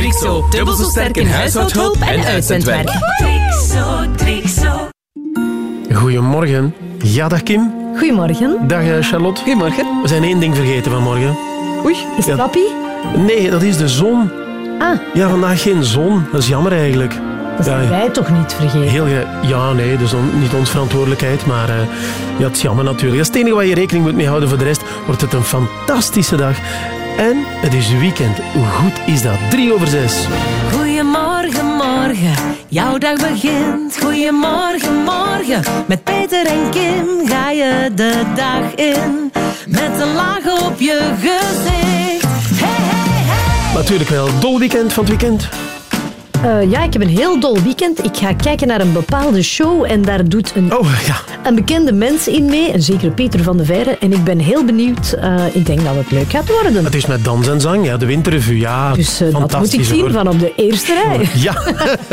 Trixo. Dubbel zo sterk in huishoudhulp en uitzendwerk. Trixo, Trixo. Goedemorgen. Ja, dag Kim. Goedemorgen. Dag eh, Charlotte. Goedemorgen. We zijn één ding vergeten vanmorgen. Oei, is het Ja. papi? Nee, dat is de zon. Ah, Ja, vandaag geen zon. Dat is jammer eigenlijk. dat Ja, zijn wij toch niet vergeten. Heel ge- ja, nee, is on- niet onze verantwoordelijkheid, maar eh, ja, het is jammer natuurlijk. Dat is het enige waar je rekening moet mee houden. Voor de rest wordt het een fantastische dag. En het is weekend. Hoe goed is dat? Drie over zes. Goedemorgen, morgen. Jouw dag begint. Goedemorgen, morgen. Met Peter en Kim ga je de dag in. Met een laag op je gezicht. Hey, hey, hey. Natuurlijk wel. Dol weekend van het weekend. Eh, ja, ik heb een heel dol weekend. Ik ga kijken naar een bepaalde show en daar doet een, Oh ja. een bekende mens in mee, een zekere Peter van de Veire. En ik ben heel benieuwd. Eh, ik denk dat het leuk gaat worden. Het is met dans en zang, ja. De winterrevue, ja. Dus eh, dat moet ik Fantastisch, zien hoor. van op de eerste rij. Ja,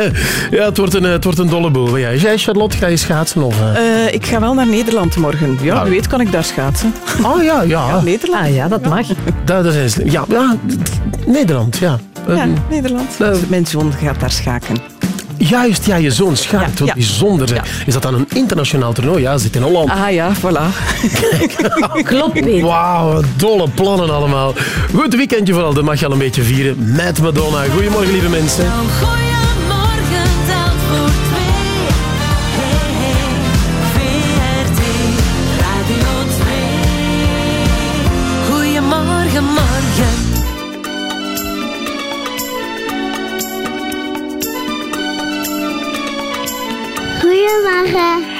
ja het, wordt een, het wordt een dolle boel. Ja. Jij, Charlotte, ga je schaatsen? Of, eh? Eh, ik ga wel naar Nederland morgen. Ja, wie weet kan ik daar schaatsen. Oh ja, ja. Nederland? Ah ja, dat mag. Dat, dat is, ja, ja, Nederland, ja. Ja, Nederland. eh, Mijn zoon gaat daar schaken. Juist, ja, je zoon schaakt. Wat ja. bijzonder. Is dat dan een internationaal toernooi? Ja, zit in Holland. Ah ja, voilà. Klopt. Wauw, wat dolle plannen allemaal. Goed weekendje vooral, dat mag je al een beetje vieren met Madonna. Goedemorgen, lieve mensen. Goedemorgen.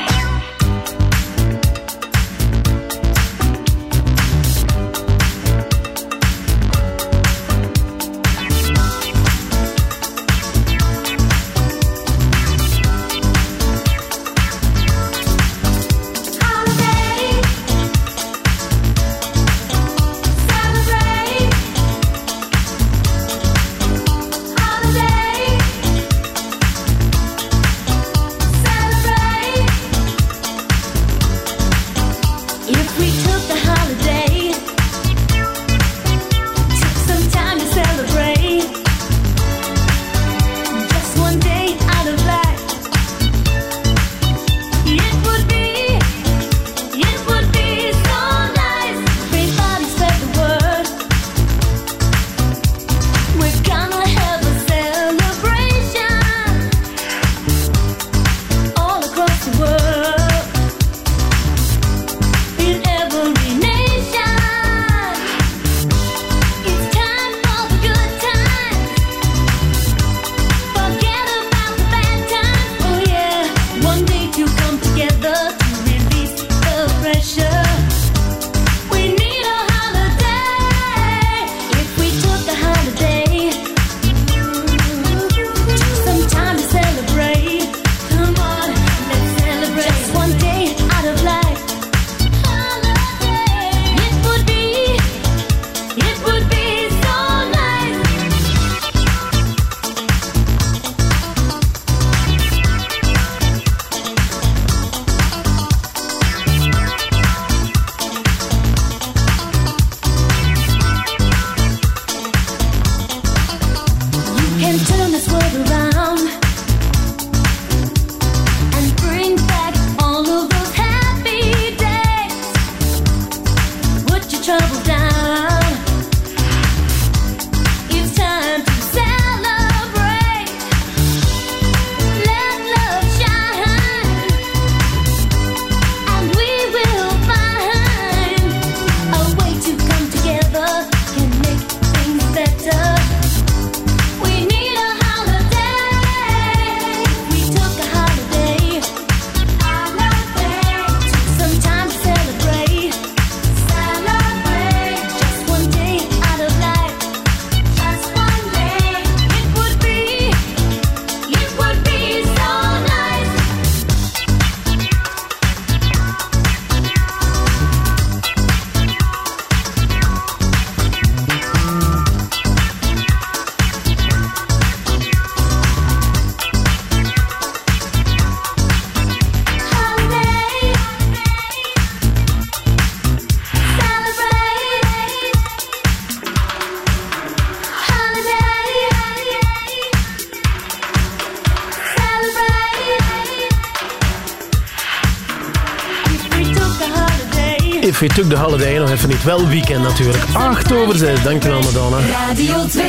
Life, we took the holiday. Nog even niet. Wel weekend natuurlijk. 8 over 6. Dankjewel, Madonna. Radio 2.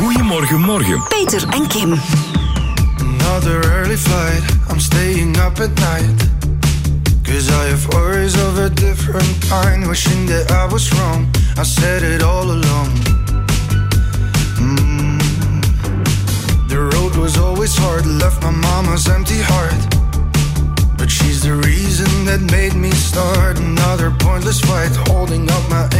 Goedemorgen, morgen. Peter en Kim. Another early flight, I'm staying up at night. Cause I have worries of a different kind. Wishing that I was wrong, I said it all along. Mm. The road was always hard, left my mama's empty heart. But she's the reason that made me start another pointless fight, holding up my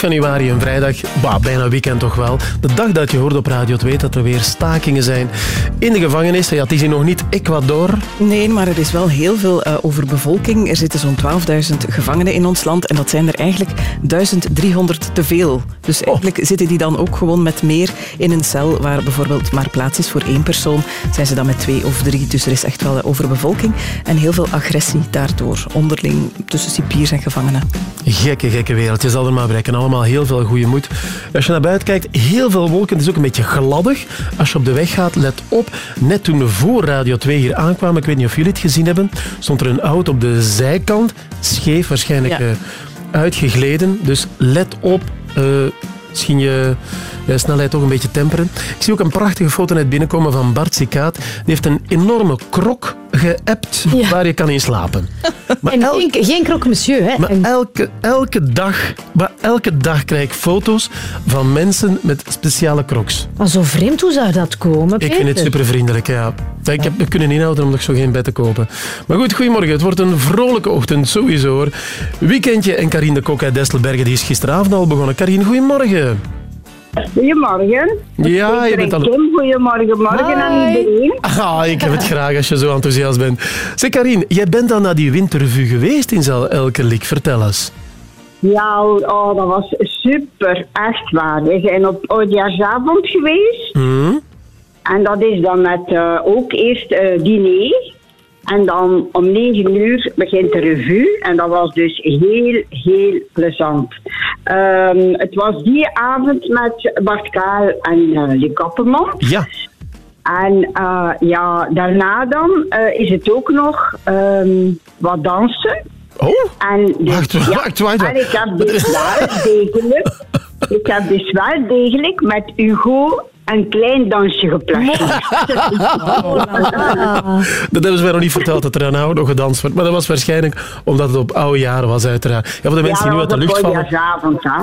januari, een vrijdag. Bah, bijna weekend toch wel. De dag dat je hoort op Radio 2 dat er weer stakingen zijn in de gevangenis. Ja, het is hier nog niet Ecuador. Nee, maar er is wel heel veel uh, overbevolking. Er zitten zo'n 12.000 gevangenen in ons land en dat zijn er eigenlijk 1300 te veel. Dus eigenlijk zitten die dan ook gewoon met meer in een cel waar bijvoorbeeld maar plaats is voor één persoon. Zijn ze dan met twee of drie. Dus er is echt wel overbevolking en heel veel agressie daardoor. Onderling tussen cipiers en gevangenen. Gekke, gekke wereld. Je zal er maar bereiken. Allemaal heel veel goede moed. Als je naar buiten kijkt, heel veel wolken. Het is ook een beetje gladdig. Als je op de weg gaat, let op. Net toen we voor Radio 2 hier aankwamen, ik weet niet of jullie het gezien hebben, stond er een auto op de zijkant, scheef, waarschijnlijk Ja. eh, uitgegleden. Dus let op. eh, misschien je, je snelheid toch een beetje temperen. Ik zie ook een prachtige foto net binnenkomen van Bart Sikaat. Die heeft een enorme krok geappt Ja. waar je kan in slapen. Maar En elk- geen, geen croque monsieur, hè. maar elke, elke, dag, maar elke dag krijg ik foto's van mensen met speciale crocs. maar zo vreemd, hoe zou dat komen, Ik vind het Peter? super vriendelijk. Ja. Ik heb me kunnen inhouden om nog zo geen bed te kopen. Maar goed, goedemorgen. Het wordt een vrolijke ochtend, sowieso hoor. Weekendje en Karine de Kok uit Destelbergen die is gisteravond al begonnen. Karine, goedemorgen. Goedemorgen. Ja, je bent al... Kim, goedemorgen, morgen aan iedereen. Ah, ik heb het graag als je zo enthousiast bent. Zeg Karine, jij bent al naar die winterrevue geweest in Zal Elkerlik. Vertel eens. Ja, oh, dat was super, echt waar. We zijn op oudjaarsavond geweest. Hm? En dat is dan met eh, ook eerst eh, diner. En dan om negen uur begint de revue. En dat was dus heel, heel plezant. Ehm, het was die avond met Bart Kaal en Luc Kapperman. Ja. En eh, ja, daarna dan eh, is het ook nog ehm, wat dansen. Oh, En dus, Wacht, ja, wacht, wacht. En ik heb dus wel degelijk, ik heb dus wel degelijk met Hugo een klein dansje gepland. dat hebben ze mij nog niet verteld, dat er aan oude nog gedanst wordt. Maar dat was waarschijnlijk omdat het op oude jaren was, uiteraard. Ja, voor de mensen die nu uit de lucht vallen.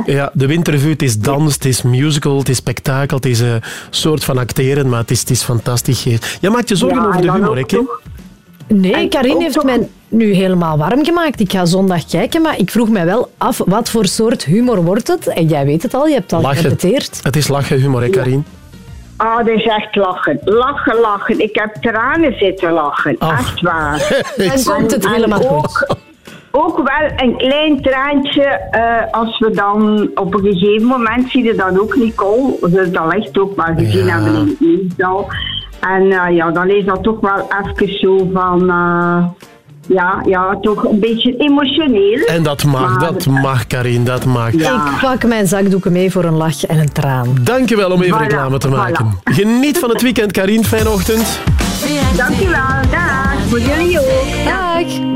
Ja, de winterrevue, het is dans, het is musical, het is spektakel, het is een soort van acteren, maar het is, het is fantastisch. Jij maakt je zorgen Ja, over de humor, hè, Nee, En Karin heeft toch- mij nu helemaal warm gemaakt. Ik ga zondag kijken, maar ik vroeg mij wel af wat voor soort humor wordt het. En jij weet het al, je hebt het al Lachen. gerepeteerd. Het is lachen humor, hè, Karin? Ah, dat is echt lachen. Lachen, lachen. Ik heb tranen zitten lachen. Ach. Echt waar. Dan komt het En helemaal goed. ook, ook wel een klein traantje eh, als we dan op een gegeven moment zie je dan ook Nicole, we zullen dat echt ook maar gezien Ja. hebben in het nieuwsdal. En eh, ja, dan is dat toch wel even zo van, eh, ja, ja, toch een beetje emotioneel. En dat mag, Maar- dat mag, Karin, dat mag. Ja. Ik pak mijn zakdoeken mee voor een lach en een traan. Dankjewel om even Voilà, reclame te maken. voilà. Geniet van het weekend, Karin. Fijne ochtend. Dankjewel, dag. Voor jullie ook. Dag!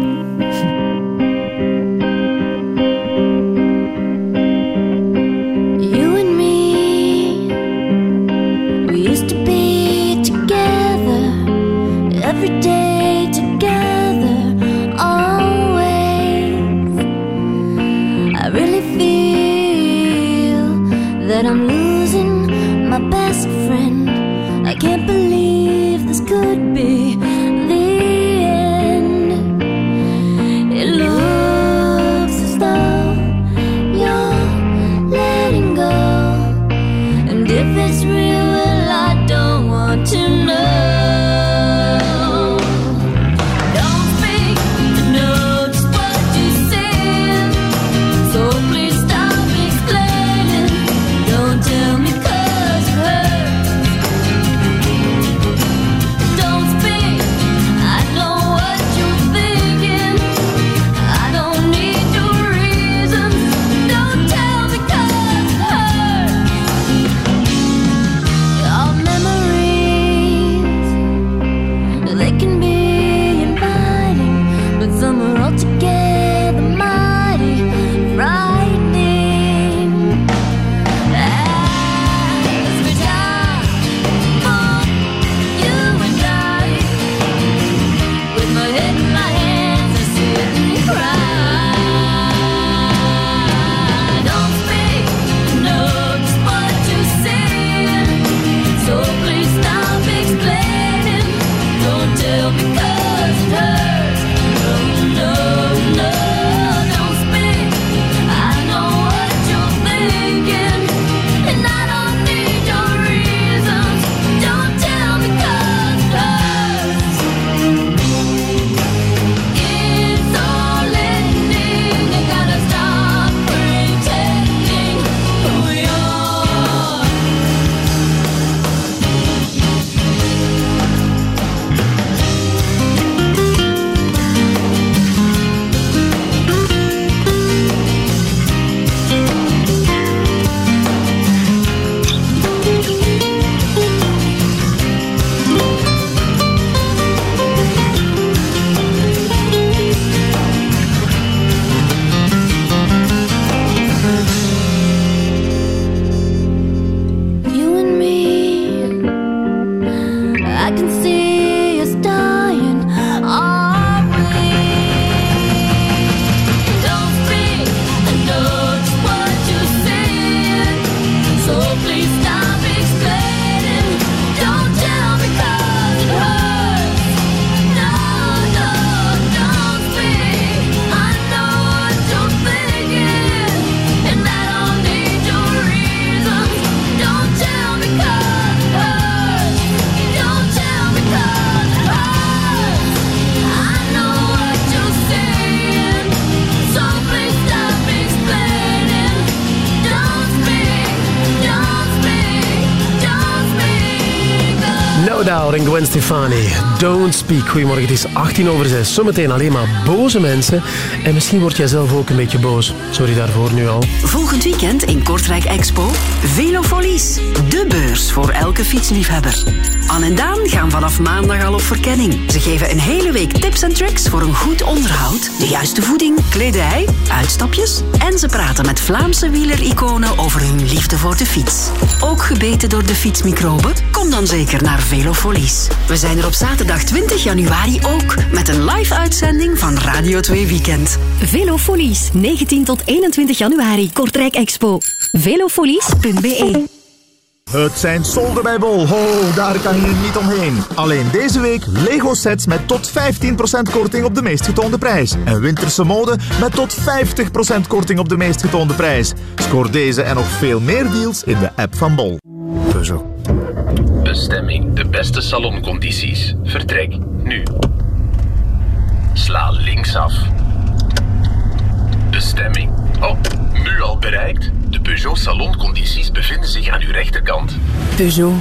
That I'm Stefani. Don't Speak. Goedemorgen, het is 18 over 6. Zometeen alleen maar boze mensen. En misschien word jij zelf ook een beetje boos. Sorry daarvoor nu al. Volgend weekend in Kortrijk Expo Velofolies. De beurs voor elke fietsliefhebber. Anne en Daan gaan vanaf maandag al op verkenning. Ze geven een hele week tips en tricks voor een goed onderhoud, de juiste voeding, kledij, uitstapjes. En ze praten met Vlaamse wielericonen over hun liefde voor de fiets. Ook gebeten door de fietsmicroben? Kom dan zeker naar Velofolies. We zijn er op zaterdag 20 januari ook met een live uitzending van Radio 2 Weekend. Velofolies, 19 tot 21 januari, Kortrijk Expo. Velofolies.be Het zijn solden bij Bol. Ho, daar kan je niet omheen. Alleen deze week Lego sets met tot 15% korting op de meest getoonde prijs. En winterse mode met tot 50% korting op de meest getoonde prijs. Scoor deze en nog veel meer deals in de app van Bol. Peugeot. Bestemming de beste saloncondities. Vertrek nu. Sla linksaf. Bestemming. Oh, nu al bereikt? De Peugeot saloncondities bevinden zich aan uw rechterkant. Peugeot.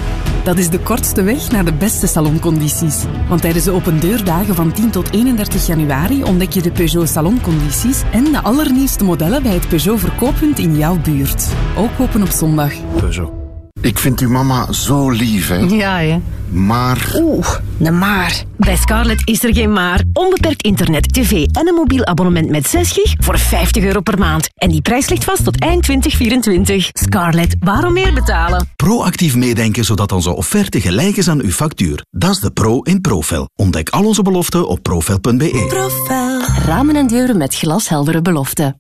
Dat is de kortste weg naar de beste saloncondities. Want tijdens de open deurdagen van 10 tot 31 januari ontdek je de Peugeot saloncondities en de allernieuwste modellen bij het Peugeot verkooppunt in jouw buurt. Ook open op zondag. Peugeot. Ik vind uw mama zo lief, hè. Ja, hè. Maar... Oeh, een maar. Bij Scarlett is er geen maar. Onbeperkt internet, tv en een mobiel abonnement met 6 gig voor 50 euro per maand. En die prijs ligt vast tot eind 2024. Scarlett, waarom meer betalen? Proactief meedenken zodat onze offerte gelijk is aan uw factuur. Dat is de pro in Profel. Ontdek al onze beloften op profel.be. Profel. Ramen en deuren met glasheldere beloften.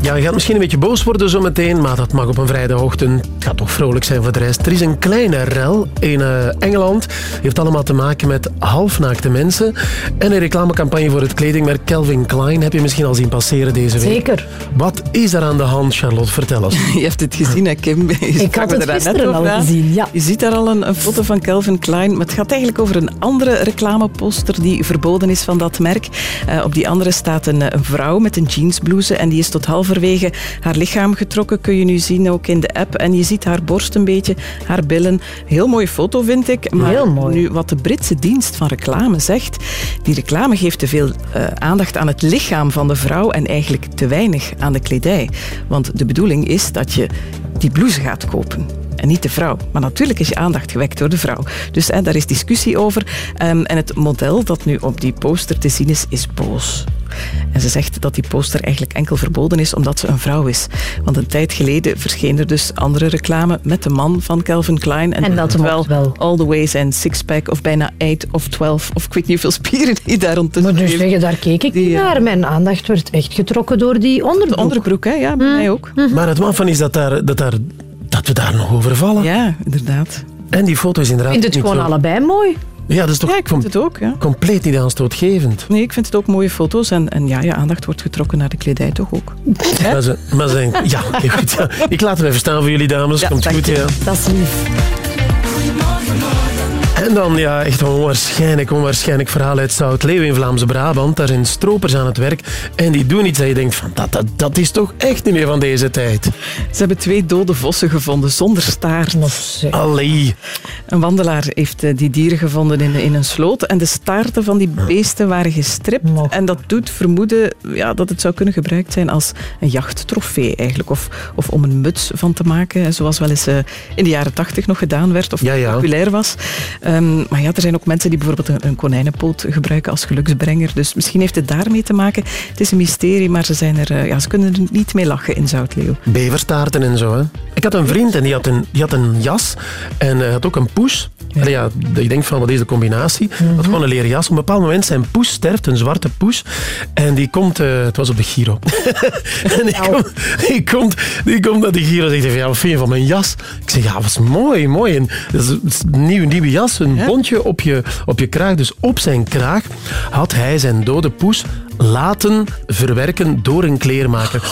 Ja, je gaat misschien een beetje boos worden zometeen, maar dat mag op een vrijdagochtend. Het gaat toch vrolijk zijn voor de rest. Er is een kleine rel in eh, Engeland. Heeft allemaal te maken met halfnaakte mensen. En een reclamecampagne voor het kledingmerk Calvin Klein heb je misschien al zien passeren deze week. Zeker. Wat is er aan de hand, Charlotte? Vertel eens. Je hebt het gezien, hè, Kim? Je Ik had het er net gisteren al gezien, ja. Je ziet daar al een, een foto van Calvin Klein. Maar het gaat eigenlijk over een andere reclameposter die verboden is van dat merk. Eh, op die andere staat een, eh, een vrouw met een jeansblouse en die is tot halverwege haar lichaam getrokken. Kun je nu zien ook in de app. En je ziet haar borst een beetje, haar billen. Heel mooie foto, vind ik. Maar Heel mooi. nu, wat de Britse dienst van reclame zegt, die reclame geeft te veel eh, aandacht aan het lichaam van de vrouw en eigenlijk te weinig aan de kledij. Want de bedoeling is dat je die blouse gaat kopen. En niet de vrouw. Maar natuurlijk is je aandacht gewekt door de vrouw. Dus hè, daar is discussie over. Ehm, en het model dat nu op die poster te zien is, is boos. En ze zegt dat die poster eigenlijk enkel verboden is omdat ze een vrouw is. Want een tijd geleden verscheen er dus andere reclame met de man van Calvin Klein. En dat wel, wel. all the way zijn sixpack of bijna 8 of 12 of ik weet niet hoeveel spieren die daar rond Maar dus zeggen, daar keek ik niet naar. Mijn aandacht werd echt getrokken door die onderbroek. De onderbroek, hè? ja, bij mij ook. Maar het van is dat, daar, dat, daar, dat we daar nog over vallen. Ja, inderdaad. En die foto is Ik inderdaad vind het gewoon zo- allebei mooi. Ja, dat is toch Ja, ik vind het ook. Ja. compleet niet aanstootgevend. Nee, ik vind het ook mooie foto's. En, en ja, je aandacht wordt getrokken naar de kledij toch ook. Maar ze, maar ze, ja, goed, ja. Ik laat het even staan voor jullie dames. Ja, Komt goed, je. ja. Dat is lief. En dan ja, echt een onwaarschijnlijk, onwaarschijnlijk verhaal uit Zout-Leeuw in Vlaamse Brabant. Daar zijn stropers aan het werk en die doen iets dat je denkt van dat, dat, dat is toch echt niet meer van deze tijd. Ze hebben twee dode vossen gevonden zonder staart. Allee. Een wandelaar heeft eh, die dieren gevonden in, in een sloot en de staarten van die beesten waren gestript. En dat doet vermoeden ja, dat het zou kunnen gebruikt zijn als een jachttrofee eigenlijk. Of, of om een muts van te maken, zoals wel eens eh, in de jaren tachtig nog gedaan werd of Ja, ja. populair was. Ehm, maar ja, er zijn ook mensen die bijvoorbeeld een, konijnenpoot gebruiken als geluksbrenger. Dus misschien heeft het daarmee te maken. Het is een mysterie, maar ze, zijn er, eh, ja, ze kunnen er niet mee lachen in Zoutleeuw. Beverstaarten en zo. Hè. Ik had een vriend en die had een, die had een jas en hij had ook een poes. Ja. dat je denkt van wat is de combinatie? Mhm. Dat gewoon een leren jas. Op een bepaald moment zijn poes sterft, een zwarte poes. En die komt, eh, het was op de Giro. en die, komt, die, komt, die komt naar de Giro en zegt ja, wat vind je van mijn jas? Ik zeg, ja, wat is mooi, mooi. En dat is dat een nieuwe, nieuwe jas, een bontje op je, op je kraag. Dus op zijn kraag had hij zijn dode poes laten verwerken door een kleermaker.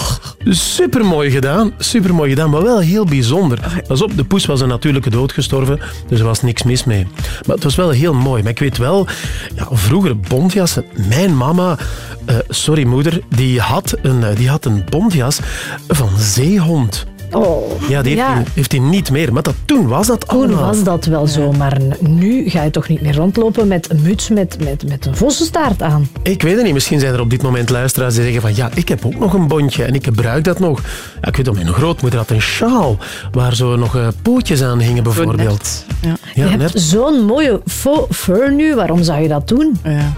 Supermooi gedaan, supermooi gedaan, maar wel heel bijzonder. Pas op, de poes was een natuurlijke dood gestorven, dus er was niks mis mee. Maar het was wel heel mooi. Maar ik weet wel, ja, vroeger bontjassen. Mijn mama, eh, sorry moeder, die had, een, eh, die had een bontjas van zeehond. Oh, Ja, die heeft, ja. Hij, heeft hij niet meer. Maar dat, toen was dat Toen allemaal. was dat wel zo, maar nu ga je toch niet meer rondlopen met een muts met, met, met een vossenstaart aan. Ik weet het niet. Misschien zijn er op dit moment luisteraars die zeggen van ja, ik heb ook nog een bondje en ik gebruik dat nog. Ja, ik weet dat mijn grootmoeder had een sjaal waar zo nog eh, pootjes aan hingen bijvoorbeeld. Ja. je hebt zo'n mooie faux fur nu, waarom zou je dat doen? Ja.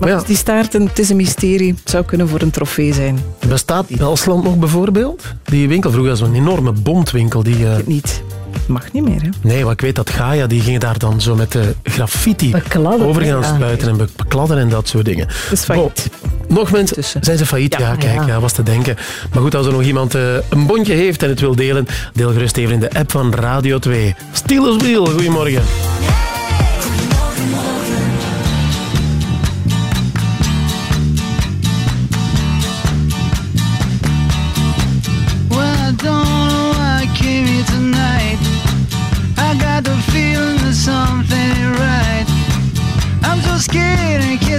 Maar dus die staarten, het is een mysterie. Het zou kunnen voor een trofee zijn. Bestaat Belsland nog bijvoorbeeld? Die winkel vroeger was een enorme bondwinkel. Die, eh, Niet. Mag niet meer, hè? Nee, maar ik weet dat Gaia, die gingen daar dan zo met de graffiti Bekladden, over gaan ja. spuiten en be- bekladden en dat soort dingen. is failliet. Bon, nog mensen, zijn ze failliet? Ja, kijk, ja. ja. was te denken. Maar goed, als er nog iemand eh, een bondje heeft en het wil delen, deel gerust even in de app van Radio 2. Steelerswiel, goedemorgen.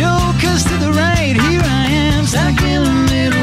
jokers to the right. Here I am, stuck in the middle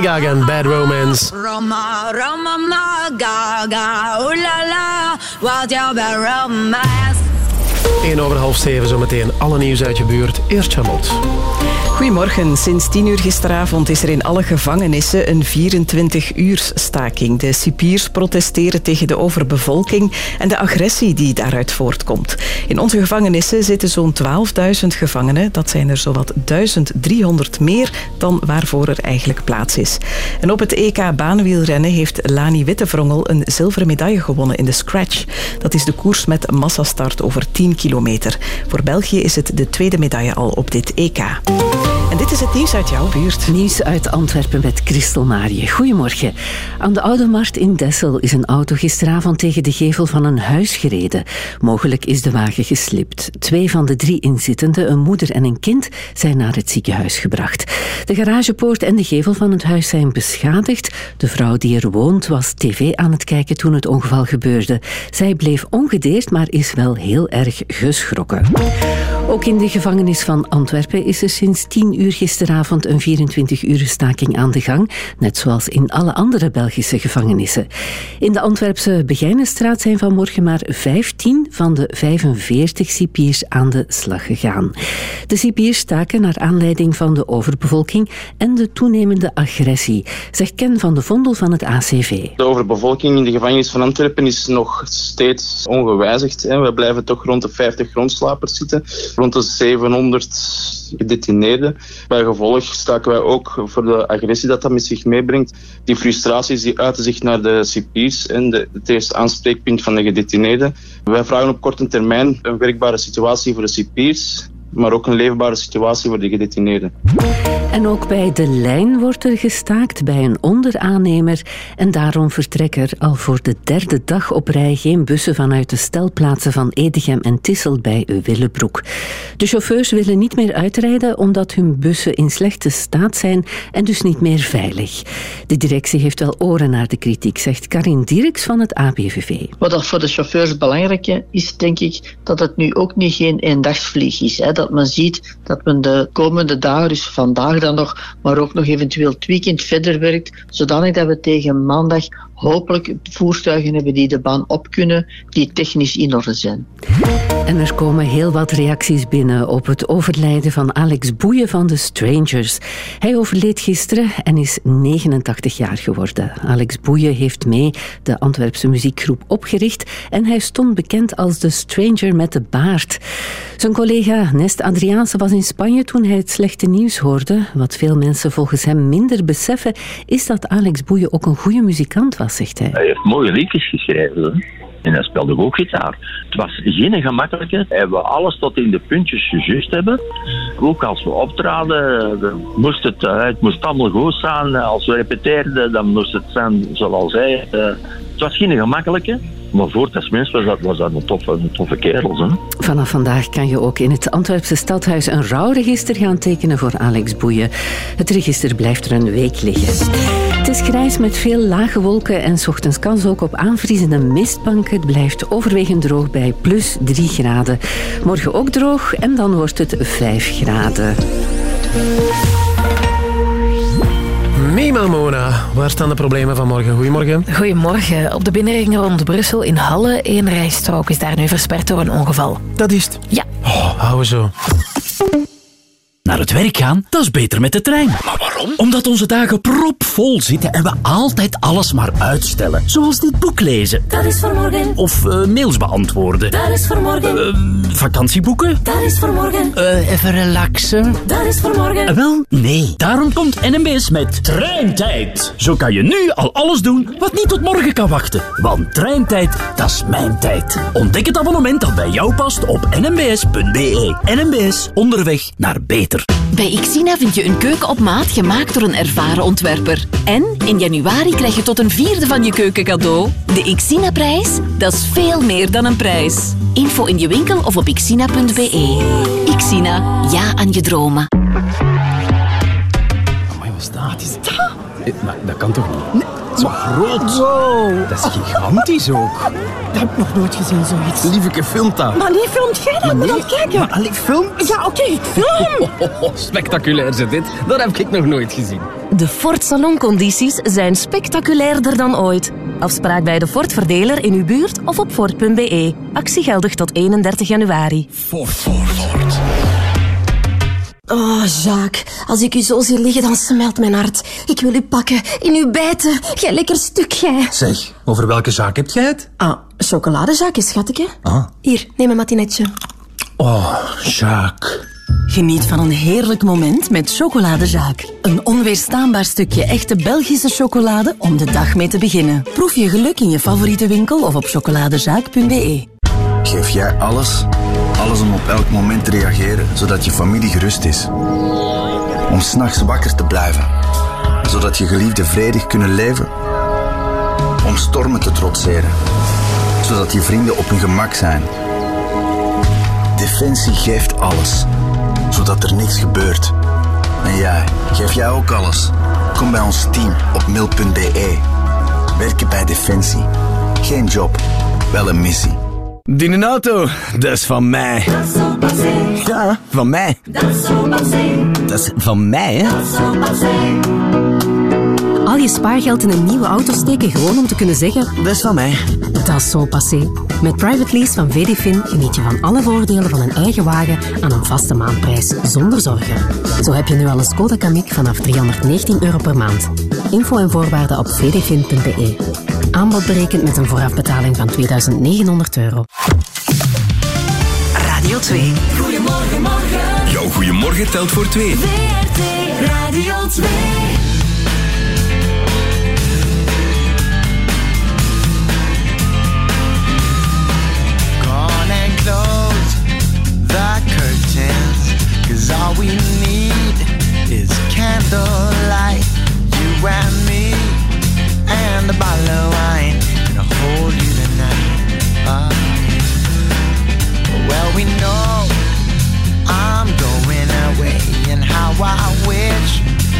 Lady Gaga en Bad Romance. Roma, Roma, ma, Gaga, la la, wat jouw bij romance. 1 over half 7 zometeen. Alle nieuws uit je buurt. Eerst Charlotte. Goedemorgen. Sinds 10 uur gisteravond is er in alle gevangenissen een 24-uurs staking. De cipiers protesteren tegen de overbevolking en de agressie die daaruit voortkomt. In onze gevangenissen zitten zo'n 12.000 gevangenen. Dat zijn er zowat 1300 meer dan waarvoor er eigenlijk plaats is. En op het EK baanwielrennen heeft Lani Wittevringel een zilveren medaille gewonnen in de Scratch. Dat is de koers met massastart over 10 kilometer. Voor België is het de tweede medaille al op dit EK. Dit is het nieuws uit jouw buurt. Nieuws uit Antwerpen met Christel Marie. Goedemorgen. Aan de Oude Markt in Dessel is een auto gisteravond tegen de gevel van een huis gereden. Mogelijk is de wagen geslipt. Twee van de drie inzittenden, een moeder en een kind, zijn naar het ziekenhuis gebracht. De garagepoort en de gevel van het huis zijn beschadigd. De vrouw die er woont was tv aan het kijken toen het ongeval gebeurde. Zij bleef ongedeerd, maar is wel heel erg geschrokken. Ook in de gevangenis van Antwerpen is er sinds 10 uur gisteravond een 24-uur staking aan de gang, net zoals in alle andere Belgische gevangenissen. In de Antwerpse Begijnenstraat zijn vanmorgen maar 15 van de 45 cipiers aan de slag gegaan. De cipiers staken naar aanleiding van de overbevolking en de toenemende agressie, zegt Ken van de Vondel van het ACV. De overbevolking in de gevangenis van Antwerpen is nog steeds ongewijzigd. We blijven toch rond de 50 grondslapers zitten, rond de 700 gedetineerden. Bij gevolg staken wij ook voor de agressie dat dat met zich meebrengt. Die frustraties die uiten zich naar de cipiers en de, het eerste aanspreekpunt van de gedetineerden. Wij vragen op korte termijn een werkbare situatie voor de cipiers, maar ook een leefbare situatie voor de gedetineerden. En ook bij de lijn wordt er gestaakt bij een onderaannemer. En daarom vertrekken er al voor de derde dag op rij geen bussen vanuit de stelplaatsen van Edegem en Tissel bij Willebroek. De chauffeurs willen niet meer uitrijden omdat hun bussen in slechte staat zijn en dus niet meer veilig. De directie heeft wel oren naar de kritiek, zegt Karin Dirks van het ABVV. Wat voor de chauffeurs belangrijk is, denk ik, dat het nu ook niet geen eendagsvlieg is. Hè. Dat men ziet dat men de komende dagen, dus vandaag dan nog, maar ook nog eventueel het weekend verder werkt, zodanig dat we tegen maandag hopelijk voertuigen hebben die de baan op kunnen, die technisch in orde zijn. En er komen heel wat reacties binnen op het overlijden van Alex Boeien van de Strangers. Hij overleed gisteren en is 89 jaar geworden. Alex Boeien heeft mee de Antwerpse muziekgroep opgericht en hij stond bekend als de Stranger met de baard. Zijn collega Nest Adriaanse was in Spanje toen hij het slechte nieuws hoorde. Wat veel mensen volgens hem minder beseffen, is dat Alex Boeien ook een goede muzikant was, zegt hij. Hij heeft mooie liedjes geschreven. En hij speelde ook gitaar. Het was geen gemakkelijke. Hij wil alles tot in de puntjes gejuist hebben. Ook als we optraden, eh, moest het, eh, het moest allemaal goed staan. Als we repeteerden, dan moest het zijn zoals hij. Het was geen gemakkelijke. Maar voor het mens was dat, was dat een, toffe, een toffe kerel. Hè. Vanaf vandaag kan je ook in het Antwerpse stadhuis een rouwregister gaan tekenen voor Alex Boeien. Het register blijft er een week liggen. Het is grijs met veel lage wolken en 's ochtends kans ook op aanvriezende mistbanken. Het blijft overwegend droog bij plus 3 graden. Morgen ook droog en dan wordt het 5 graden. Mima Mona, waar staan de problemen van morgen? Goedemorgen. Goedemorgen. Op de binnenring rond Brussel in Halle, één rijstrook is daar nu versperd door een ongeval. Dat is het? Ja. Oh, houden we zo. Naar het werk gaan, dat is beter met de trein. Maar waarom? Omdat onze dagen propvol zitten en we altijd alles maar uitstellen. Zoals dit boek lezen. Dat is voor morgen. Of eh, mails beantwoorden. Dat is voor morgen. Eh, vakantieboeken. Dat is voor morgen. Eh, even relaxen. Dat is voor morgen. Wel, nee. Daarom komt NMBS met Treintijd. Zo kan je nu al alles doen wat niet tot morgen kan wachten. Want Treintijd, dat is mijn tijd. Ontdek het abonnement dat bij jou past op nmbs.be. NMBS, onderweg naar beter. Bij Xina vind je een keuken op maat gemaakt door een ervaren ontwerper. En in januari krijg je tot een vierde van je keuken cadeau. De Xina-prijs, dat is veel meer dan een prijs. Info in je winkel of op xina.be. Xina, ja aan je dromen. Amai, wat is dat? Wat is dat? Eh, maar dat kan toch niet? Zo groot. Wow. Dat is gigantisch ook. Dat heb ik nog nooit gezien, zoiets. Lieveke, filmt dat. Maar nee, filmt jij dat? Ik moet kijken. Maar allee, film. Ja, oké, film. spectaculair zit dit. Dat heb ik nog nooit gezien. De Ford Saloncondities zijn spectaculairder dan ooit. Afspraak bij de Ford Verdeler in uw buurt of op Ford.be. Actie geldig tot 31 januari. Ford, Ford, Ford. Oh, Jacques, als ik u zo zie liggen, dan smelt mijn hart. Ik wil u pakken, in uw bijten. Jij lekker stuk, jij. Zeg, over welke zaak heb jij het? Ah, chocoladezaakje, schatje. Ah. Hier, neem een matinetje. Oh, Jacques. Geniet van een heerlijk moment met Chocoladezaak. Een onweerstaanbaar stukje echte Belgische chocolade om de dag mee te beginnen. Proef je geluk in je favoriete winkel of op chocoladezaak.be. Geef jij alles? Alles om op elk moment te reageren, zodat je familie gerust is. Om s'nachts wakker te blijven, zodat je geliefden vredig kunnen leven. Om stormen te trotseren, zodat je vrienden op hun gemak zijn. Defensie geeft alles, zodat er niks gebeurt. En jij, geef jij ook alles? Kom bij ons team op mil.be. Werken bij Defensie. Geen job, wel een missie. Die een auto, dat is van mij. Ja, van mij. Dat is van mij, hè? Al je spaargeld in een nieuwe auto steken gewoon om te kunnen zeggen... Dat is van mij. Dat is zo passé. Met private lease van VDFin geniet je van alle voordelen van een eigen wagen aan een vaste maandprijs, zonder zorgen. Zo heb je nu al een Skoda Kamiq vanaf 319 euro per maand. Info en voorwaarden op vdfin.be. Aanbod berekend met een voorafbetaling van 2900 euro. Radio 2. Goedemorgen, morgen. Jouw goeiemorgen telt voor twee. WRT Radio 2. Gone and close the curtains. Cause all we need is candlelight. You and me, and a bottle of wine. Gonna hold you tonight. Ah. well, we know I'm going away, and how I wish,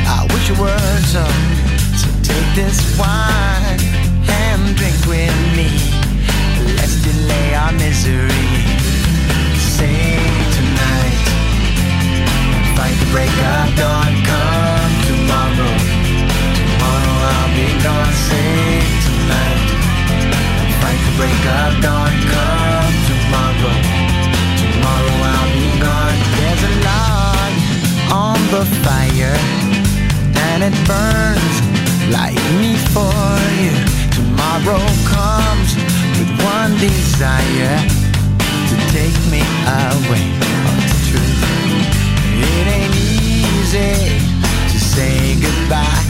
I wish you were so. So take this wine and drink with me. Let's delay our misery. Sing tonight. Fight the break of dawn. Come tomorrow. I'll be gone. Sing tonight. Fight the break of dawn. Come tomorrow. Tomorrow I'll be gone. There's a log on the fire, and it burns like me for you. Tomorrow comes with one desire to take me away from the truth. It ain't easy to say goodbye,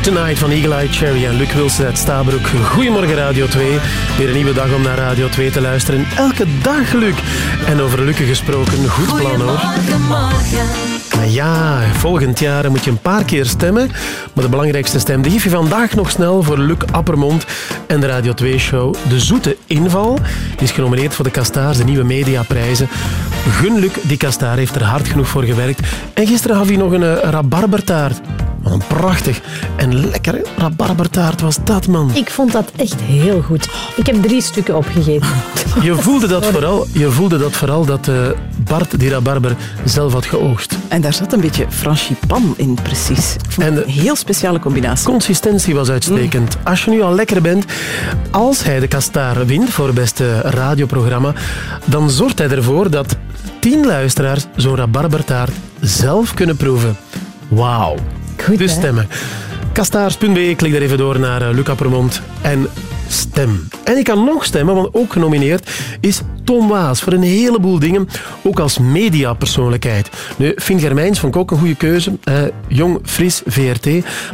Tonight van Eagle Eye Cherry en Luc Wilson uit Stabroek. Goedemorgen Radio 2. Weer een nieuwe dag om naar Radio 2 te luisteren. Elke dag Luc. En over Luc gesproken, goed plan hoor. Ja, volgend jaar moet je een paar keer stemmen. Maar de belangrijkste stem die geef je vandaag nog snel voor Luc Appermond en de Radio 2-show De Zoete Inval. Die is genomineerd voor de Kastaars, de nieuwe mediaprijzen. Gun Luc, die Kastaar heeft er hard genoeg voor gewerkt. En gisteren had hij nog een eh, rabarbertaart. Wat een prachtig en lekker rabarbertaart was dat, man. Ik vond dat echt heel goed. Ik heb drie stukken opgegeten. Je voelde dat vooral, je voelde dat, vooral dat eh, Bart die rabarber zelf had geoogst. En daar zat een beetje franchipan in, precies. Ik vond het een heel speciale combinatie. Consistentie was uitstekend. Als je nu al lekker bent, als hij de Kastaar wint voor beste radioprogramma, dan zorgt hij ervoor dat tien luisteraars zo'n rabarbertaart zelf kunnen proeven. Wauw. Goed, dus stemmen. Kastaars.be, klik daar even door naar uh, Luc Appermond en stem. En ik kan nog stemmen, want ook genomineerd is Tom Waas voor een heleboel dingen, ook als mediapersoonlijkheid. Nu, Fien Germijns vond ik ook een goede keuze. Eh, jong, fris, VRT.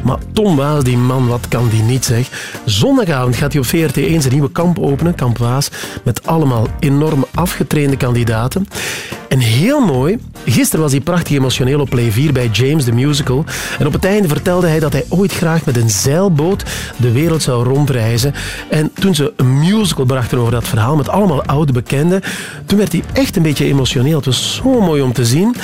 Maar Tom Waas, die man, wat kan die niet, zeg. Zondagavond gaat hij op VRT 1 zijn nieuwe kamp openen, Kamp Waas, met allemaal enorm afgetrainde kandidaten. En heel mooi, gisteren was hij prachtig emotioneel op Play 4 bij James the Musical. En op het einde vertelde hij dat hij ooit graag met een zeilboot de wereld zou rondreizen. En toen ze een musical brachten over dat verhaal met allemaal oude bekenden, toen werd hij echt een beetje emotioneel. Het was zo mooi om te zien.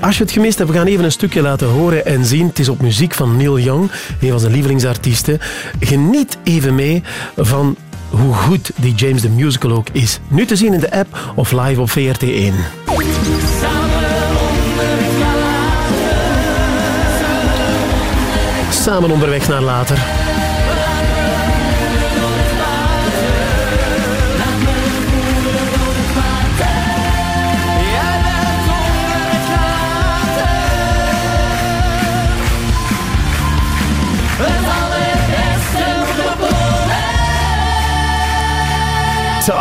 Als je het gemist hebt, we gaan even een stukje laten horen en zien. Het is op muziek van Neil Young, een van zijn lievelingsartiesten. Geniet even mee van hoe goed die James the Musical ook is. Nu te zien in de app of live op VRT1. Samen onderweg naar later.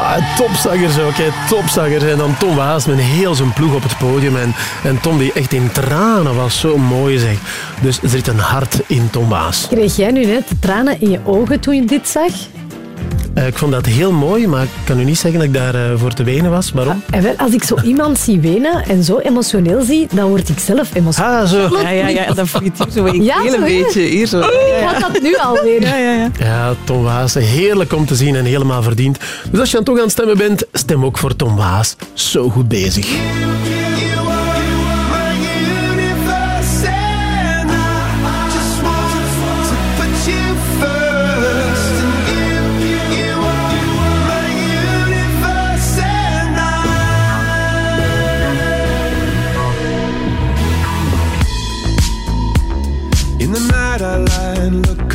Ja, topzangers ook, hè. topzangers. En dan Tom Waas met heel zijn ploeg op het podium. En, en Tom die echt in tranen was, zo mooi zeg. Dus er zit een hart in Tom Waas. Kreeg jij nu net tranen in je ogen toen je dit zag? Eh, ik vond dat heel mooi, maar ik kan u niet zeggen dat ik daar eh, voor te wenen was. Waarom? En wel, als ik zo iemand zie wenen en zo emotioneel zie, dan word ik zelf emotioneel. Ah, zo. Ja, ja, ja, dan voel je het hier zo een Ja, heel zo, beetje. Hier zo. Ik had dat nu alweer. Ja, ja, ja. Ja, Tom Waas, heerlijk om te zien en helemaal verdiend. Dus als je dan toch aan het stemmen bent, stem ook voor Tom Waas. Zo goed bezig.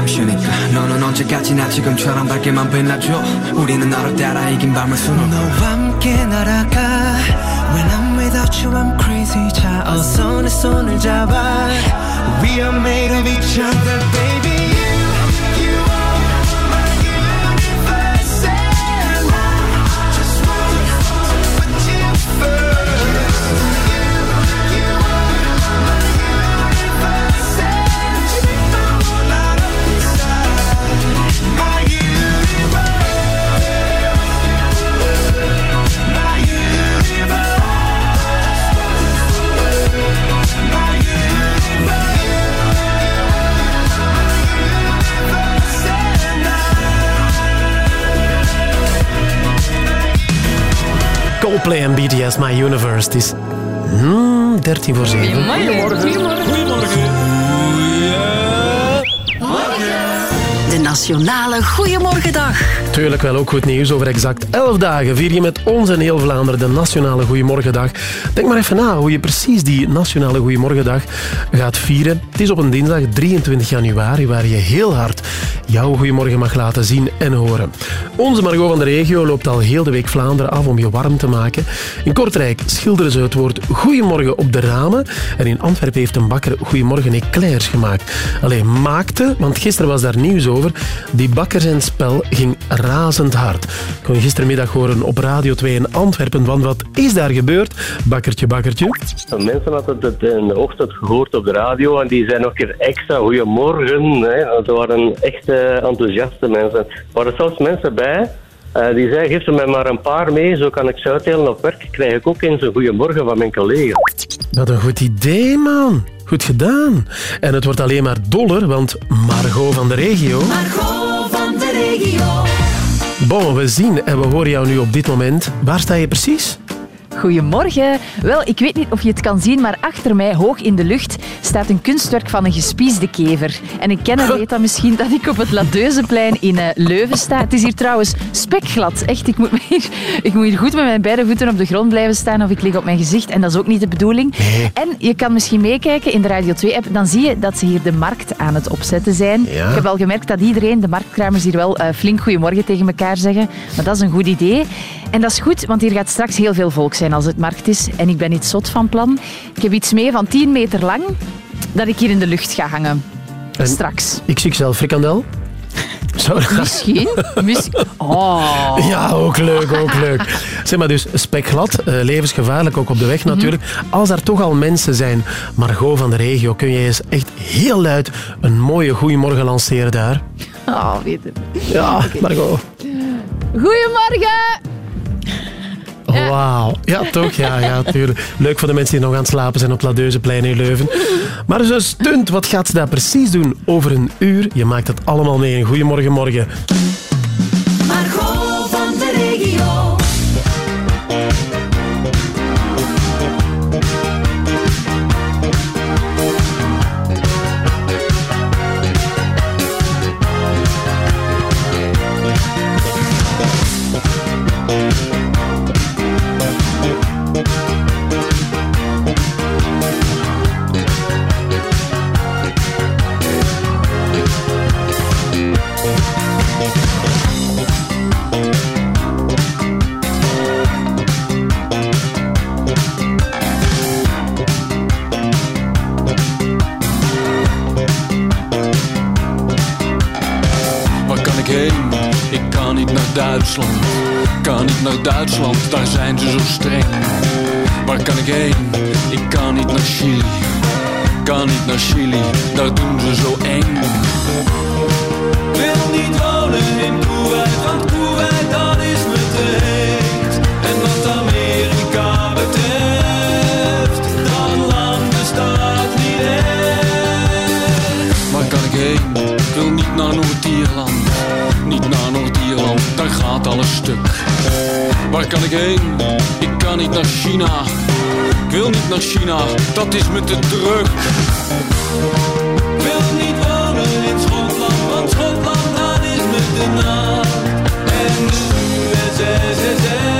잠시니까 너는 언제까지나 지금처럼 밝게만 빛나줘. 우리는 너를 따라 이긴 밤을 수놓 너와 함께 날아가. When I'm without you I'm crazy. 자 어서 내 손을 잡아. We are made of each other baby Coldplay en BTS, My Universe. Het is hmm, 13 voor 7. De Nationale Goeiemorgendag. Tuurlijk wel ook goed nieuws. Over exact 11 dagen vier je met ons en heel Vlaanderen de Nationale Goeiemorgendag. Denk maar even na hoe je precies die Nationale Goeiemorgendag gaat vieren. Het is op een dinsdag 23 januari waar je heel hard jouw Goeiemorgen mag laten zien en horen. Onze Margot van de regio loopt al heel de week Vlaanderen af om je warm te maken. In Kortrijk schilderen ze het woord Goeiemorgen op de ramen. En in Antwerpen heeft een bakker Goeiemorgen eclairs gemaakt. Alleen maakte, want gisteren was daar nieuws over, die bakker zijn spel ging razend hard. Kon je gistermiddag horen op Radio 2 in Antwerpen, want wat is daar gebeurd? Bakkertje, bakkertje. Mensen hadden het in de ochtend gehoord op de radio en die zijn nog een keer extra goeiemorgen. Hè. Dat waren echt enthousiaste mensen. Er waren zelfs mensen bij eh, die zeiden, geef er mij maar een paar mee, zo kan ik ze uitdelen op werk. Krijg ik ook eens een goeiemorgen van mijn collega. Wat een goed idee, man. Goed gedaan. En het wordt alleen maar doller, want Margot van de regio... Margot van de regio. Bon, we zien en we horen jou nu op dit moment. Waar sta je precies? Goedemorgen. Wel, ik weet niet of je het kan zien, maar achter mij, hoog in de lucht, staat een kunstwerk van een gespiesde kever. En een kenner weet dat misschien dat ik op het Ladeuzeplein in eh, Leuven sta. Het is hier trouwens spekglad. Echt, ik moet, hier, ik moet hier goed met mijn beide voeten op de grond blijven staan of ik lig op mijn gezicht. En dat is ook niet de bedoeling. En je kan misschien meekijken in de Radio 2-app. Dan zie je dat ze hier de markt aan het opzetten zijn. Ja. Ik heb al gemerkt dat iedereen, de marktkramers, hier wel eh, flink goedemorgen tegen elkaar zeggen. Maar dat is een goed idee. En dat is goed, want hier gaat straks heel veel volk zijn als het markt is. En ik ben iets zot van plan. Ik heb iets mee van 10 meter lang dat ik hier in de lucht ga hangen. En Straks. XXL frikandel? Zou dat- Misschien. Misschien. Oh. Ja, ook leuk, ook leuk. Zeg maar dus, spekglad, eh, levensgevaarlijk ook op de weg natuurlijk. Als er toch al mensen zijn, Margot van de regio, kun je eens echt heel luid een mooie goeiemorgen lanceren daar? Oh, weet het. Ja, Margot. Goedemorgen! Wauw. Ja, toch? Ja, ja, tuurlijk. Leuk voor de mensen die nog aan het slapen zijn op Ladeuzeplein in Leuven. Maar zo'n stunt, wat gaat ze daar precies doen over een uur? Je maakt het allemaal mee Goedemorgen Morgen. Ik kan niet naar Chili. Kan niet naar Chili, daar doen ze zo eng. Wil niet wonen in Kuwait, want Kuwait dat is me te heet. En wat Amerika betreft, dat land bestaat niet echt. Waar kan ik heen? Wil niet naar Noord-Ierland. Niet naar Noord-Ierland, daar gaat alles stuk. Waar kan ik heen? Ik kan niet naar China. Ik wil niet naar China, dat is me te druk. Wil niet wonen in Schotland, want Schotland dat is me te na. En de USSR,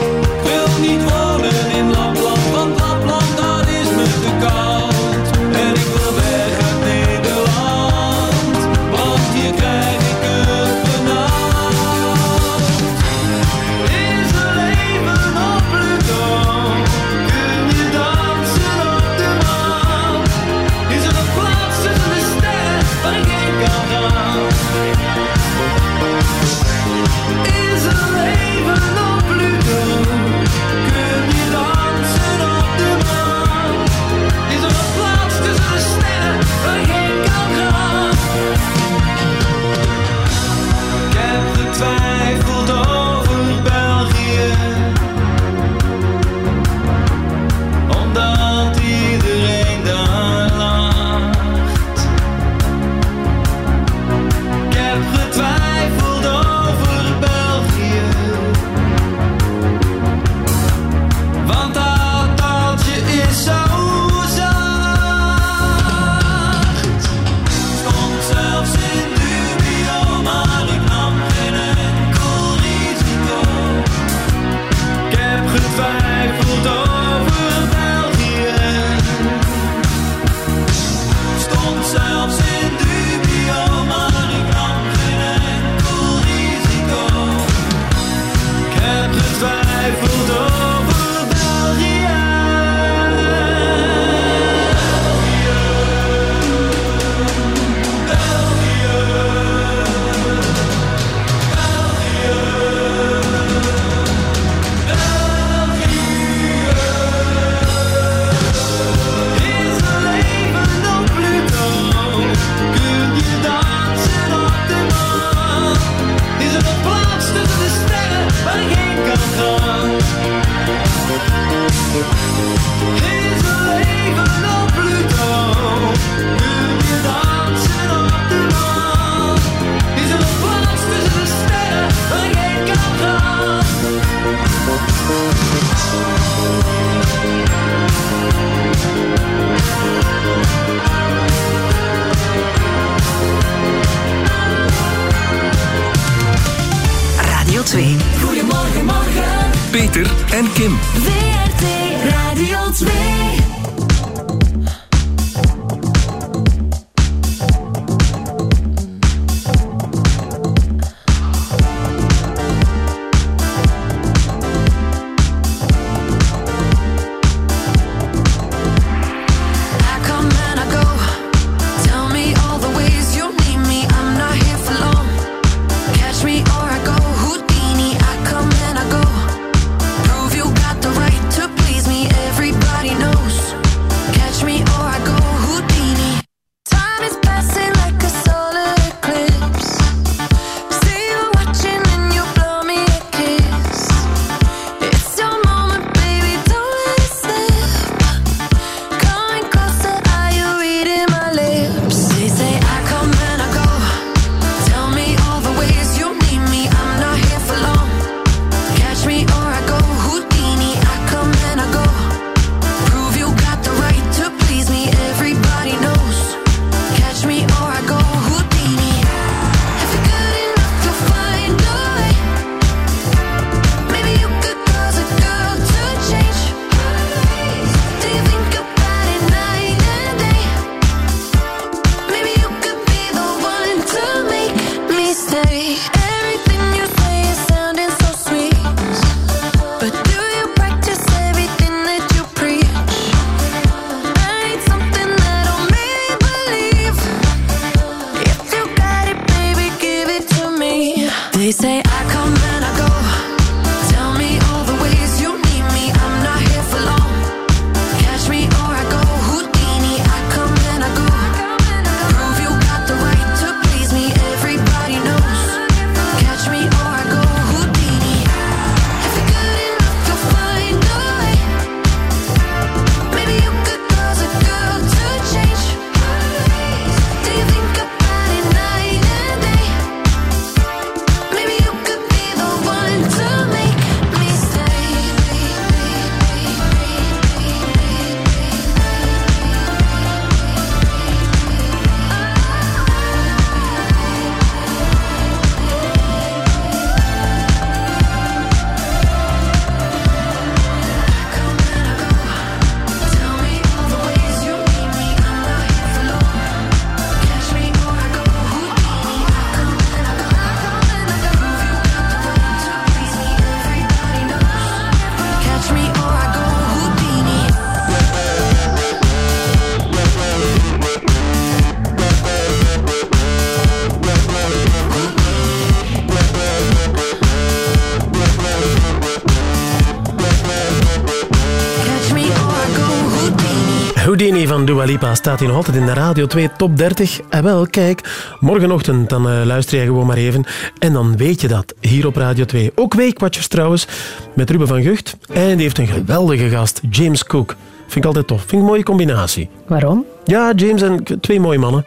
Dua Lipa staat hier nog altijd in de Radio 2 Top 30. En wel, kijk, morgenochtend dan eh, luister je gewoon maar even. En dan weet je dat, hier op Radio 2. Ook Weekwatchers trouwens, met Ruben van Gucht. En die heeft een geweldige gast, James Cook. Vind ik altijd tof. Vind ik een mooie combinatie. Waarom? Ja, James en twee mooie mannen.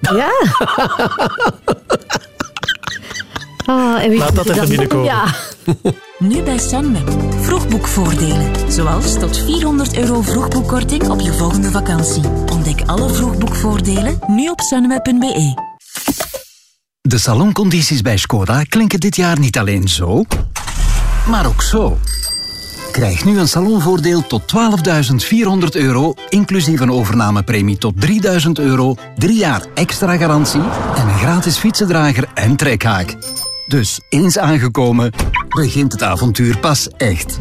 Ja. Ah, en wie Laat dat even binnenkomen. Ja. Nu bij Sunweb. Vroegboekvoordelen. Zoals tot 400 euro vroegboekkorting op je volgende vakantie. Ontdek alle vroegboekvoordelen nu op sunweb.be. De saloncondities bij Skoda klinken dit jaar niet alleen zo, maar ook zo. Krijg nu een salonvoordeel tot 12.400 euro, inclusief een overnamepremie tot 3.000 euro, drie jaar extra garantie en een gratis fietsendrager en trekhaak. Dus eens aangekomen, begint het avontuur pas echt.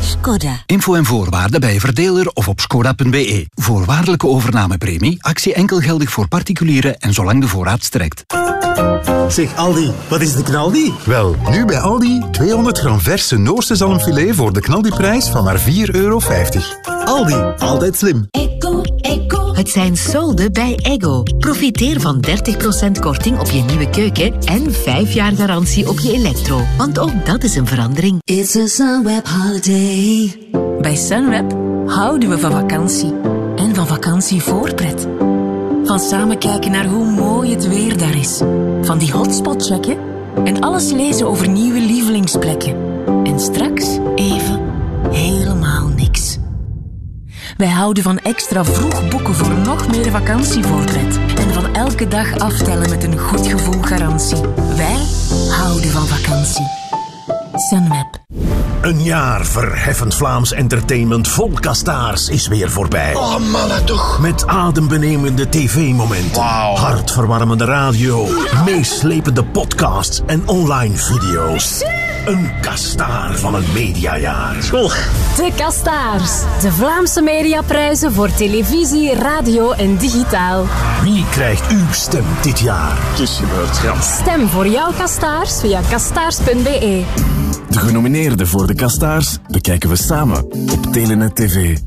Skoda. Info en voorwaarden bij verdeler of op skoda.be. Voorwaardelijke overnamepremie, actie enkel geldig voor particulieren en zolang de voorraad strekt. Zeg Aldi, wat is de knaldi? Wel, nu bij Aldi 200 gram verse Noorse zalmfilet voor de knaldiprijs van maar 4,50 euro. Aldi, altijd slim. Het zijn solden bij Ego. Profiteer van 30% korting op je nieuwe keuken en 5 jaar garantie op je elektro. Want ook dat is een verandering. It's a Sunweb holiday. Bij Sunweb houden we van vakantie. En van vakantie voorpret. Van samen kijken naar hoe mooi het weer daar is. Van die hotspot checken. En alles lezen over nieuwe lievelingsplekken. En straks even helemaal niks. Wij houden van extra vroeg boeken voor nog meer vakantievoorpret. En van elke dag aftellen met een goed gevoel garantie. Wij houden van vakantie. Sunweb. Een jaar verheffend Vlaams entertainment vol kastaars is weer voorbij. Oh, mannen toch. Met adembenemende tv-momenten, hartverwarmende radio, meeslepende podcasts en online video's. Een kastaar van een mediajaar. School. De Kastaars. De Vlaamse mediaprijzen voor televisie, radio en digitaal. Wie krijgt uw stem dit jaar? Het is gebeurd, ja. Stem voor jouw Kastaars via kastaars.be. De genomineerden voor de Kastaars bekijken we samen op Telenet TV.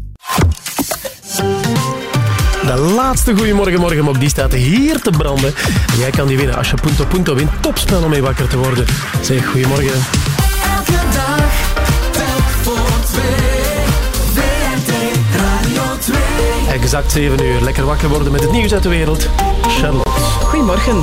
De laatste Goeiemorgen Morgen ook die staat hier te branden. En jij kan die winnen als je Punto Punto wint. Topspel om mee wakker te worden. Zeg, goedemorgen. Elke dag, telk voor twee. VRT Radio 2. Exact 7 uur. Lekker wakker worden met het nieuws uit de wereld. Charlotte. Goedemorgen.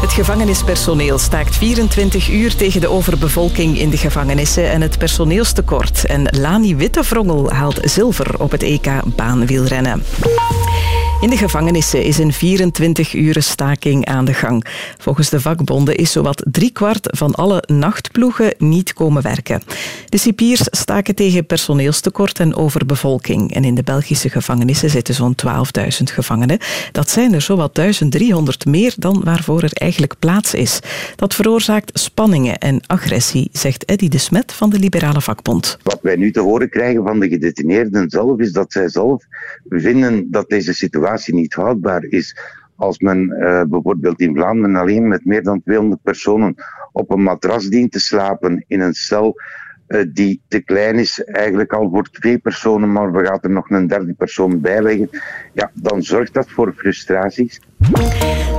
Het gevangenispersoneel staakt 24 uur tegen de overbevolking in de gevangenissen en het personeelstekort. En Lani Wittevroggel haalt zilver op het EK baanwielrennen. In de gevangenissen is een 24 uur staking aan de gang. Volgens de vakbonden is zowat driekwart van alle nachtploegen niet komen werken. De cipiers staken tegen personeelstekort en overbevolking. En in de Belgische gevangenissen zitten zo'n 12.000 gevangenen. Dat zijn er zowat 1300 meer dan waarvoor er eigenlijk plaats is. Dat veroorzaakt spanningen en agressie, zegt Eddy de Smet van de Liberale Vakbond. Wat wij nu te horen krijgen van de gedetineerden zelf, is dat zij zelf vinden dat deze situatie niet houdbaar is. Als men eh, bijvoorbeeld in Vlaanderen alleen met meer dan 200 personen op een matras dient te slapen in een cel eh, die te klein is, eigenlijk al voor twee personen, maar we gaan er nog een derde persoon bij leggen, ja, dan zorgt dat voor frustraties.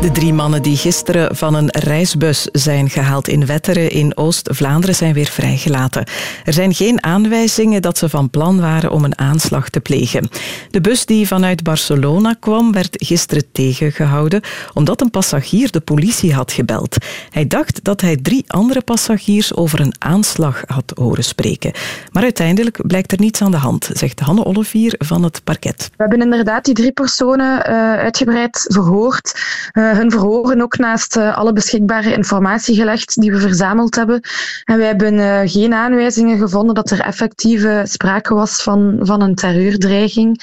De drie mannen die gisteren van een reisbus zijn gehaald in Wetteren in Oost-Vlaanderen zijn weer vrijgelaten. Er zijn geen aanwijzingen dat ze van plan waren om een aanslag te plegen. De bus die vanuit Barcelona kwam werd gisteren tegengehouden omdat een passagier de politie had gebeld. Hij dacht dat hij drie andere passagiers over een aanslag had horen spreken. Maar uiteindelijk blijkt er niets aan de hand, zegt Hanne Olivier van het parket. We hebben inderdaad die drie personen eh, uitgebreid verhoord. Eh, hun verhoren ook naast eh, alle beschikbare informatie gelegd die we verzameld hebben. En wij hebben eh, geen aanwijzingen gevonden dat er effectieve sprake was van, van een terreurdreiging.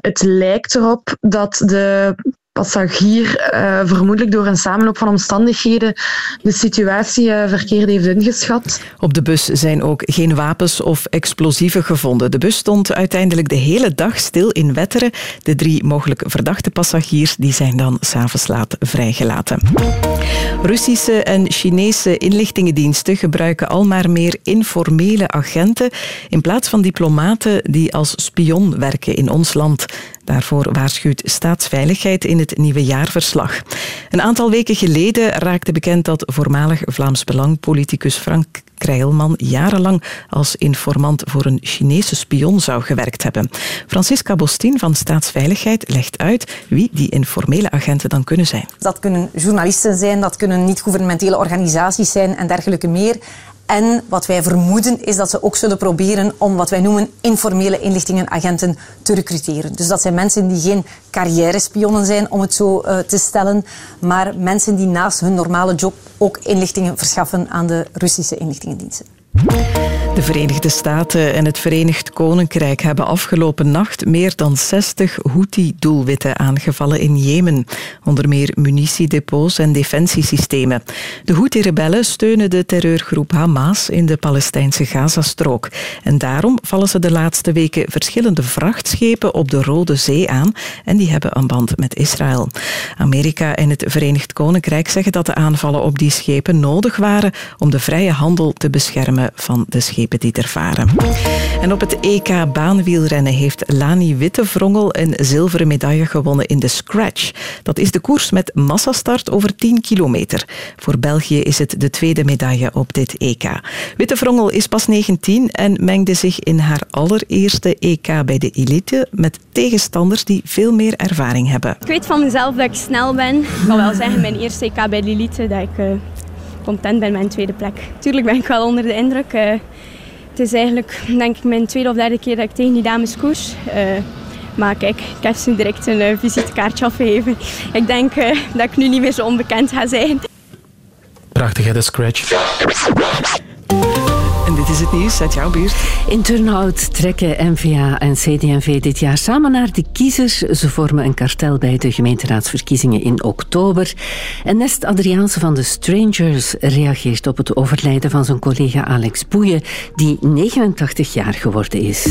Het lijkt erop dat de passagier eh, vermoedelijk door een samenloop van omstandigheden de situatie eh, verkeerd heeft ingeschat. Op de bus zijn ook geen wapens of explosieven gevonden. De bus stond uiteindelijk de hele dag stil in Wetteren. De drie mogelijk verdachte passagiers die zijn dan s'avonds laat vrijgelaten. Russische en Chinese inlichtingendiensten gebruiken al maar meer informele agenten in plaats van diplomaten die als spion werken in ons land. Daarvoor waarschuwt Staatsveiligheid in het nieuwe jaarverslag. Een aantal weken geleden raakte bekend dat voormalig Vlaams Belang-politicus Frank Krijlman jarenlang als informant voor een Chinese spion zou gewerkt hebben. Francisca Bostin van Staatsveiligheid legt uit wie die informele agenten dan kunnen zijn. Dat kunnen journalisten zijn, dat kunnen niet-governementele organisaties zijn en dergelijke meer. En wat wij vermoeden is dat ze ook zullen proberen om wat wij noemen informele inlichtingenagenten te recruteren. Dus dat zijn mensen die geen carrière-spionnen zijn, om het zo uh, te stellen, maar mensen die naast hun normale job ook inlichtingen verschaffen aan de Russische inlichtingendiensten. De Verenigde Staten en het Verenigd Koninkrijk hebben afgelopen nacht meer dan 60 Houthi-doelwitten aangevallen in Jemen. Onder meer munitiedepots en defensiesystemen. De Houthi-rebellen steunen de terreurgroep Hamas in de Palestijnse Gazastrook. En daarom vallen ze de laatste weken verschillende vrachtschepen op de Rode Zee aan. En die hebben een band met Israël. Amerika en het Verenigd Koninkrijk zeggen dat de aanvallen op die schepen nodig waren om de vrije handel te beschermen van de schepen die. En op het EK baanwielrennen heeft Lani Wittevrongen een zilveren medaille gewonnen in de Scratch. Dat is de koers met massastart over 10 kilometer. Voor België is het de tweede medaille op dit EK. Wittevrongen is pas 19 en mengde zich in haar allereerste EK bij de elite met tegenstanders die veel meer ervaring hebben. Ik weet van mezelf dat ik snel ben. Ik kan wel zeggen, mijn eerste EK bij de elite, dat ik... Uh content ben met mijn tweede plek. Tuurlijk ben ik wel onder de indruk. Uh, het is eigenlijk, denk ik, mijn tweede of derde keer dat ik tegen die dames koers. Uh, maar kijk, ik heb ze direct een uh, visitekaartje afgegeven. Ik denk dat ik nu niet meer zo onbekend ga zijn. Prachtig, hè, de scratch. Dit is het nieuws uit jouw buurt. In Turnhout trekken NVA en CD&V dit jaar samen naar de kiezers. Ze vormen een kartel bij de gemeenteraadsverkiezingen in oktober. En Nest Adriaanse van de Strangers reageert op het overlijden van zijn collega Alex Boeien, die 89 jaar geworden is.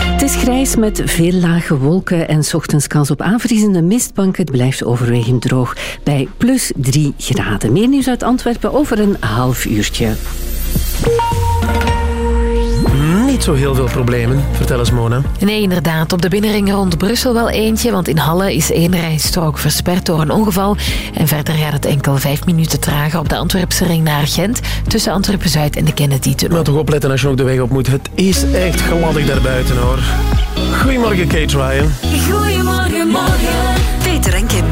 Het is grijs met veel lage wolken en ochtends kans op aanvriezende mistbanken. Het blijft overwegend droog bij plus 3 graden. Meer nieuws uit Antwerpen over een half uurtje. Niet zo heel veel problemen. Vertel eens, Mona. Nee, inderdaad. Op de binnenring rond Brussel wel eentje, want in Halle is één rijstrook versperd door een ongeval. En verder gaat het enkel vijf minuten trager op de Antwerpse ring naar Gent, tussen Antwerpen-Zuid en de Kennedy-tunnel. Maar toch opletten als je ook de weg op moet. Het is echt gladdig daarbuiten, hoor. Goedemorgen, Kate Ryan. Goedemorgen, morgen. Peter en Kim.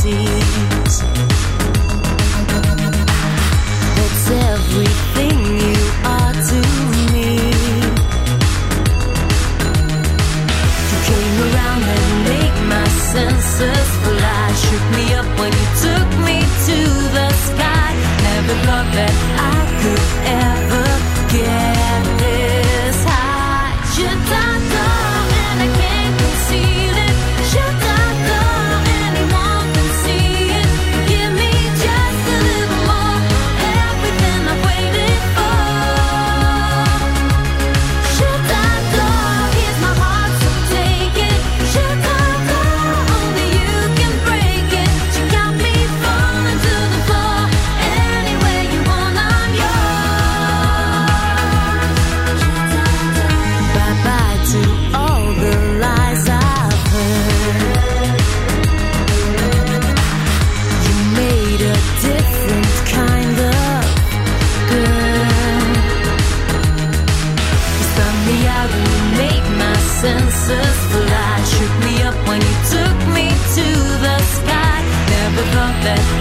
It's everything you are to me. You came around and made my senses fly. Shook me up when you took me to the sky. Never thought that I that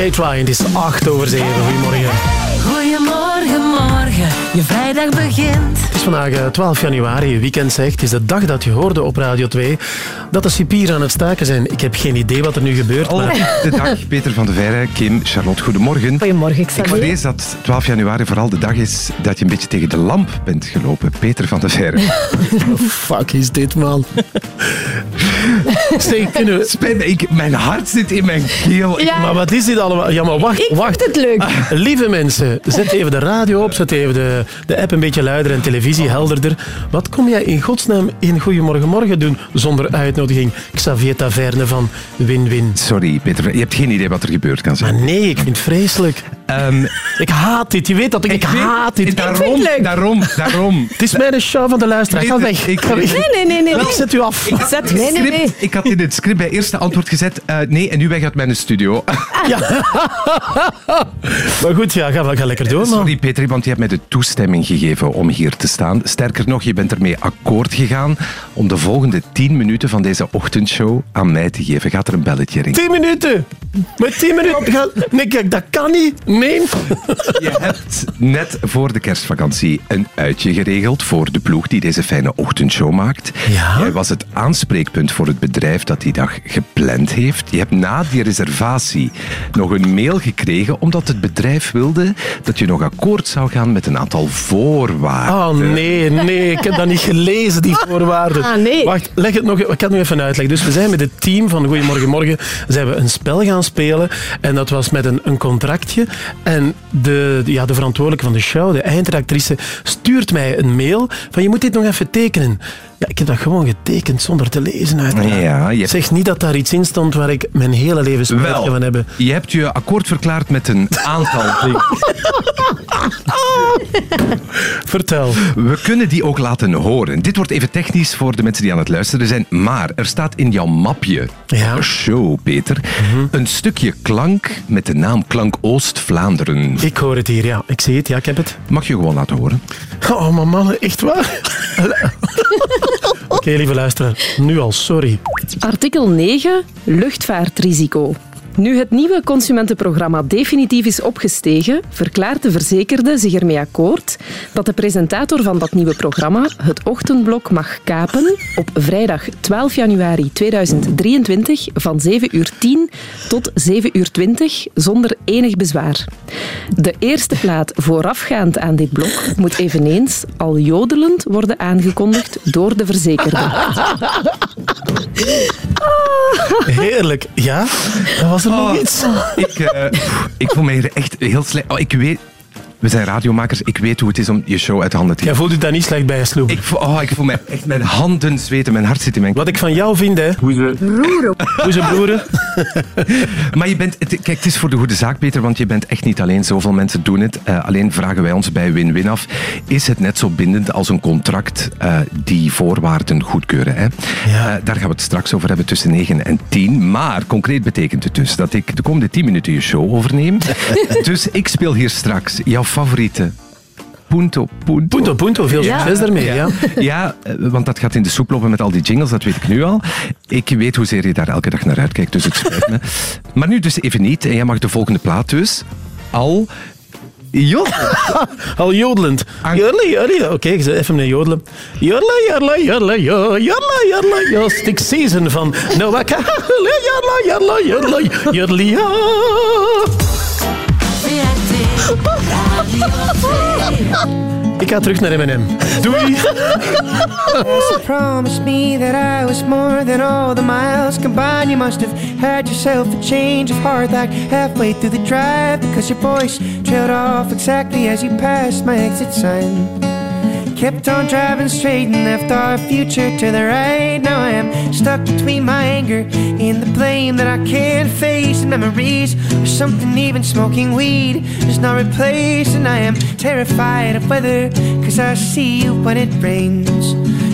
Oké, try. Het is 8 over 7. Goedemorgen. Goedemorgen, morgen. Je vrijdag begint. Het is vandaag eh, 12 januari, weekend zegt. Het is de dag dat je hoorde op Radio 2 dat de cipieren aan het staken zijn. Ik heb geen idee wat er nu gebeurt. Maar... De dag, Peter van de Veire, Kim, Charlotte, goedemorgen. Goedemorgen, Ik Xavier. vrees dat 12 januari vooral de dag is dat je een beetje tegen de lamp bent gelopen. Peter van de Veire. Fuck is dit, man? Zeg, kunnen we... Spijt me, ik, mijn hart zit in mijn keel. Ja. Maar wat is dit allemaal? Ja, maar wacht, wacht. het leuk. Lieve mensen, zet even de radio op, zet even de, de app een beetje luider en televisie helderder. Wat kom jij in godsnaam in Goedemorgen Morgen doen zonder uitnodiging? Xavier Taverne van Win-Win. Sorry, Peter, je hebt geen idee wat er gebeurd kan zijn. Maar nee, ik vind het vreselijk. Ehm, Ik haat dit, je weet dat ik, ik, weet- haat dit. Daarom, daarom, daarom. Het is mijn show van de luisteraar. Ga weg. Ik- Ga weg. Nee, nee, nee, nee. Ik zet u af. Zet, nee, nee, nee. Ik had in het script bij eerste antwoord gezet, eh, nee, en nu weg uit mijn studio. Ja. maar goed, ja, ga, ga lekker door, man. Sorry Peter, want je hebt mij de toestemming gegeven om hier te staan. Sterker nog, je bent ermee akkoord gegaan om de volgende 10 minuten van deze ochtendshow aan mij te geven. Gaat er een belletje ringen? 10 minuten. Met 10 minuten. Nee, kijk, dat kan niet. Je hebt net voor de kerstvakantie een uitje geregeld voor de ploeg die deze fijne ochtendshow maakt. Ja. Jij was het aanspreekpunt voor het bedrijf dat die dag gepland heeft. Je hebt na die reservatie nog een mail gekregen omdat het bedrijf wilde dat je nog akkoord zou gaan met een aantal voorwaarden. Oh nee, nee, ik heb dat niet gelezen, die voorwaarden. Ah, nee. Wacht, leg het nog, ik kan het nog even uitleggen. Dus we zijn met het team van Goedemorgen Morgen zijn we een spel gaan spelen. En dat was met een, een contractje. En de, ja, de verantwoordelijke van de show, de eindredactrice, stuurt mij een mail van je moet dit nog even tekenen. Ja, ik heb dat gewoon getekend zonder te lezen uiteraard. Ja, je hebt- Zeg niet dat daar iets in stond waar ik mijn hele leven spijt van heb. je hebt je akkoord verklaard met een aantal dingen. Vertel. We kunnen die ook laten horen. Dit wordt even technisch voor de mensen die aan het luisteren zijn. Maar er staat in jouw mapje, Ja. show Peter, Mhm. een stukje klank met de naam Klank Oost-Vlaanderen. Ik hoor het hier, ja. Ik zie het, ja, ik heb het. Mag je gewoon laten horen? Oh, maar mannen, echt waar? Oké, lieve luisteraar, nu al, sorry. Artikel 9. Luchtvaartrisico. Nu het nieuwe consumentenprogramma definitief is opgestegen, verklaart de verzekerde zich ermee akkoord dat de presentator van dat nieuwe programma het ochtendblok mag kapen op vrijdag 12 januari 2023 van 7 uur 10 tot 7 uur 20 zonder enig bezwaar. De eerste plaat voorafgaand aan dit blok moet eveneens al jodelend worden aangekondigd door de verzekerde. Heerlijk. Ja? Dat was er nog iets. Ik, pff, ik voel me hier echt heel slecht. Oh, ik weet... We zijn radiomakers. Ik weet hoe het is om je show uit de handen te Jij geven. voelt je daar niet slecht bij, Sloep. Ik voel, oh, ik voel me echt mijn handen zweten. Mijn hart zit in mijn... Wat ik van jou vind, hè. Hoe is het, broeren? Maar je bent, het- kijk, het is voor de goede zaak, Peter, want je bent echt niet alleen. Zoveel mensen doen het. Eh, alleen vragen wij ons bij Win-Win af. Is het net zo bindend als een contract eh, die voorwaarden goedkeuren? Hè? Eh, daar gaan we het straks over hebben tussen 9 en 10. Maar concreet betekent het dus dat ik de komende 10 minuten je show overneem. dus ik speel hier straks jouw favoriete Punto, punto. Punto, punto. Veel succes daarmee, ja. Ja, eh, want dat gaat in de soep lopen met al die jingles, dat weet ik nu al. Ik weet hoezeer je daar elke dag naar uitkijkt, dus het spijt me. Maar nu dus even niet. En jij mag de volgende plaat dus al... Jodelen. Al jodelend. Jodelen, jodelen. Oké, ik zet even naar jodelen. Jodelen, jodelen, jodelen, jo- jodelen, jodelen, jo. Stick season van Noah Kahle. Jodelen, jodelen, jodelen, jodelen, ja. Ik ga terug naar M&M. Doei. Promised me that I was more than all the miles combined. You must have had yourself a change of heart like halfway through the drive because your voice trailed off exactly as you passed my exit sign. Kept on driving straight and left our future to the right. Now I am stuck between my anger and the blame that I can't face. And memories or something even smoking weed does not replace. And I am terrified of weather cause I see you when it rains.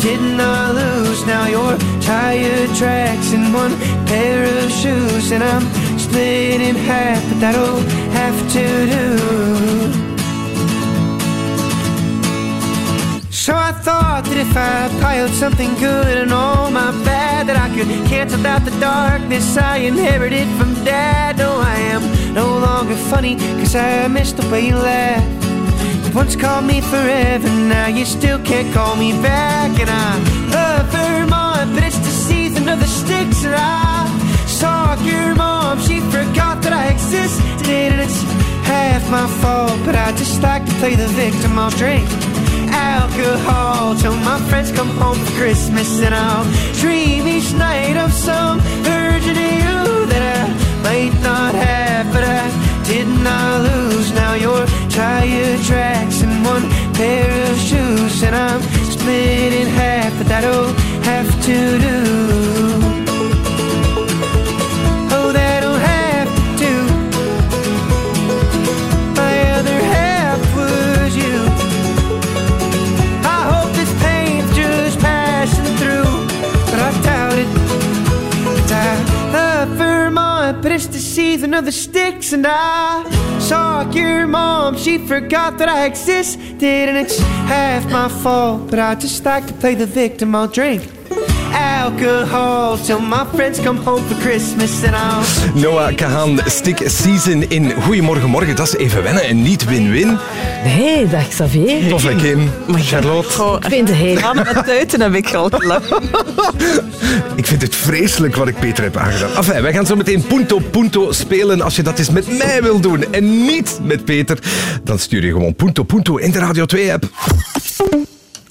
did not I lose. Now your tire tracks in one pair of shoes, and I'm split in half, but that'll have to do. So I thought that if I piled something good and all my bad, that I could cancel out the darkness I inherited from dad. No, I am no longer funny, cause I miss the way you laugh. Once called me forever, now you still can't call me back. And I love Vermont, but it's the season of the sticks. And I saw your mom, she forgot that I existed, and it's half my fault. But I just like to play the victim, I'll drink alcohol till my friends come home for Christmas and I'll dream each night of some of you that I might not have but I did not I lose? Now your tire tracks and one pair of shoes and I'm split in half but that'll have to do the season of the sticks, and I saw your mom. She forgot that I existed, and it's half my fault. But I just like to play the victim. I'll drink alcohol till my friends come home for Christmas, and I'll. Noah Kahan, stick season in Goedemorgen Morgen. Dat is even wennen en niet win-win. Nee, dag Xavier. Tof, hè, Kim. Charlotte. Ik vind het heel... Aan met tuiten heb ik al. Ik vind het vreselijk wat ik Peter heb aangedaan. Enfin, wij gaan zo meteen Punto Punto spelen. Als je dat eens met mij wil doen en niet met Peter, dan stuur je gewoon Punto Punto in de Radio 2-app.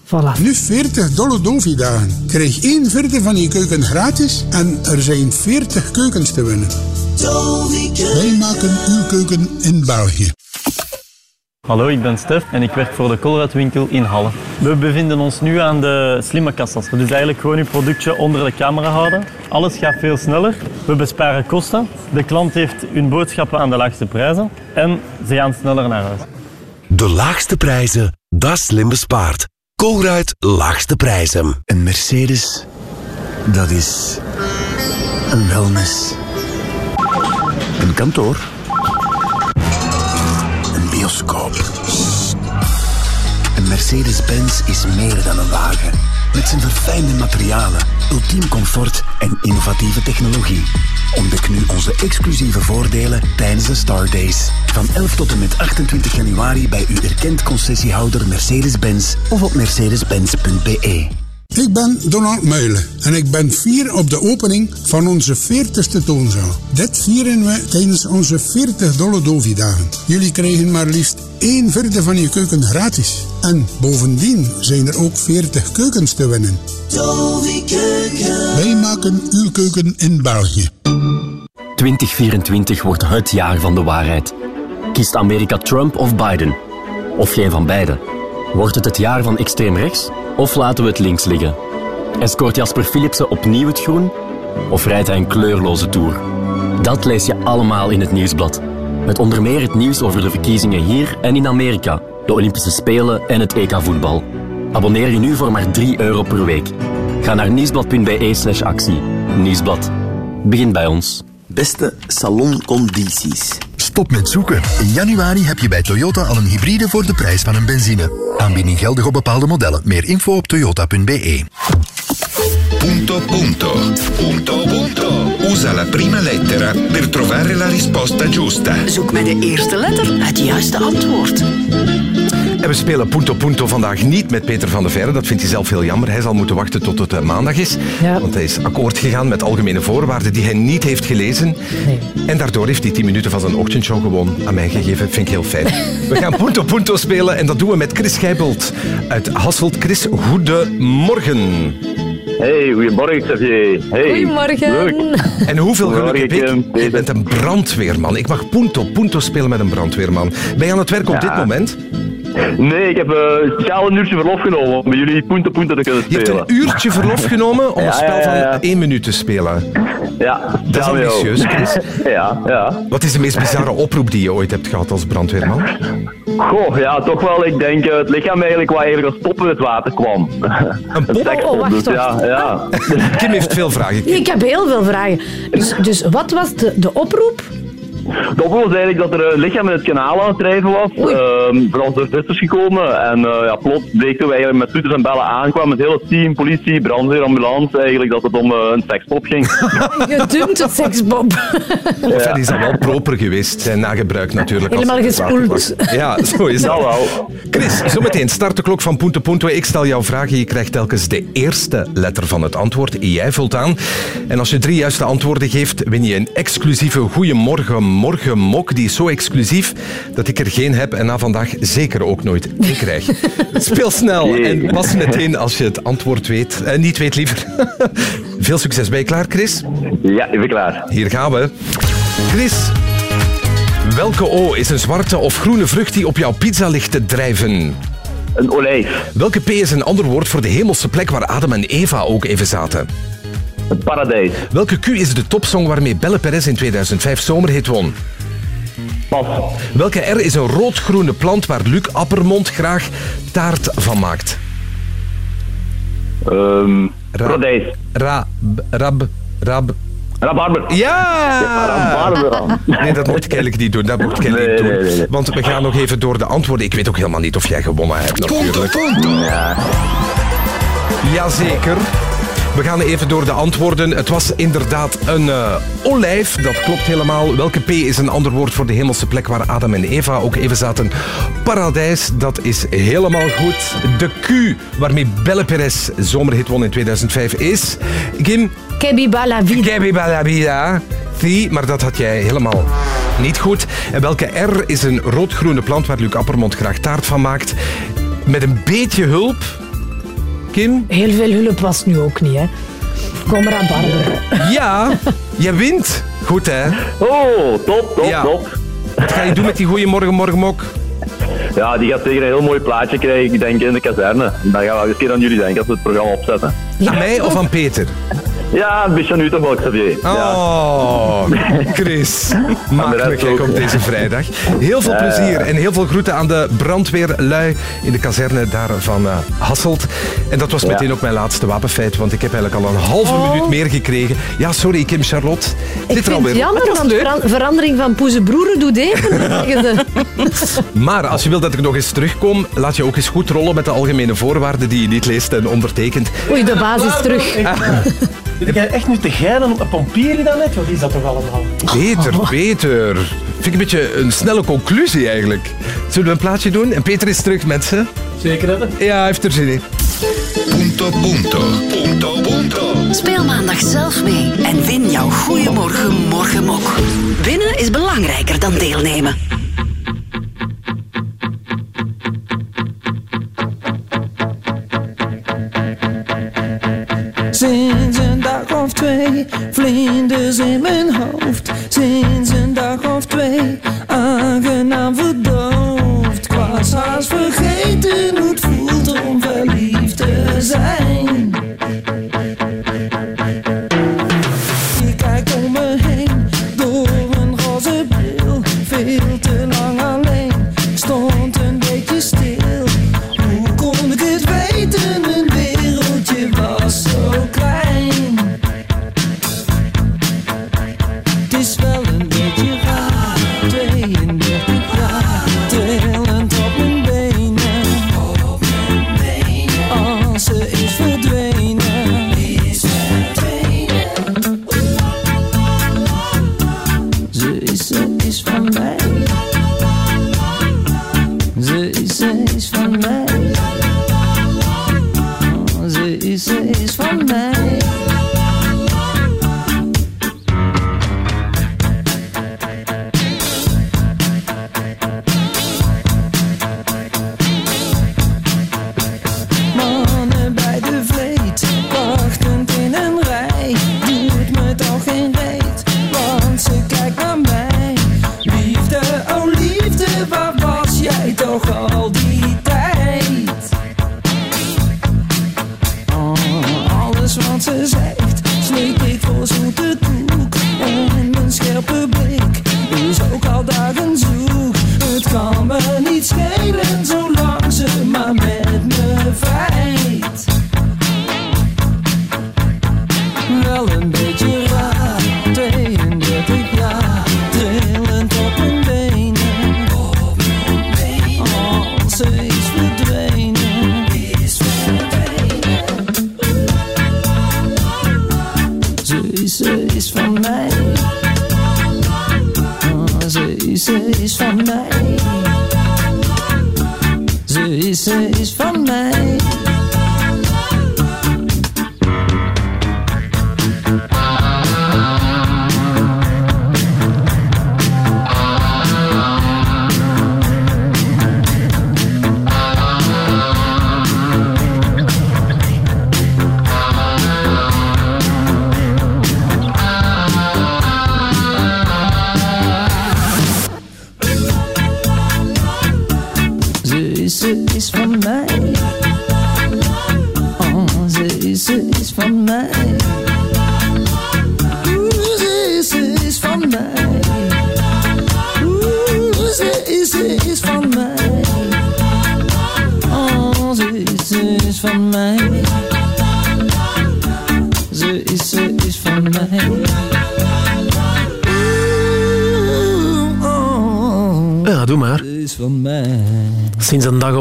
Voilà. Nu 40 dolle Dovi-dagen. Krijg één vierde van je keuken gratis en er zijn 40 keukens te winnen. Wij maken uw keuken in België. Hallo, ik ben Stef en ik werk voor de Colruyt-winkel in Halle. We bevinden ons nu aan de slimme kassas. Dat is eigenlijk gewoon uw productje onder de camera houden. Alles gaat veel sneller. We besparen kosten. De klant heeft hun boodschappen aan de laagste prijzen. En ze gaan sneller naar huis. De laagste prijzen, dat slim bespaard. Colruyt Laagste Prijzen. Een Mercedes, dat is een wellness. Een kantoor. Een bioscoop. Een Mercedes-Benz is meer dan een wagen. Met zijn verfijnde materialen, ultiem comfort en innovatieve technologie. Ontdek nu onze exclusieve voordelen tijdens de Star Days. Van 11 tot en met 28 januari bij uw erkend concessiehouder Mercedes-Benz of op mercedes-benz.be. Ik ben Donald Meulen en ik ben fier op de opening van onze 40ste toonzaal. Dit vieren we tijdens onze 40 dolle Dovi-dagen. Jullie krijgen maar liefst één vierde van je keuken gratis. En bovendien zijn er ook 40 keukens te winnen. Wij maken uw keuken in België. 2024 wordt het jaar van de waarheid. Kiest Amerika Trump of Biden? Of geen van beiden? Wordt het het jaar van extreem rechts? Of laten we het links liggen? En Jasper Philipsen opnieuw het groen? Of rijdt hij een kleurloze tour? Dat lees je allemaal in het nieuwsblad. Met onder meer het nieuws over de verkiezingen hier en in Amerika, de Olympische Spelen en het EK voetbal. Abonneer je nu voor maar 3 euro per week. Ga naar nieuwsblad.be slash actie. Nieuwsblad. Begin bij ons. Beste saloncondities. Stop met zoeken. In januari heb je bij Toyota al een hybride voor de prijs van een benzine. Aanbieding geldig op bepaalde modellen. Meer info op toyota.be. Punto punto. Punto punto. Usa la prima lettera per trovare la risposta giusta. Zoek met de eerste letter het juiste antwoord. En we spelen Punto Punto vandaag niet met Peter van der Verre. Dat vindt hij zelf heel jammer. Hij zal moeten wachten tot het eh, maandag is. Want hij is akkoord gegaan met algemene voorwaarden die hij niet heeft gelezen. En daardoor heeft hij 10 minuten van zijn ochtendshow gewoon aan mij gegeven. Vind ik heel fijn. We gaan Punto Punto spelen en dat doen we met Chris Gijbelt uit Hasselt. Chris, goedemorgen. Hey, goedemorgen Xavier. Hey. Goedemorgen. Leuk. En hoeveel geluk heb ik? Je bent een brandweerman. Ik mag Punto Punto spelen met een brandweerman. Ben je aan het werk op Ja. dit moment? Nee, ik heb eh, speciaal een uurtje verlof genomen om jullie punten punten te kunnen Je hebt spelen. een uurtje verlof genomen om Ja, een spel ja, ja, ja. van één minuut te spelen. Ja, Dat is ambitieus, Chris. Ja, ja. Wat is de meest bizarre oproep die je ooit hebt gehad als brandweerman? Goh, ja, toch wel. Ik denk eh, het lichaam eigenlijk wat eigenlijk als pop in het water kwam. Een pop? Oh, wacht, ja, ja. Kim heeft veel vragen. Ik heb heel veel vragen. Dus, dus wat was de, de oproep? De oproep was eigenlijk dat er een lichaam in het kanaal aan het drijven was. Ehm vooral de vissers gekomen. En eh, ja, plots bleek toen we eigenlijk met toeters en bellen aankwamen. Met het hele team, politie, brandweer, ambulance. Eigenlijk dat het om eh, een sekspop ging. Gedumpte seksbob. Of hij is al wel proper geweest, zijn nagebruik natuurlijk. Helemaal gespoeld. Ja, zo is het. Dat wel. Chris, zometeen start de klok van Punto Punto. Ik stel jou vragen, je krijgt telkens de eerste letter van het antwoord. Jij vult aan. En als je drie juiste antwoorden geeft, win je een exclusieve Goeiemorgen Morgen mok. Die is zo exclusief dat ik er geen heb en na vandaag zeker ook nooit een krijg. Speel snel en pas meteen als je het antwoord weet. Eh, niet weet liever. Veel succes. Ben je klaar, Chris? Ja, ik ben klaar. Hier gaan we. Chris, welke O is een zwarte of groene vrucht die op jouw pizza ligt te drijven? Een olijf. Welke P is een ander woord voor de hemelse plek waar Adam en Eva ook even zaten? Het paradijs. Welke Q is de topsong waarmee Belle Perez in 2005 Zomerhit won? Pas. Welke R is een rood-groene plant waar Luc Appermond graag taart van maakt? Um. Ra, b- rab, rab... Rabarber. Ja! rabarber. Nee, dat mocht ik eigenlijk niet doen. Dat mocht ik niet doen. Nee, nee, nee. Want we gaan nog even door de antwoorden. Ik weet ook helemaal niet of jij gewonnen hebt natuurlijk. Ja. Jazeker. We gaan even door de antwoorden. Het was inderdaad een eh, olijf, dat klopt helemaal. Welke P is een ander woord voor de hemelse plek waar Adam en Eva ook even zaten? Paradijs, dat is helemaal goed. De Q, waarmee Belle Perez zomerhit won in 2005, is... Kim? Kebiba la vida. Kebiba la vida. Zie, maar dat had jij helemaal niet goed. En welke R is een rood-groene plant waar Luc Appermond graag taart van maakt? Met een beetje hulp... Kim? Heel veel hulp was het nu ook niet, hè. Kom maar aan, Barbara. Ja, je wint. Goed, hè? Oh, top, top, Ja. top. Wat ga je doen met die Goeiemorgen Morgenmok? Ja, die gaat zeker een heel mooi plaatje krijgen, ik denk, in de kazerne. Dan gaan we eens keer aan jullie denken als we het programma opzetten. Aan mij of aan Peter? Ja, een beetje aan u toch wel, Xavier. Oh, Chris. Maak me gek ook. op deze vrijdag. Heel veel Ja, ja, ja. plezier en heel veel groeten aan de brandweerlui in de kazerne daar van eh, Hasselt. En dat was Ja. meteen ook mijn laatste wapenfeit, want ik heb eigenlijk al een halve Oh. minuut meer gekregen. Ja, sorry Kim Charlotte. Ik Zit er vind het jammer, want veran- verandering van poezenbroeren doet even. Maar als je wilt dat ik nog eens terugkom, laat je ook eens goed rollen met de algemene voorwaarden die je niet leest en ondertekent. Oei, de baas is terug. Zit jij echt nu te geilen op een pompier dan net? Wat is dat toch allemaal? Beter, beter. Vind ik een beetje een snelle conclusie eigenlijk. Zullen we een plaatje doen? En Peter is terug, mensen. Zeker hebben. Ja, hij heeft er zin in. Punto, punto. Punto, punto. Speel maandag zelf mee en win jouw Goeiemorgen Morgenmok. Winnen is belangrijker dan deelnemen. Of twee, vlinders in mijn hoofd. Sinds een dag of twee, aangenaam verdoofd. Ik was vergeten hoe het voelt om verliefd te zijn. Ik kijk om me heen, door een roze bril.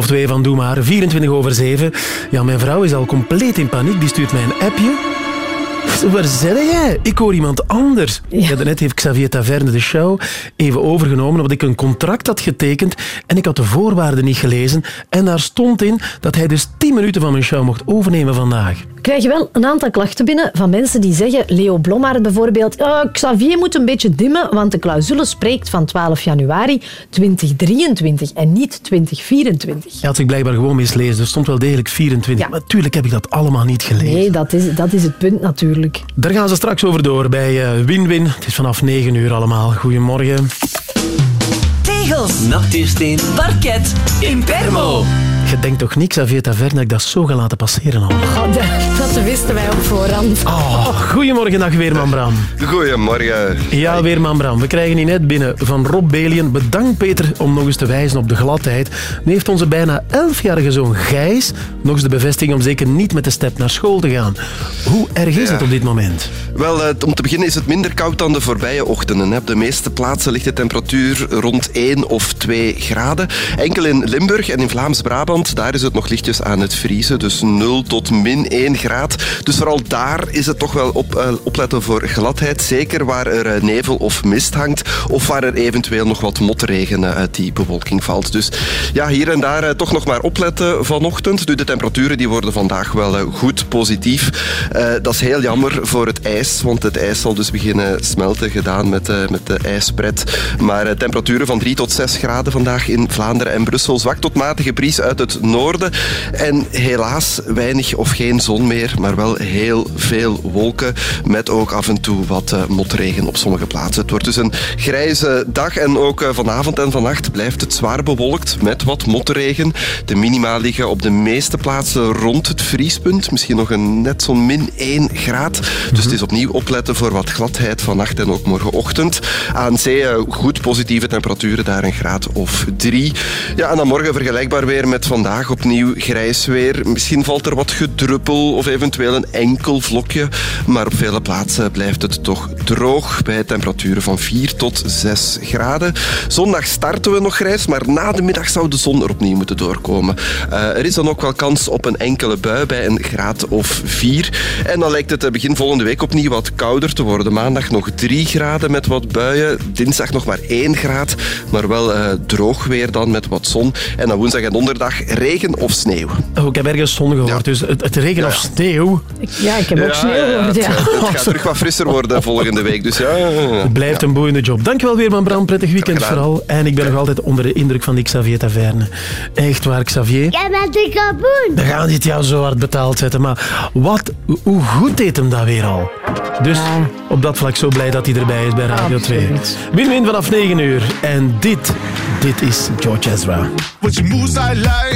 Twee van Doe maar, 24 over 7. Ja, mijn vrouw is al compleet in paniek. Die stuurt mij een appje. Waar zit jij? Ik hoor iemand anders. Ja. daarnet heeft Xavier Taverne de show even overgenomen omdat ik een contract had getekend en ik had de voorwaarden niet gelezen. En daar stond in dat hij dus 10 minuten van mijn show mocht overnemen vandaag. Krijg je wel een aantal klachten binnen van mensen die zeggen, Leo Blommaert bijvoorbeeld, "Ah, Xavier moet een beetje dimmen, want de clausule spreekt van 12 januari 2023 en niet 2024. Ja, had ik blijkbaar gewoon mislezen. Er stond wel degelijk 24. Maar natuurlijk heb ik dat allemaal niet gelezen. Nee, dat is, dat is het punt natuurlijk. Daar gaan ze straks over door bij eh, Win-Win. Het is vanaf 9 uur allemaal. Goedemorgen. Tegels. Nachtuursteen. Parket. Impermo. Je denkt toch niks, Xavier Taverne, dat ik dat zo ga laten passeren al. Oh, dat, dat wisten wij op voorhand. Oh, goedemorgen, dag Weerman Bram. Goedemorgen. Ja, Weerman Bram. We krijgen hier net binnen van Rob Belien. Bedankt Peter om nog eens te wijzen op de gladheid. Nu heeft onze bijna 11-jarige zoon Gijs nog eens de bevestiging om zeker niet met de step naar school te gaan. Hoe erg is Ja. het op dit moment? Wel, eh, om te beginnen is het minder koud dan de voorbije ochtenden. hè. Op de meeste plaatsen ligt de temperatuur rond 1 of 2 graden. Enkel in Limburg en in Vlaams-Brabant, daar is het nog lichtjes aan het vriezen. Dus 0 tot min 1 graad. Dus vooral daar is het toch wel op, eh, opletten voor gladheid. Zeker waar er eh, nevel of mist hangt. Of waar er eventueel nog wat motregen eh, uit die bewolking valt. Dus ja, hier en daar toch nog maar opletten vanochtend. Nu, de temperaturen die worden vandaag wel goed positief. Dat is heel jammer voor het ijs, want het ijs zal dus beginnen smelten, gedaan met, met de ijspret. Maar temperaturen van 3 tot 6 graden vandaag in Vlaanderen en Brussel. Zwak tot matige bries uit het noorden. En helaas weinig of geen zon meer, maar wel heel veel wolken. Met ook af en toe wat eh, motregen op sommige plaatsen. Het wordt dus een grijze dag en ook eh, vanavond en vannacht blijft het zwaar bewolkt met wat motregen. De minima liggen op de meeste plaatsen rond het vriespunt. Misschien nog een net zo'n min 1 graad. Dus het is opnieuw opletten voor wat gladheid vannacht en ook morgenochtend. Aan zee eh, goed positieve temperaturen, daar een graad of 3. Ja, en dan morgen vergelijkbaar weer met vandaag opnieuw grijs weer. Misschien valt er wat gedruppel of eventueel een enkel vlokje. Maar op vele plaatsen blijft het toch droog bij temperaturen van 4 tot 6 graden. Zondag starten we nog grijs, maar na de middag zou de zon er opnieuw moeten doorkomen. Eh, er is dan ook wel kans op een enkele bui bij een graad of 4. En dan lijkt het eh, begin volgende week opnieuw wat kouder te worden. Maandag nog 3 graden met wat buien. Dinsdag nog maar 1 graad, maar wel eh, droog weer dan met wat zon. En dan woensdag en donderdag regen of sneeuw. Oh, ik heb ergens zon gehoord, dus het, het regen of sneeuw. Ja, ik heb ook sneeuw gehoord, het, ja. het gaat terug wat frisser worden volgende week. Dus ja, ja, ja. Het blijft een boeiende job. Dankjewel weer, man Bram. Prettig weekend vooral. En ik ben nog altijd onder de indruk van die Xavier Taverne. Echt waar, Xavier. Jij bent een kaboen. We gaan dit jou zo hard betaald zetten, maar wat, hoe goed deed hem dat weer al? Dus op dat vlak zo blij dat hij erbij is bij Radio 2. Win-win vanaf 9 uur. En dit, dit is George Ezra. Moves like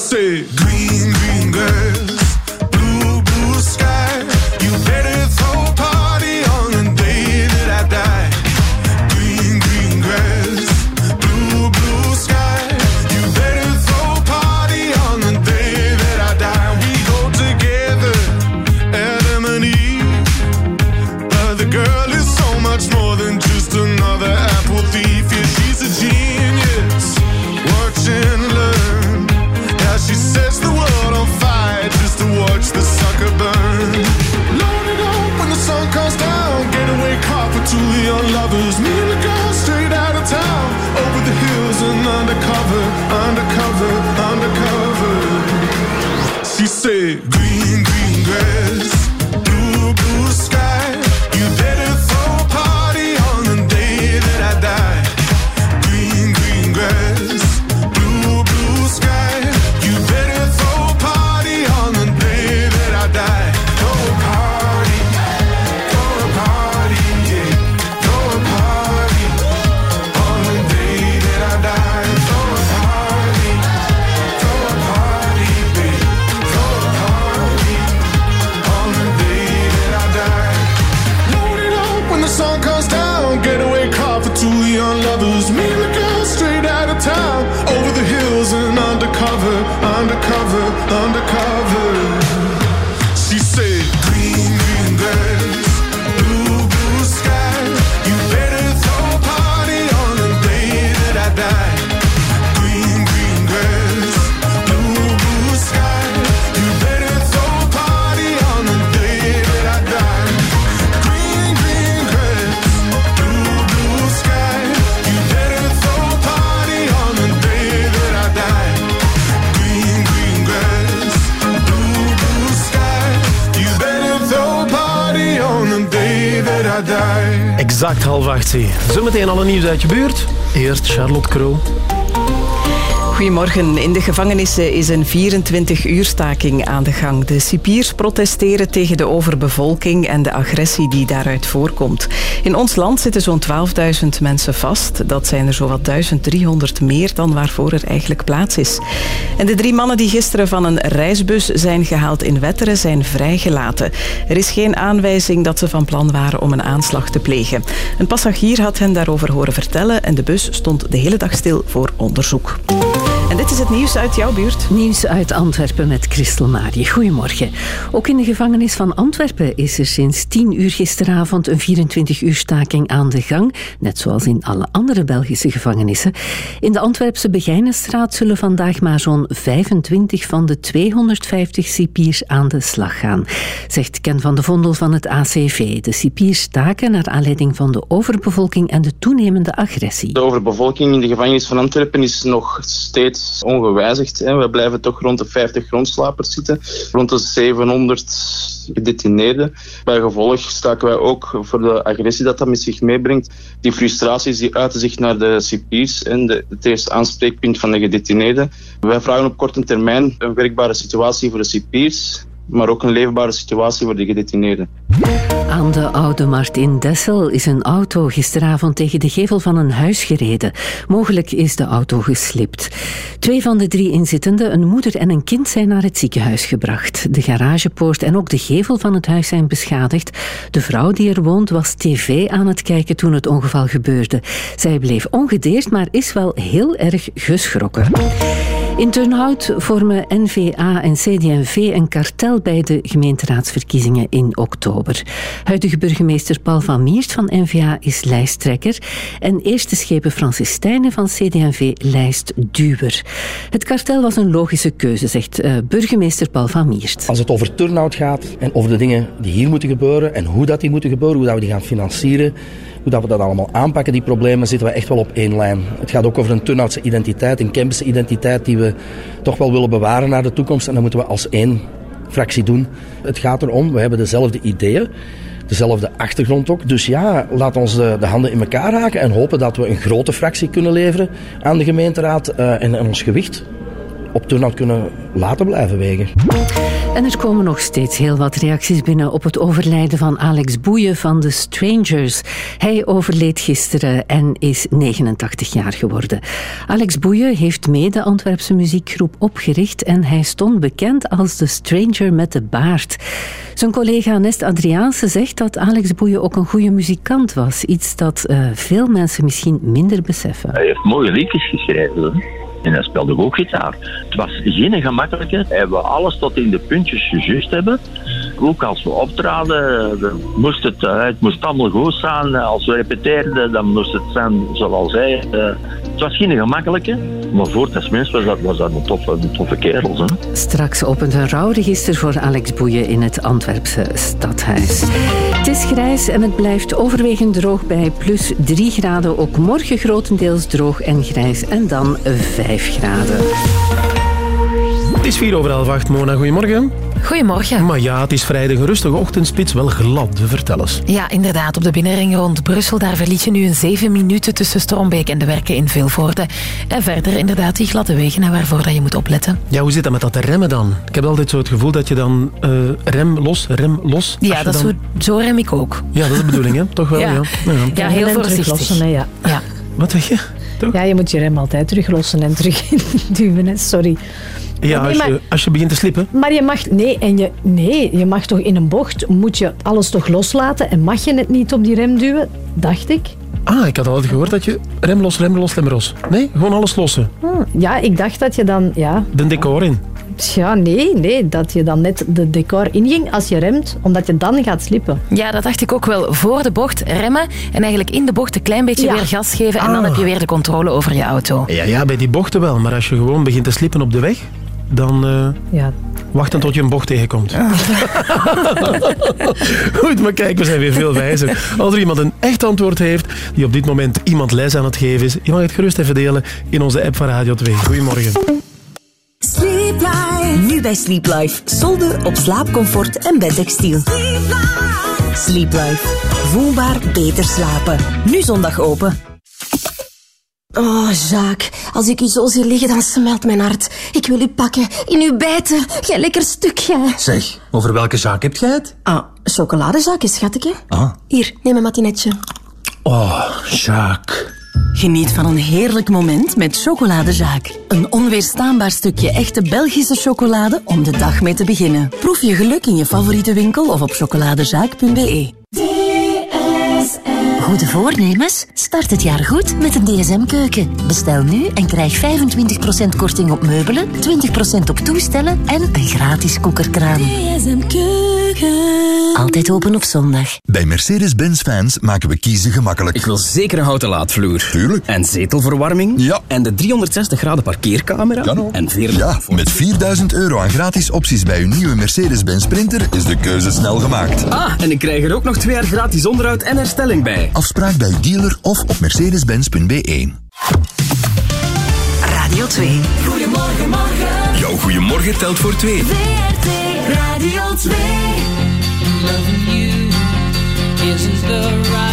She said, Green, green grass, lovers. Me and the girl straight out of town. Over the hills and undercover, undercover, undercover. She said, Green, Exact half acht, zie. Zometeen alle nieuws uit je buurt. Eerst Charlotte Kroo. Goedemorgen. In de gevangenissen is een 24-uur staking aan de gang. De cipiers protesteren tegen de overbevolking en de agressie die daaruit voorkomt. In ons land zitten zo'n 12.000 mensen vast. Dat zijn er zowat 1300 meer dan waarvoor er eigenlijk plaats is. En de drie mannen die gisteren van een reisbus zijn gehaald in Wetteren zijn vrijgelaten. Er is geen aanwijzing dat ze van plan waren om een aanslag te plegen. Een passagier had hen daarover horen vertellen en de bus stond de hele dag stil voor onderzoek. Dit is het nieuws uit jouw buurt. Nieuws uit Antwerpen met Christel Marie. Goedemorgen. Ook in de gevangenis van Antwerpen is er sinds 10 uur gisteravond een 24-uur staking aan de gang, net zoals in alle andere Belgische gevangenissen. In de Antwerpse Begijnenstraat zullen vandaag maar zo'n 25 van de 250 cipiers aan de slag gaan, zegt Ken van de Vondel van het ACV. De cipiers staken naar aanleiding van de overbevolking en de toenemende agressie. De overbevolking in de gevangenis van Antwerpen is nog steeds ongewijzigd. Hè. We blijven toch rond de 50 grondslapers zitten, rond de 700 gedetineerden. Bij gevolg staken wij ook voor de agressie dat dat met zich meebrengt. Die frustraties die uiten zich naar de cipiers en de, het eerste aanspreekpunt van de gedetineerden. Wij vragen op korte termijn een werkbare situatie voor de cipiers, maar ook een leefbare situatie voor de gedetineerden. Aan de Oude Markt in Dessel is een auto gisteravond tegen de gevel van een huis gereden. Mogelijk is de auto geslipt. Twee van de drie inzittenden, een moeder en een kind, zijn naar het ziekenhuis gebracht. De garagepoort en ook de gevel van het huis zijn beschadigd. De vrouw die er woont was tv aan het kijken toen het ongeval gebeurde. Zij bleef ongedeerd, maar is wel heel erg geschrokken. In Turnhout vormen NVA en CD&V een kartel bij de gemeenteraadsverkiezingen in oktober. Huidige burgemeester Paul van Miert van NVA is lijsttrekker en eerste schepen Francis Stijnen van CD&V lijstduwer. Het kartel was een logische keuze, zegt uh, burgemeester Paul van Miert. Als het over Turnhout gaat en over de dingen die hier moeten gebeuren en hoe dat die moeten gebeuren, hoe dat we die gaan financieren, hoe dat we dat allemaal aanpakken, die problemen, zitten we echt wel op één lijn. Het gaat ook over een Turnhoutse identiteit, een Kempische identiteit die we toch wel willen bewaren naar de toekomst. En dat moeten we als één fractie doen. Het gaat erom, we hebben dezelfde ideeën, dezelfde achtergrond ook. Dus ja, laat ons de, de handen in elkaar haken en hopen dat we een grote fractie kunnen leveren aan de gemeenteraad en, en ons gewicht op Turnhout kunnen laten blijven wegen. En er komen nog steeds heel wat reacties binnen op het overlijden van Alex Boeien van The Strangers. Hij overleed gisteren en is 89 jaar geworden. Alex Boeien heeft mee de Antwerpse muziekgroep opgericht en hij stond bekend als de stranger met de baard. Zijn collega Nest Adriaanse zegt dat Alex Boeien ook een goede muzikant was. Iets dat eh, veel mensen misschien minder beseffen. Hij heeft mooie liedjes geschreven. hè. En hij speelde ook gitaar. Het was geen gemakkelijke. Hij wou alles tot in de puntjes gejuist hebben. Ook als we optraden, moest het, eh, het moest allemaal goed zijn. Als we repeteerden, dan moest het zijn zoals hij. eh. Het was geen gemakkelijke, maar voor het mens was dat, was dat een, toffe, een toffe kerel. Hè. Straks opent een rouwregister voor Alex Boeien in het Antwerpse stadhuis. Het is grijs en het blijft overwegend droog bij plus 3 graden. Ook morgen grotendeels droog en grijs en dan 5 graden. Het is vier over half acht, Mona. Goedemorgen. Goedemorgen. Maar ja, het is vrijdag een rustige ochtendspits, wel glad. Vertel eens. Ja, inderdaad. Op de binnenring rond Brussel, daar verlies je nu een zeven minuten tussen Strombeek en de werken in Vilvoorde. En verder inderdaad die gladde wegen en waarvoor dat je moet opletten. Ja, hoe zit dat met dat remmen dan? Ik heb altijd zo het gevoel dat je dan eh, rem los, rem los. Ja, dat is dan- zo, zo rem ik ook. Ja, dat is de bedoeling, hè? Toch wel, ja. Ja. ja. Ja, heel voorzichtig. hè, ja. Ja. Wat zeg je? Ja, je moet je rem altijd teruglossen en terugduwen. hè. Sorry. Ja, als, je, als je begint te slippen. Maar je mag, nee, en je, nee, je mag toch in een bocht, moet je alles toch loslaten en mag je het niet op die rem duwen, dacht ik. Ah, ik had altijd gehoord dat je rem los, rem los, rem los. Nee, gewoon alles lossen. Hm, Ja, ik dacht dat je dan, ja, De decor in. Ja, nee, nee, dat je dan net de decor inging als je remt, omdat je dan gaat slippen. Ja, dat dacht ik ook wel. Voor de bocht remmen en eigenlijk in de bocht een klein beetje Ja. weer gas geven. En dan Ah. heb je weer de controle over je auto. Ja, ja, bij die bochten wel. Maar als je gewoon begint te slippen op de weg, dan eh Ja. wachten tot je een bocht tegenkomt. Goed, maar kijk, we zijn weer veel wijzer. Als er iemand een echt antwoord heeft, die op dit moment iemand les aan het geven is, je mag het gerust even delen in onze app van Radio 2. Goedemorgen. Nu bij Sleep Life. Solden op slaapcomfort en bedtextiel. Sleep Life. Voelbaar beter slapen. Nu zondag open. Oh, Jacques, als ik u zo zie liggen, dan smelt mijn hart. Ik wil u pakken, in u bijten. Jij lekker stuk, jij. Zeg, over welke zaak heb jij het? Ah, chocoladezakje, schatje. Ah. Hier, neem een matinetje. Oh, Jacques. Geniet van een heerlijk moment met Chocoladezaak. Een onweerstaanbaar stukje echte Belgische chocolade om de dag mee te beginnen. Proef je geluk in je favoriete winkel of op chocoladezaak.be. Goede voornemens? Start het jaar goed met een DSM-keuken. Bestel nu en krijg 25% korting op meubelen, 20% op toestellen en een gratis koekerkraan. DSM-keuken. Altijd open op zondag. Bij Mercedes-Benz fans maken we kiezen gemakkelijk. Ik wil zeker een houten laadvloer. Tuurlijk. En zetelverwarming. Ja. En de 360 graden parkeercamera. Ja, nou. En veer Ja, met 4000 euro aan gratis opties bij uw nieuwe Mercedes-Benz Sprinter is de keuze snel gemaakt. Ah, en ik krijg er ook nog twee jaar gratis onderhoud en herstelling bij. Afspraak bij uw dealer of op mercedes-benz.be. Radio 2. Goedemorgen, morgen. Jouw goeiemorgen telt voor twee. WRT Radio 2. Loving you isn't the right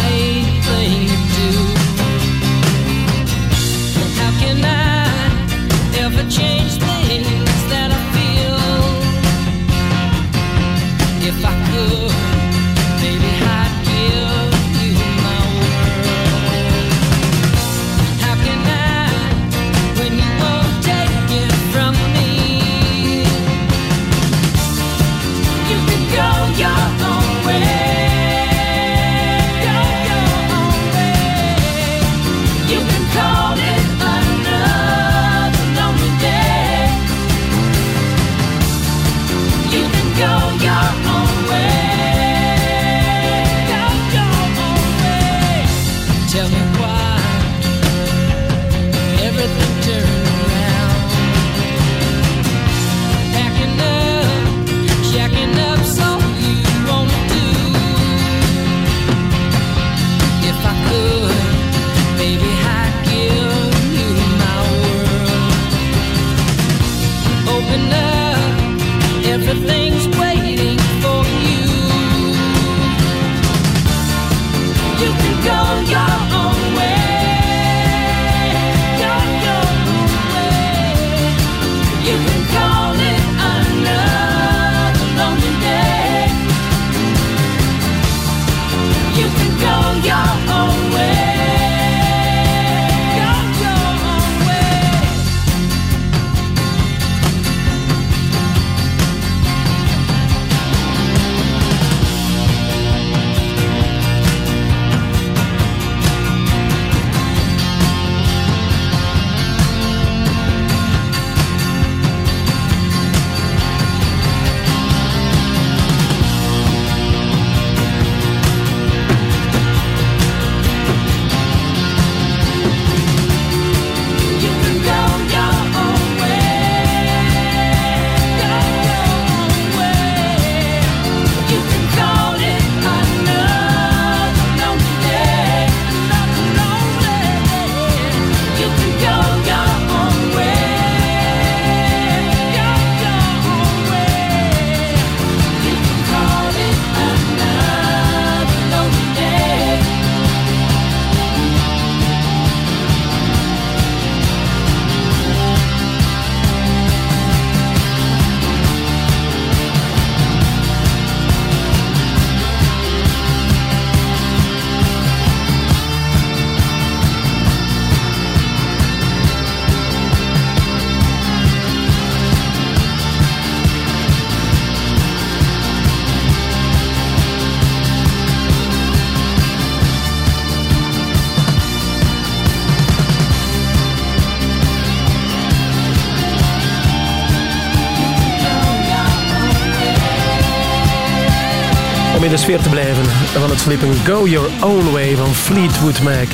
de sfeer te blijven van het slippen Go Your Own Way van Fleetwood Mac.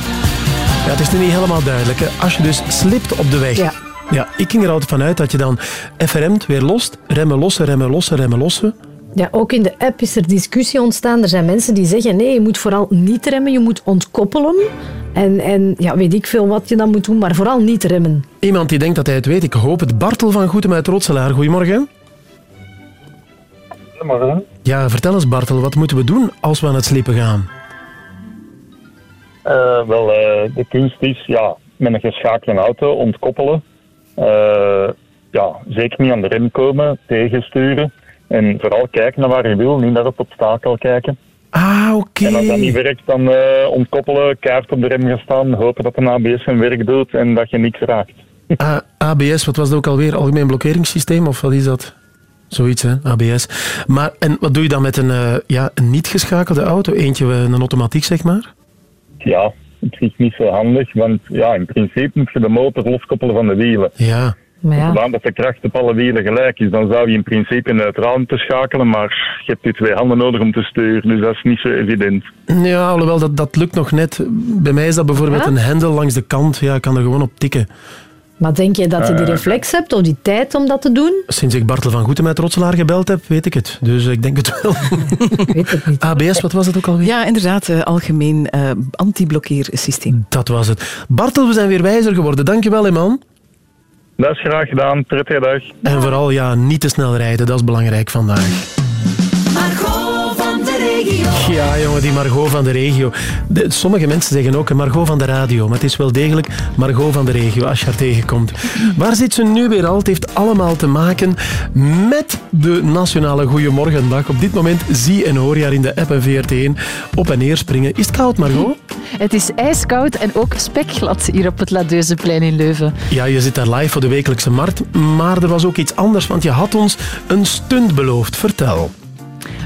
Ja, het is nu niet helemaal duidelijk. Hè. Als je dus slipt op de weg. Ja. Ja, ik ging er altijd vanuit dat je dan even remt, weer lost, remmen lossen, remmen lossen, remmen lossen. Ja, ook in de app is er discussie ontstaan. Er zijn mensen die zeggen, nee, je moet vooral niet remmen, je moet ontkoppelen. En, en ja, weet ik veel wat je dan moet doen, maar vooral niet remmen. Iemand die denkt dat hij het weet, ik hoop het. Bartel van Goetem uit Rotselaar. Goedemorgen. Goedemorgen. Ja, vertel eens Bartel, wat moeten we doen als we aan het slippen gaan? Eh, wel, eh, de kunst is ja, met een geschakelde auto ontkoppelen. Eh, ja, zeker niet aan de rem komen, tegensturen. En vooral kijken naar waar je wil, niet naar het obstakel kijken. Ah, oké. En als dat niet werkt, dan ontkoppelen, kaart op de rem gaan staan, hopen dat een ABS zijn werk doet en dat je niks raakt. ABS, wat was dat ook alweer? Algemeen blokkeringssysteem of wat is dat? Zoiets, hè? ABS. Maar, en wat doe je dan met een, eh, ja, een niet geschakelde auto? Eentje, eh, een automatiek, zeg maar? Ja, het is niet zo handig, want ja, in principe moet je de motor loskoppelen van de wielen. Ja. Maar ja. Zolang dat de kracht op alle wielen gelijk is, dan zou je in principe neutraal moeten schakelen, maar je hebt je twee handen nodig om te sturen, dus dat is niet zo evident. Ja, alhoewel, dat, dat lukt nog net. Bij mij is dat bijvoorbeeld Ja? een hendel langs de kant. Ja, ik kan er gewoon op tikken. Maar denk je dat je die Eh. reflex hebt of die tijd om dat te doen? Sinds ik Bartel van Goetem uit Rotselaar gebeld heb, weet ik het. Dus ik denk het wel. weet het niet. ABS, wat was het ook alweer? Ja, inderdaad. eh, algemeen eh anti-blokkeersysteem. Dat was het. Bartel, we zijn weer wijzer geworden. Dankjewel, man. Dat is graag gedaan, prettige dag. En vooral, ja, niet te snel rijden. Dat is belangrijk vandaag. Regio. Ja, jongen, die Margot van de regio. De- sommige mensen zeggen ook een Margot van de radio, maar het is wel degelijk Margot van de regio als je haar tegenkomt. Waar zit ze nu weer al? Het heeft allemaal te maken met de Nationale Goeiemorgendag. Op dit moment zie en hoor je haar in de app en VRT1 op en neer springen. Is het koud, Margot? Het is ijskoud en ook spekglad hier op het Ladeuzeplein in Leuven. Ja, je zit daar live voor de wekelijkse markt, maar er was ook iets anders, want je had ons een stunt beloofd. Vertel.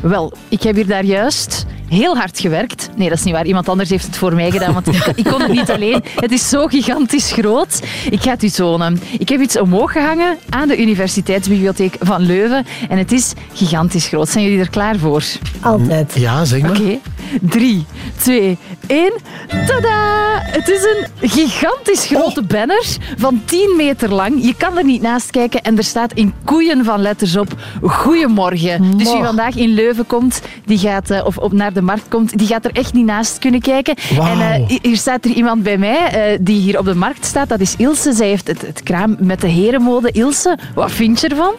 Wel, ik heb hier daar juist heel hard gewerkt. Nee, dat is niet waar. Iemand anders heeft het voor mij gedaan, want ik, ik kon het niet alleen. Het is zo gigantisch groot. Ik ga het u tonen. Ik heb iets omhoog gehangen aan de Universiteitsbibliotheek van Leuven en het is gigantisch groot. Zijn jullie er klaar voor? Altijd. Ja, zeg maar. Oké. Drie, twee, één. Tada! Het is een gigantisch grote banner van 10 meter lang. Je kan er niet naast kijken en er staat in koeien van letters op Goedemorgen. Dus wie vandaag in Leuven komt, die gaat, eh, of op naar de markt komt, die gaat er echt niet naast kunnen kijken. En eh, hi- hier staat er iemand bij mij eh, die hier op de markt staat. Dat is Ilse. Zij heeft het, het kraam met de herenmode. Ilse, wat vind je ervan?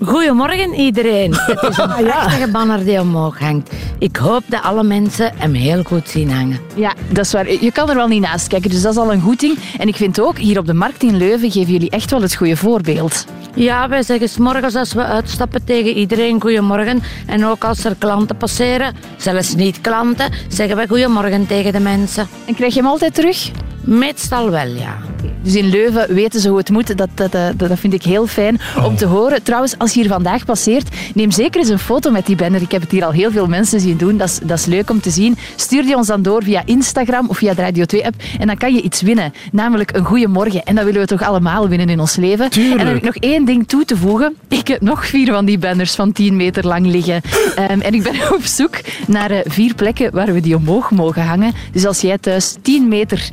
Goedemorgen iedereen. Het is een prachtige banner die omhoog hangt. Ik hoop dat alle mensen hem heel goed zien hangen. Ja, dat is waar. Je kan er wel niet naast kijken, dus dat is al een goed ding. En ik vind ook, hier op de markt in Leuven geven jullie echt wel het goede voorbeeld. Ja, wij zeggen 's morgens als we uitstappen tegen iedereen goedemorgen. En ook als er klanten passeren, zelfs niet klanten, zeggen wij goedemorgen tegen de mensen. En krijg je hem altijd terug? Meestal wel, ja. Dus in Leuven weten ze hoe het moet. Dat, dat, dat, dat vind ik heel fijn om te horen. Trouwens, als je hier vandaag passeert, neem zeker eens een foto met die banner. Ik heb het hier al heel veel mensen zien doen. Dat is, dat is leuk om te zien. Stuur die ons dan door via Instagram of via de Radio 2-app. En dan kan je iets winnen. Namelijk een goede morgen. En dat willen we toch allemaal winnen in ons leven. En dan heb ik nog één ding toe te voegen. Ik heb nog vier van die banners van 10 meter lang liggen. Ehm, en ik ben op zoek naar eh, vier plekken waar we die omhoog mogen hangen. Dus als jij thuis 10 meter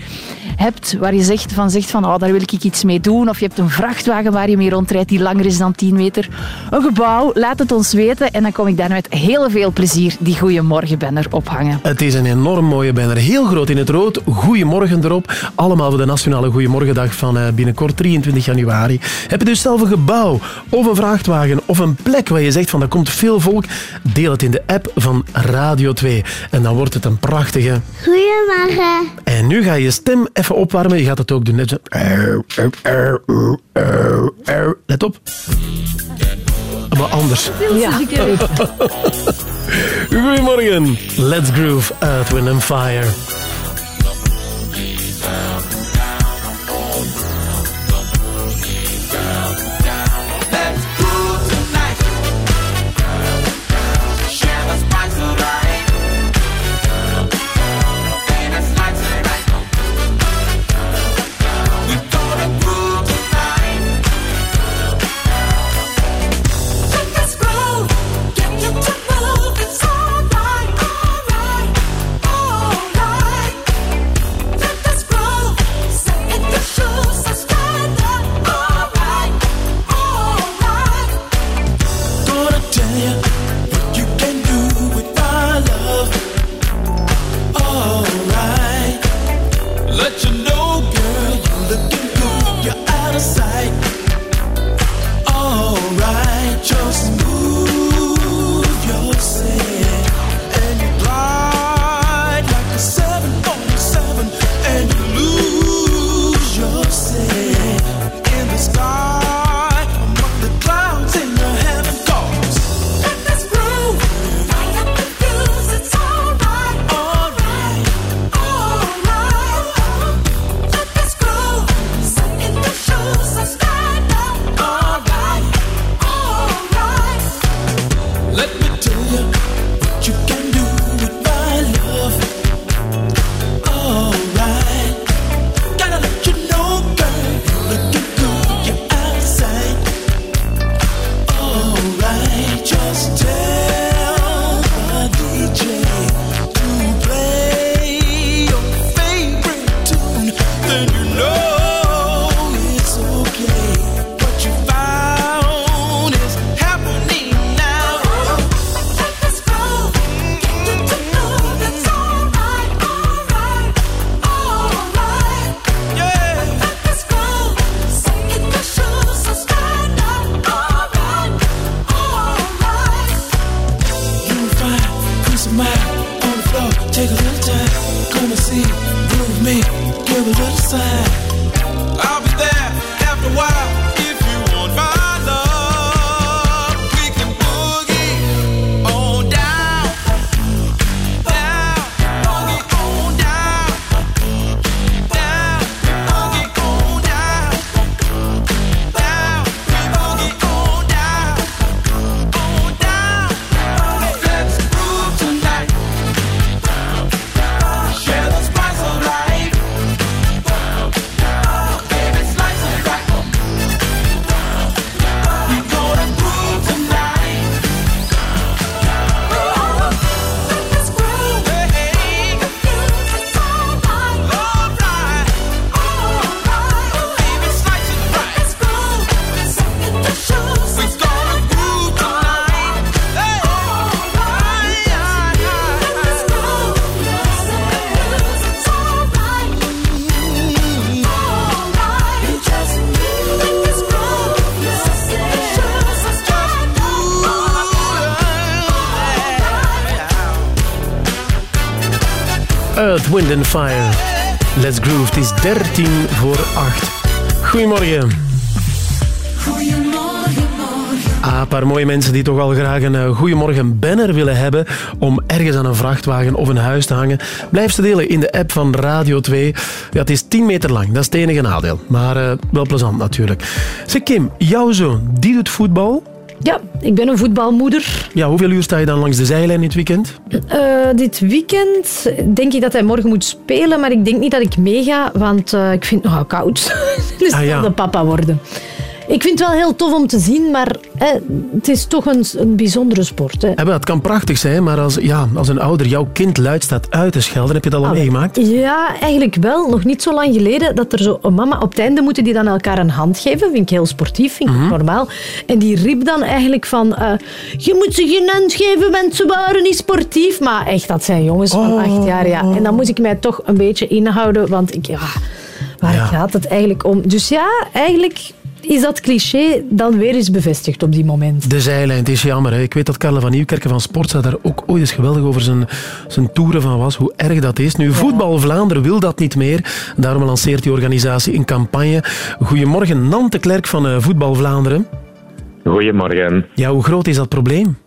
hebt waar je zegt van, zegt van oh, daar wil ik iets mee doen. Of je hebt een vrachtwagen waar je mee rondrijdt die langer is dan 10 meter. Een gebouw, laat het ons weten. En dan kom ik daar met heel veel plezier die Goeiemorgen-banner ophangen. Het is een enorm mooie banner. Heel groot in het rood. Goedemorgen erop. Allemaal voor de Nationale Goedemorgendag van eh, binnenkort 23 januari. Heb je dus zelf een gebouw of een vrachtwagen of een plek waar je zegt van daar komt veel volk? Deel het in de app van Radio 2. En dan wordt het een prachtige... Goedemorgen. En nu ga je je stem even opwarmen. Je gaat het ook doen. Net zo... Let op. Maar anders. Ja. Goedemorgen. Let's groove, Earth, Wind and Fire. Wind and Fire. Let's Groove. Het is 13 voor 8. Goedemorgen. Ah, een paar mooie mensen die toch al graag een uh, Goedemorgen banner willen hebben om ergens aan een vrachtwagen of een huis te hangen. Blijf ze delen in de app van Radio 2. Ja, het is 10 meter lang, dat is het enige nadeel. Maar eh, wel plezant natuurlijk. Zeg Kim, jouw zoon, die doet voetbal. Ja, ik ben een voetbalmoeder. Ja, hoeveel uur sta je dan langs de zijlijn dit weekend? Eh, dit weekend denk ik dat hij morgen moet spelen, maar ik denk niet dat ik meega, want eh, ik vind het nogal koud. dus Ah, ja. de papa worden. Ik vind het wel heel tof om te zien, maar het is toch een, een bijzondere sport. Hè. Eh, Het kan prachtig zijn, maar als, ja, als een ouder jouw kind luid staat uit te schelden, heb je dat al meegemaakt? Ja, eigenlijk wel. Nog niet zo lang geleden dat er zo een mama op het einde moeten die dan elkaar een hand geven. Vind ik heel sportief, vind ik Mhm. normaal. En die riep dan eigenlijk van, eh, je moet ze geen hand geven, ze waren niet sportief. Maar echt, dat zijn jongens van Oh. acht jaar, ja. En dan moest ik mij toch een beetje inhouden, want ik, ja, waar Ja. gaat het eigenlijk om? Dus ja, eigenlijk is dat cliché dan weer eens bevestigd op die moment. De zijlijn, het is jammer. Hè. Ik weet dat Carle van Nieuwkerken van Sportza daar ook ooit eens geweldig over zijn, zijn toeren van was. Hoe erg dat is. Nu, Voetbal Vlaanderen wil dat niet meer. Daarom lanceert die organisatie een campagne. Goedemorgen, Nante Klerk van eh, Voetbal Vlaanderen. Goedemorgen. Ja, hoe groot is dat probleem?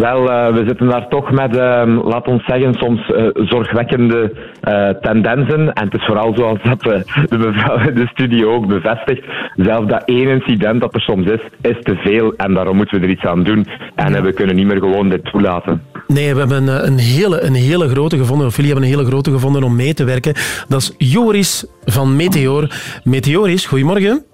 Wel, eh, we zitten daar toch met, ehm, laat ons zeggen, soms eh, zorgwekkende eh, tendensen. En het is vooral zoals dat de mevrouw in de studio ook bevestigt. Zelfs dat één incident dat er soms is, is te veel. En daarom moeten we er iets aan doen. En we kunnen niet meer gewoon dit toelaten. Nee, we hebben eh, een hele, een hele grote gevonden, of jullie hebben een hele grote gevonden om mee te werken. Dat is Joris van Meteor. Meteoris, goedemorgen.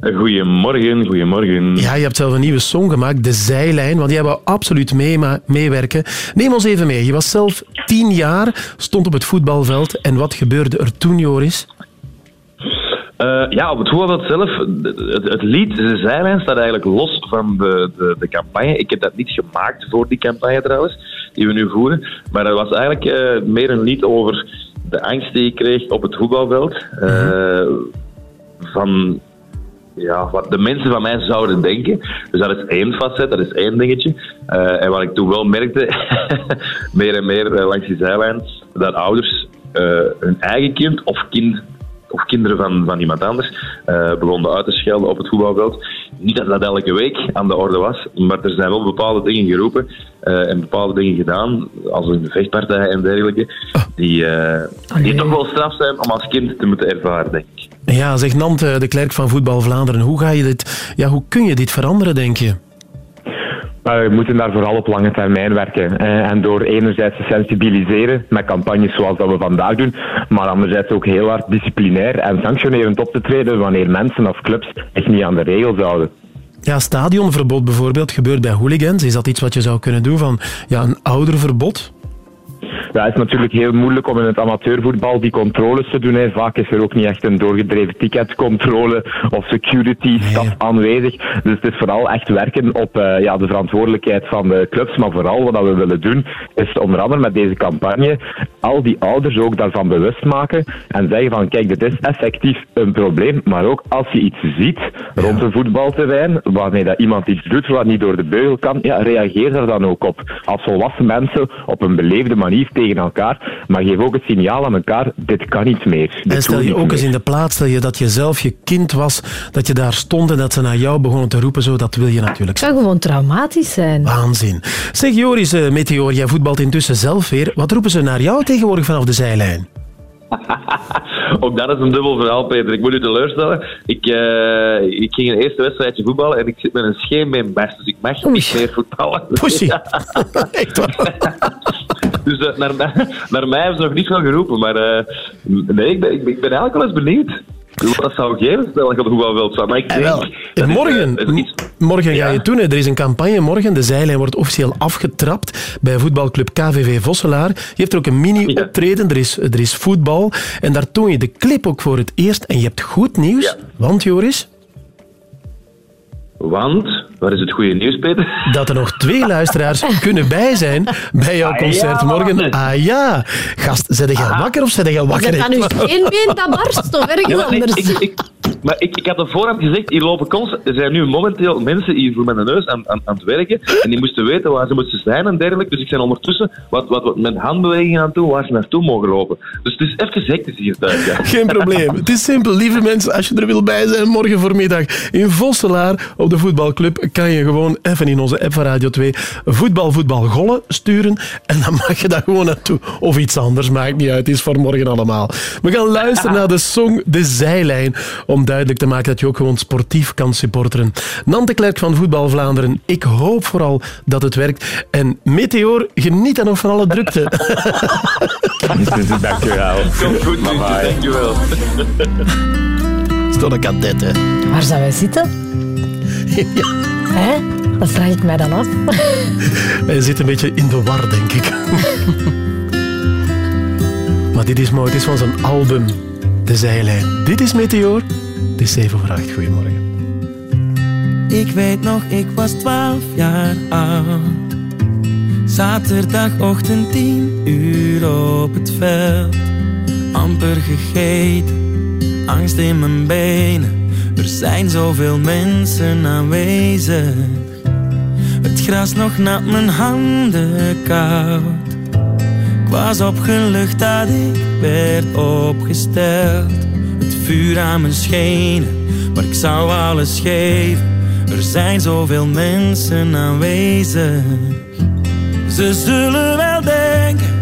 Goedemorgen, goedemorgen. Ja, je hebt zelf een nieuwe song gemaakt, De Zijlijn, want jij wou absoluut mee, meewerken. Neem ons even mee. Je was zelf tien jaar, stond op het voetbalveld. En wat gebeurde er toen, Joris? Eh, ja, op het voetbalveld zelf, het, het lied De Zijlijn staat eigenlijk los van de, de, de campagne. Ik heb dat niet gemaakt voor die campagne trouwens, die we nu voeren. Maar dat was eigenlijk eh, meer een lied over de angst die ik kreeg op het voetbalveld. eh, van ja, wat de mensen van mij zouden denken. Dus dat is één facet, dat is één dingetje. Eh, en wat ik toen wel merkte, meer en meer eh, langs die zijlijn, dat ouders eh, hun eigen kind of kind of kinderen van, van iemand anders eh, begonnen uit te schelden op het voetbalveld. Niet dat dat elke week aan de orde was, maar er zijn wel bepaalde dingen geroepen en bepaalde dingen gedaan, als in de vechtpartijen en dergelijke, die, eh, die toch wel straf zijn om als kind te moeten ervaren, denk ik. Ja, zegt Nante, de klerk van Voetbal Vlaanderen. Hoe, ga je dit, ja, hoe kun je dit veranderen, denk je? Maar we moeten daar vooral op lange termijn werken. Eh, en door enerzijds te sensibiliseren met campagnes zoals dat we vandaag doen, maar anderzijds ook heel hard disciplinair en sanctionerend op te treden wanneer mensen of clubs echt niet aan de regels houden. Ja, stadionverbod bijvoorbeeld gebeurt bij hooligans. Is dat iets wat je zou kunnen doen van ja, een ouderverbod? Ja, het is natuurlijk heel moeilijk om in het amateurvoetbal die controles te doen. Hè. Vaak is er ook niet echt een doorgedreven ticketcontrole of security staf aanwezig. Dus het is vooral echt werken op eh, ja, de verantwoordelijkheid van de clubs. Maar vooral wat we willen doen, is onder andere met deze campagne al die ouders ook daarvan bewust maken en zeggen van kijk, dit is effectief een probleem. Maar ook als je iets ziet rond een voetbalterrein, waarmee dat iemand iets doet wat niet door de beugel kan, ja, reageer daar dan ook op. Als volwassen mensen op een beleefde manier manier tegen elkaar, maar geef ook het signaal aan elkaar, dit kan niet meer. En stel je ook meer. eens in de plaats stel je dat je zelf je kind was, dat je daar stond en dat ze naar jou begonnen te roepen, zo, dat wil je natuurlijk. Het zou gewoon traumatisch zijn. Waanzin. Zeg Joris, eh, Meteor, jij voetbalt intussen zelf weer. Wat roepen ze naar jou tegenwoordig vanaf de zijlijn? Ook dat is een dubbel verhaal, Peter. Ik moet u teleurstellen. Ik, eh, ik ging een eerste wedstrijdje voetballen en ik zit met een scheenbeen best, dus ik mag niet meer voetballen. Pussy. dus eh, naar, mij- naar mij hebben ze nog niet veel geroepen, maar eh, nee, ik ben, ik, ben, ik ben eigenlijk wel eens benieuwd. Dat zou geven, stel het goed wel wilt. Maar ik denk... morgen, morgen ga je het doen. hè. Er is een campagne morgen. De zijlijn wordt officieel afgetrapt bij voetbalclub KVV Vosselaar. Je hebt er ook een mini-optreden. Er, is, er is voetbal. En daar toon je de clip ook voor het eerst. En je hebt goed nieuws. Want, Joris? Want, wat is het goede nieuws, Peter? Dat er nog twee luisteraars kunnen bij zijn bij jouw Ah, concert ja, morgen. Ah ja. Gast, zet jij wakker of zet jij Is wakker? het aan uw scheenbeen dat barst of ergens Ja, anders? ik- ik- maar ik, ik had op voorhand gezegd, hier lopen constant, er zijn nu momenteel mensen hier voor mijn neus aan, aan, aan het werken en die moesten weten waar ze moesten zijn en dergelijke. Dus ik ben ondertussen wat, wat, wat met handbewegingen aan het doen waar ze naartoe mogen lopen. Dus het is even hectisch hier thuis. Ja. Geen probleem. Het is simpel, lieve mensen. Als je er wil bij zijn morgen voormiddag in Vosselaar op de voetbalclub, kan je gewoon even in onze app van Radio 2 voetbal, voetbal, gollen sturen. En dan mag je daar gewoon naartoe. Of iets anders, maakt niet uit. Het is voor morgen allemaal. We gaan luisteren naar de song De Zijlijn. Om duidelijk te maken dat je ook gewoon sportief kan supporteren. Nante Klerk van Voetbal Vlaanderen. Ik hoop vooral dat het werkt. En Meteor, geniet dan nog van alle drukte. Dankjewel. Komt goed, dankjewel. Stel een kadet, hè. Waar zou wij zitten? Hè? Dat vraag ik mij dan af. Hij zit een beetje in de war, denk ik. maar dit is mooi. Het is van zijn album De Zijlijn. Dit is Meteor. Het is 7 voor 8. Goedemorgen. Ik weet nog, ik was twaalf jaar oud. Zaterdagochtend tien uur op het veld. Amper gegeten, angst in mijn benen. Er zijn zoveel mensen aanwezig. Het gras nog nat, mijn handen koud. Ik was opgelucht dat ik werd opgesteld. Het vuur aan mijn schenen, maar ik zou alles geven. Er zijn zoveel mensen aanwezig. Ze zullen wel denken,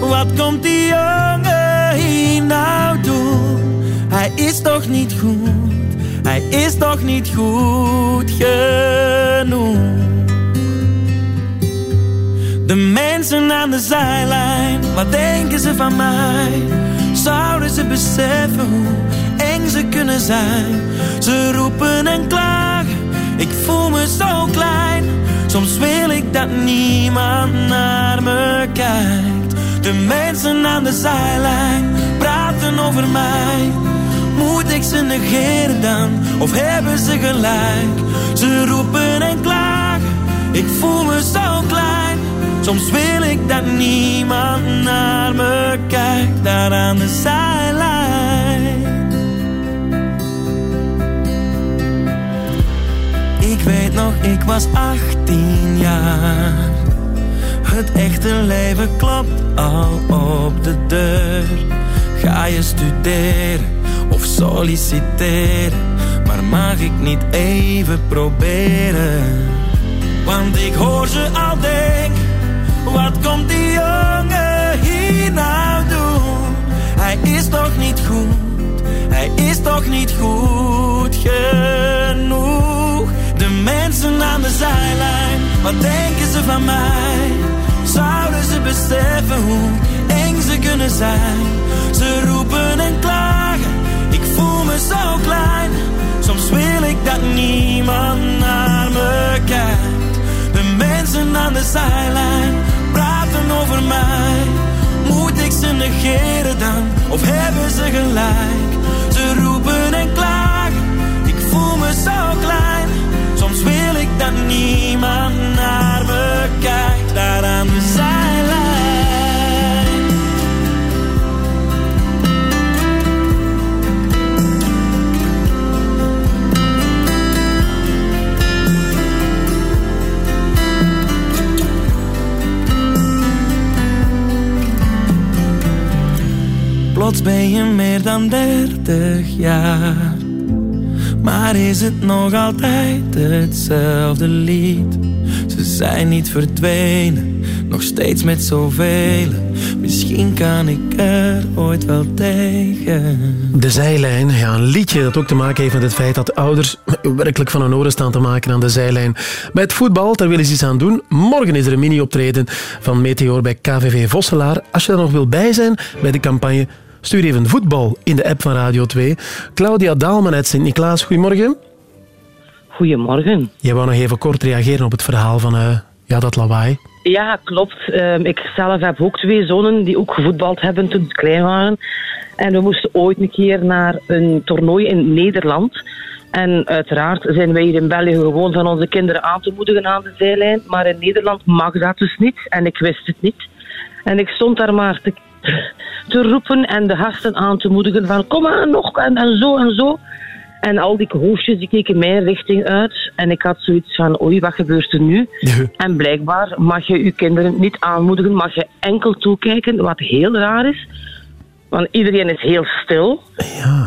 wat komt die jongen hier nou doen? Hij is toch niet goed, hij is toch niet goed genoeg. De mensen aan de zijlijn, wat denken ze van mij? Zouden ze beseffen hoe eng ze kunnen zijn? Ze roepen en klagen, ik voel me zo klein. Soms wil ik dat niemand naar me kijkt. De mensen aan de zijlijn praten over mij. Moet ik ze negeren dan, of hebben ze gelijk? Ze roepen en klagen, ik voel me zo klein. Soms wil ik dat niemand naar me kijkt, daar aan de zijlijn. Ik weet nog, ik was 18 jaar. Het echte leven klopt al op de deur. Ga je studeren of solliciteren? Maar mag ik niet even proberen? Want ik hoor ze al wat komt die jongen hier nou doen? Hij is toch niet goed, hij is toch niet goed genoeg? De mensen aan de zijlijn, wat denken ze van mij? Zouden ze beseffen hoe eng ze kunnen zijn? Ze roepen en klagen, ik voel me zo klein. Soms wil ik dat niemand naar me kijkt. De mensen aan de zijlijn over mij. Moet ik ze negeren dan, of hebben ze gelijk? Ze roepen en klagen, ik voel me zo klein. Soms wil ik dat niemand naar me kijkt, daar aan de zijlijn. Plots ben je meer dan dertig jaar. Maar is het nog altijd hetzelfde lied? Ze zijn niet verdwenen, nog steeds met zoveel. Misschien kan ik er ooit wel tegen. De zijlijn, ja, een liedje dat ook te maken heeft met het feit dat ouders werkelijk van hun oren staan te maken aan de zijlijn. Bij het voetbal, daar willen ze iets aan doen. Morgen is er een mini-optreden van Meteor bij KVV Vosselaar. Als je er nog wil bij zijn bij de campagne, stuur even voetbal in de app van Radio 2. Claudia Daalman uit Sint-Niklaas, goedemorgen. Goedemorgen. Jij wou nog even kort reageren op het verhaal van eh, ja, dat lawaai. Ja, klopt. Ehm, ik zelf heb ook twee zonen die ook gevoetbald hebben toen ze klein waren. En we moesten ooit een keer naar een toernooi in Nederland. En uiteraard zijn wij hier in België gewoon van onze kinderen aan te moedigen aan de zijlijn. Maar in Nederland mag dat dus niet. En ik wist het niet. En ik stond daar maar te, te roepen en de gasten aan te moedigen van kom aan nog en, en zo en zo. En al die hoofdjes die keken mijn richting uit. En ik had zoiets van, oei, wat gebeurt er nu? En blijkbaar mag je je kinderen niet aanmoedigen, mag je enkel toekijken, wat heel raar is. Want iedereen is heel stil.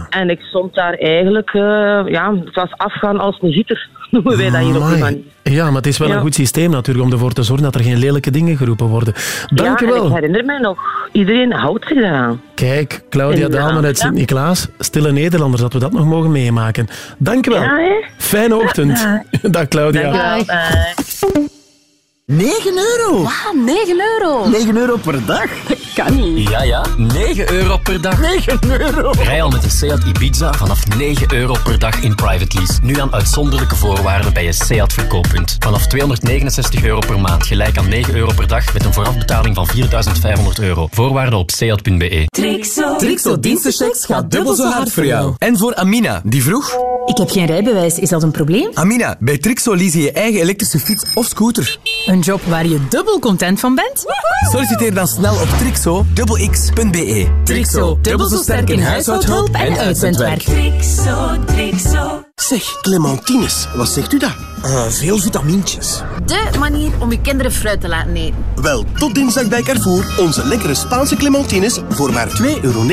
En ik stond daar eigenlijk, eh, ja, het was afgaan als een gieter, noemen wij dat hier op die Amai. manier. Ja, maar het is wel Ja. een goed systeem natuurlijk om ervoor te zorgen dat er geen lelijke dingen geroepen worden. Dank ja, je en ik wel. herinner mij nog, iedereen houdt zich daaraan. Kijk, Claudia Daalman uit. Sint-Niklaas, stille Nederlanders, dat we dat nog mogen meemaken. Dank je wel. Ja, hè? Fijne ochtend. Dag Claudia. Bye. 9 euro? Ah, 9 euro. 9 euro per dag? Kan niet. Ja, ja, 9 euro per dag. 9 euro? Rij al met de Seat Ibiza vanaf 9 euro per dag in private lease. Nu aan uitzonderlijke voorwaarden bij je Seat verkooppunt. Vanaf 269 euro per maand, gelijk aan 9 euro per dag met een voorafbetaling van 4500 euro. Voorwaarden op seat.be. Trixo. Trixo dienstenchecks gaat dubbel zo hard voor jou. En voor Amina, die vroeg... Ik heb geen rijbewijs. Is dat een probleem? Amina, bij Trixo lease je je eigen elektrische fiets of scooter. Een job waar je dubbel content van bent? Solliciteer dan snel op trixo.x.be. Trixo, dubbel zo sterk in huishoudhulp en uitzendwerk. Trixo, Trixo. Zeg, clementines, wat zegt u dat? Ah, veel vitamintjes. De manier om je kinderen fruit te laten eten. Wel, tot dinsdag bij Carrefour. Onze lekkere Spaanse clementines voor maar 2,69 euro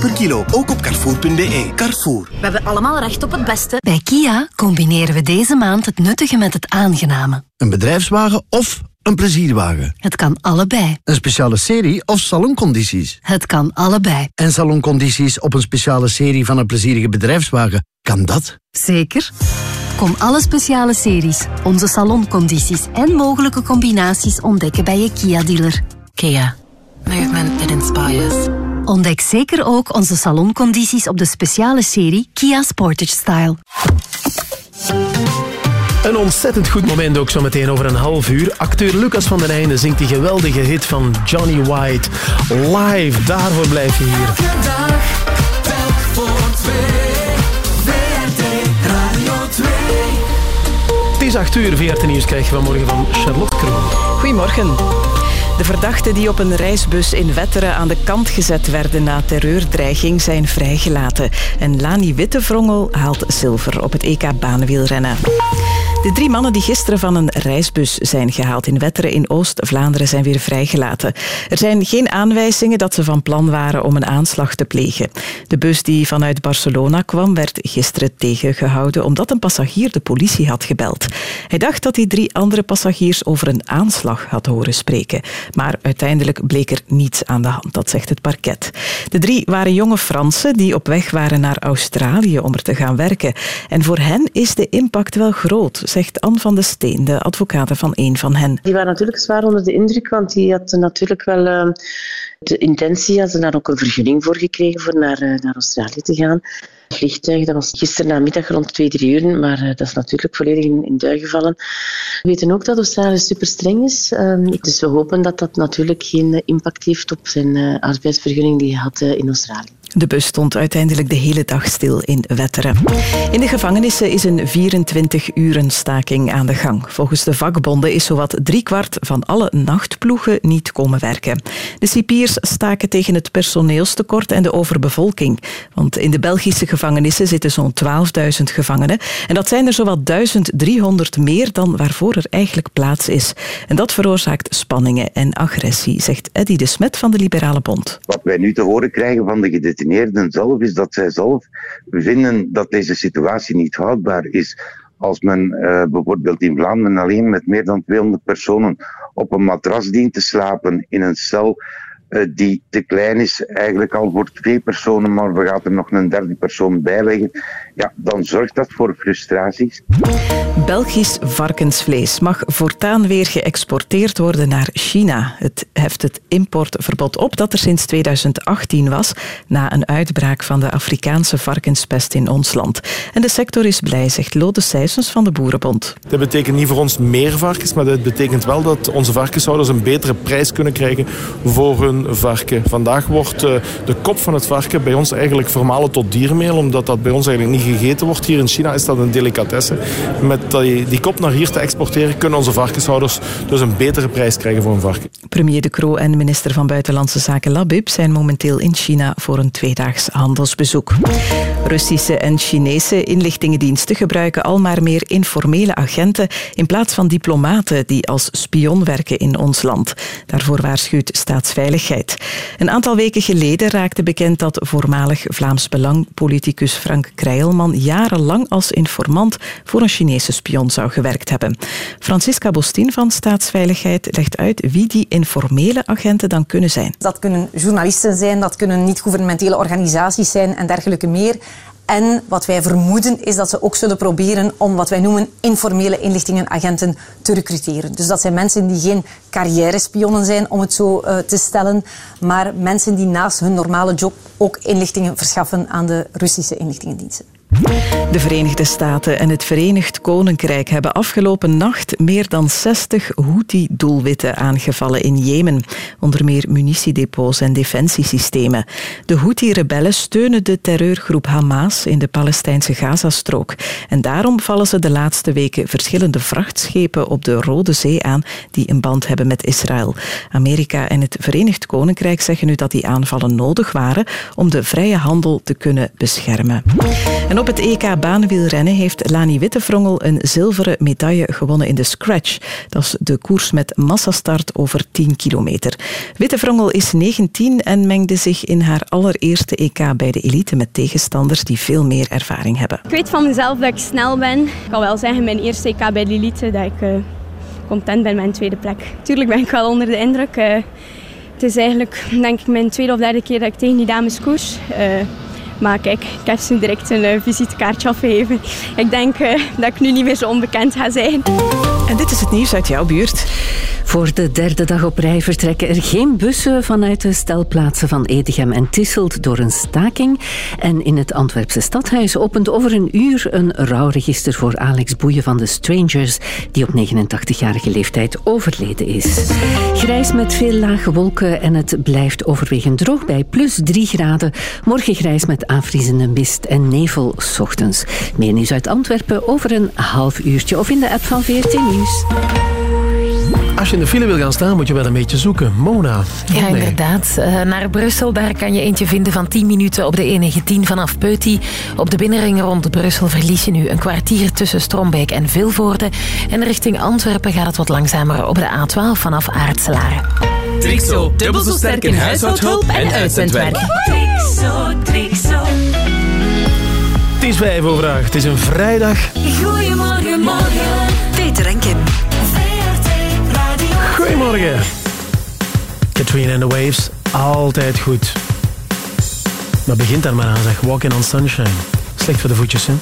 per kilo. Ook op carrefour.be. Carrefour. We hebben allemaal recht op het beste. Bij Kia combineren we deze maand het nuttige met het aangename. Een bedrijfswagen of een plezierwagen? Het kan allebei. Een speciale serie of saloncondities? Het kan allebei. En saloncondities op een speciale serie van een plezierige bedrijfswagen? Kan dat? Zeker. Kom alle speciale series, onze saloncondities en mogelijke combinaties ontdekken bij je Kia-dealer. Kia. Movement that inspires. Ontdek zeker ook onze saloncondities op de speciale serie Kia Sportage Style. Een ontzettend goed moment ook zo meteen over een half uur. Acteur Lucas van den Einde zingt die geweldige hit van Johnny White. Live, daarvoor blijf je hier. dag, telk voor twee. VRT Radio 2. Het is 8 uur, VRT Nieuws krijg je vanmorgen van Charlotte Kroon. Goedemorgen. De verdachten die op een reisbus in Wetteren aan de kant gezet werden na terreurdreiging zijn vrijgelaten. En Lani Wittevringel haalt zilver op het EK baanwielrennen. De drie mannen die gisteren van een reisbus zijn gehaald in Wetteren in Oost-Vlaanderen zijn weer vrijgelaten. Er zijn geen aanwijzingen dat ze van plan waren om een aanslag te plegen. De bus die vanuit Barcelona kwam werd gisteren tegengehouden omdat een passagier de politie had gebeld. Hij dacht dat hij drie andere passagiers over een aanslag had horen spreken. Maar uiteindelijk bleek er niets aan de hand, dat zegt het parket. De drie waren jonge Fransen die op weg waren naar Australië om er te gaan werken. En voor hen is de impact wel groot, zegt Anne van de Steen, de advocaat van een van hen. Die waren natuurlijk zwaar onder de indruk, want die hadden natuurlijk wel eh, de intentie, hadden daar ook een vergunning voor gekregen voor naar, eh, naar Australië te gaan. Het vliegtuig, dat was gisteren namiddag rond twee, drie uur, maar eh, dat is natuurlijk volledig in, in duigen gevallen. We weten ook dat Australië super streng is, ehm, dus we hopen dat dat natuurlijk geen impact heeft op zijn eh, arbeidsvergunning die hij had in Australië. De bus stond uiteindelijk de hele dag stil in Wetteren. In de gevangenissen is een 24-uren staking aan de gang. Volgens de vakbonden is zowat driekwart van alle nachtploegen niet komen werken. De cipiers staken tegen het personeelstekort en de overbevolking. Want in de Belgische gevangenissen zitten zo'n 12.000 gevangenen. En dat zijn er zowat 1300 meer dan waarvoor er eigenlijk plaats is. En dat veroorzaakt spanningen en agressie, zegt Eddy de Smet van de Liberale Bond. Wat wij nu te horen krijgen van de gedetineerden zelf, is dat zij zelf vinden dat deze situatie niet houdbaar is. Als men eh, bijvoorbeeld in Vlaanderen alleen met meer dan 200 personen op een matras dient te slapen in een cel die te klein is, eigenlijk al voor twee personen, maar we gaan er nog een derde persoon bij leggen, ja, dan zorgt dat voor frustraties. Belgisch varkensvlees mag voortaan weer geëxporteerd worden naar China. Het heft het importverbod op dat er sinds 2018 was, na een uitbraak van de Afrikaanse varkenspest in ons land. En de sector is blij, zegt Lode Sijsens van de Boerenbond. Dat betekent niet voor ons meer varkens, maar dat betekent wel dat onze varkenshouders een betere prijs kunnen krijgen voor hun varken. Vandaag wordt eh, de kop van het varken bij ons eigenlijk vermalen tot diermeel, omdat dat bij ons eigenlijk niet gegeten wordt. Hier in China is dat een delicatesse. Met die, die kop naar hier te exporteren, kunnen onze varkenshouders dus een betere prijs krijgen voor een varken. Premier De Croo en minister van Buitenlandse Zaken Labib zijn momenteel in China voor een tweedaags handelsbezoek. Russische en Chinese inlichtingendiensten gebruiken al maar meer informele agenten in plaats van diplomaten die als spion werken in ons land. Daarvoor waarschuwt Staatsveiligheid. Een aantal weken geleden raakte bekend dat voormalig Vlaams Belang-politicus Frank Krijlman jarenlang als informant voor een Chinese spion zou gewerkt hebben. Francisca Bostin van Staatsveiligheid legt uit wie die informele agenten dan kunnen zijn. Dat kunnen journalisten zijn, dat kunnen niet-governementele organisaties zijn en dergelijke meer. En wat wij vermoeden is dat ze ook zullen proberen om wat wij noemen informele inlichtingenagenten te recruteren. Dus dat zijn mensen die geen carrière-spionnen zijn, om het zo eh, te stellen, maar mensen die naast hun normale job ook inlichtingen verschaffen aan de Russische inlichtingendiensten. De Verenigde Staten en het Verenigd Koninkrijk hebben afgelopen nacht meer dan 60 Houthi-doelwitten aangevallen in Jemen, onder meer munitiedepots en defensiesystemen. De Houthi-rebellen steunen de terreurgroep Hamas in de Palestijnse Gazastrook. En daarom vallen ze de laatste weken verschillende vrachtschepen op de Rode Zee aan die een band hebben met Israël. Amerika en het Verenigd Koninkrijk zeggen nu dat die aanvallen nodig waren om de vrije handel te kunnen beschermen. Het EK baanwielrennen heeft Lani Wittevringel een zilveren medaille gewonnen in de Scratch. Dat is de koers met massastart over 10 kilometer. Wittevringel is 19 en mengde zich in haar allereerste EK bij de elite met tegenstanders die veel meer ervaring hebben. Ik weet van mezelf dat ik snel ben. Ik kan wel zeggen, mijn eerste EK bij de elite, dat ik eh, content ben met mijn tweede plek. Tuurlijk ben ik wel onder de indruk. eh. het is eigenlijk, denk ik, mijn tweede of derde keer dat ik tegen die dames koers. Eh, maar kijk, ik heb ze direct een eh, visitekaartje afgegeven. Ik denk eh, dat ik nu niet meer zo onbekend ga zijn. En dit is het nieuws uit jouw buurt. Voor de derde dag op rij vertrekken er geen bussen vanuit de stelplaatsen van Edegem en Tisselt door een staking. En in het Antwerpse stadhuis opent over een uur een rouwregister voor Alex Boeien van de Strangers, die op 89-jarige leeftijd overleden is. Grijs met veel lage wolken en het blijft overwegend droog bij plus 3 graden. Morgen grijs met aanvriezende mist en nevel ochtends. Meer nieuws uit Antwerpen over een half uurtje of in de app van VRT Nieuws. Als je in de file wil gaan staan, moet je wel een beetje zoeken. Mona. Ja, Nee. inderdaad. Eh, naar Brussel, daar kan je eentje vinden van 10 minuten op de E19 vanaf Peuty. Op de binnenring rond Brussel verlies je nu een kwartier tussen Strombeek en Vilvoorde. En richting Antwerpen gaat het wat langzamer op de A12 vanaf Aartselaren. Trixo, dubbel zo sterk in huishoudhulp en uitzendwerk. Trixo, Trixo. Het is vijf over acht. Het is een vrijdag. Goedemorgen, morgen. Peter en Kim. Goedemorgen. Katrina and the Waves, altijd goed. Maar begint daar maar aan, zeg. Walking on Sunshine. Slecht voor de voetjes, hè?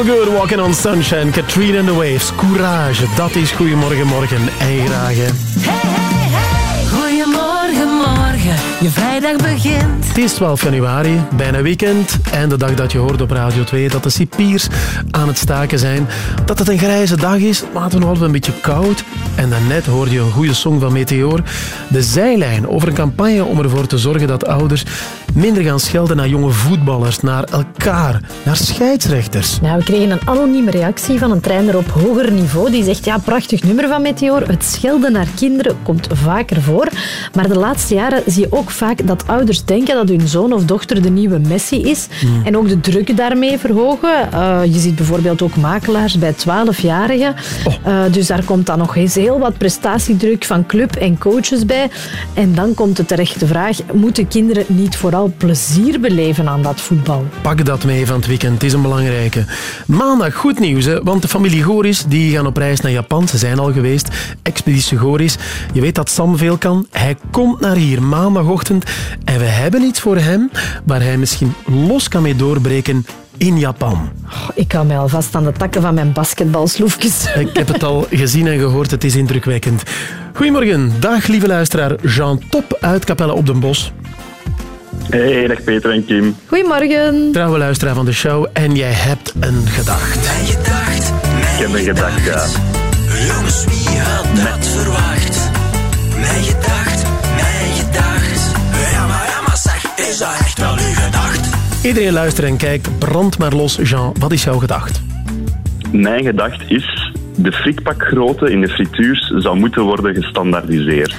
Feel Good, Walking on Sunshine, Katrina and the Waves. Courage, dat is Goedemorgen Morgen. En graag hè. Goedemorgen, morgen. Je vrijdag begint. Het is 12 januari, bijna weekend. En de dag dat je hoort op Radio 2 dat de cipiers aan het staken zijn. Dat het een grijze dag is, maar het nog een beetje koud. En daarnet hoorde je een goede song van Meteor. De zijlijn over een campagne om ervoor te zorgen dat ouders minder gaan schelden naar jonge voetballers, naar elkaar, naar scheidsrechters. Ja, we kregen een anonieme reactie van een trainer op hoger niveau. Die zegt, ja, prachtig nummer van Meteor. Het schelden naar kinderen komt vaker voor. Maar de laatste jaren zie je ook vaak dat ouders denken dat hun zoon of dochter de nieuwe Messi is. Hmm. En ook de druk daarmee verhogen. Eh, je ziet bijvoorbeeld ook makelaars bij 12-jarigen. Oh. Eh, dus daar komt dan nog eens heel wat prestatiedruk van club en coaches bij. En dan komt de terechte vraag, moeten kinderen niet vooral plezier beleven aan dat voetbal? Pak dat mee van het weekend, het is een belangrijke. Maandag goed nieuws, hè, want de familie Goris die gaan op reis naar Japan. Ze zijn al geweest. Expeditie Goris. Je weet dat Sam veel kan. Hij komt naar hier maandagochtend en we hebben iets voor hem waar hij misschien los kan mee doorbreken in Japan. Oh, ik hou mij alvast aan de takken van mijn basketbalsloefjes. Ik heb het al gezien en gehoord, het is indrukwekkend. Goedemorgen, dag lieve luisteraar. Jean Top uit Capelle op den Bos. Hey, dag Peter en Kim. Goedemorgen. Trouwe luisteraar van de show en jij hebt een gedacht. Ik heb een gedacht, ja. Jongens, wie had dat verwacht? Mijn gedacht, mijn gedacht. Ja, maar, ja, maar zeg, is dat echt wel uw gedacht? Iedereen luistert en kijkt, brand maar los. Jean, wat is jouw gedacht? Mijn gedacht is, de frietpakgrootte in de frituurs zou moeten worden gestandaardiseerd.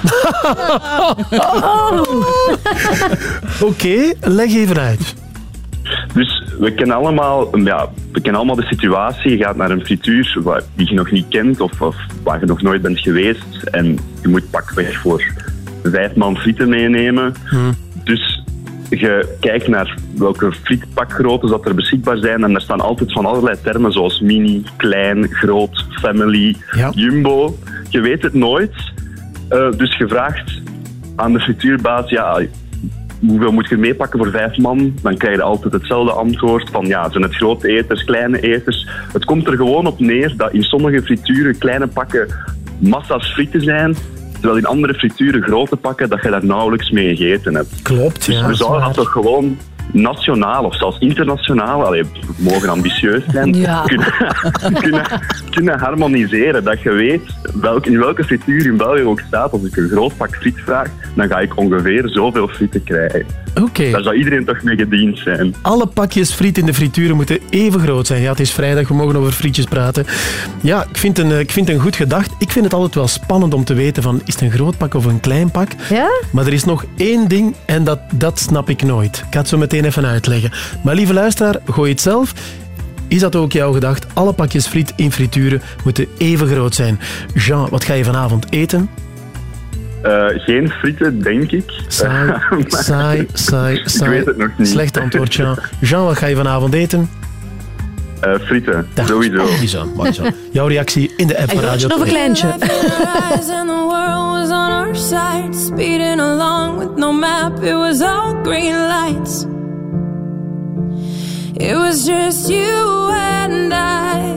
Oké, leg even uit. Dus we kennen allemaal, ja, we kennen allemaal de situatie. Je gaat naar een frituur waar, die je nog niet kent of, of waar je nog nooit bent geweest. En je moet pakweg voor vijf man frieten meenemen. Dus je kijkt naar welke frietpakgroottes dat er beschikbaar zijn. En er staan altijd van allerlei termen zoals mini, klein, groot, family, jumbo. Je weet het nooit. Eh, dus je vraagt aan de frituurbaas, ja, hoeveel moet je meepakken voor vijf man? Dan krijg je altijd hetzelfde antwoord van ja, zijn het grote eters, kleine eters. Het komt er gewoon op neer dat in sommige frituren kleine pakken massa's frieten zijn, terwijl in andere frituren grote pakken dat je daar nauwelijks mee gegeten hebt. Klopt, Dus ja. we dat is zouden dat toch gewoon nationaal of zelfs internationaal, allee, we mogen ambitieus zijn, Ja. kunnen, kunnen, kunnen harmoniseren. Dat je weet welk, in welke frituur in België ook staat. Als ik een groot pak friet vraag, dan ga ik ongeveer zoveel frieten krijgen. Oké. Daar zou iedereen toch mee gediend zijn. Alle pakjes friet in de frituren moeten even groot zijn. Ja, het is vrijdag, we mogen over frietjes praten. Ja, ik vind, een, eh, ik vind een goed gedacht. Ik vind het altijd wel spannend om te weten van, is het een groot pak of een klein pak? Ja? Maar er is nog één ding en dat, dat snap ik nooit. Ik ga het zo meteen even uitleggen. Maar lieve luisteraar, gooi het zelf. Is dat ook jouw gedacht? Alle pakjes friet in frituren moeten even groot zijn. Jean, wat ga je vanavond eten? Eh, geen frieten, denk ik. Saai, Maar- saai, saai, saai. Ik weet het nog niet. Slecht antwoord, Jean. Jean, wat ga je vanavond eten? Eh, frieten, sowieso. Ziezo, mooi zo. Jouw reactie in de app van Radio 2. eyes and the world was on our side, speeding along with no map. It was all green lights. It was just you and I.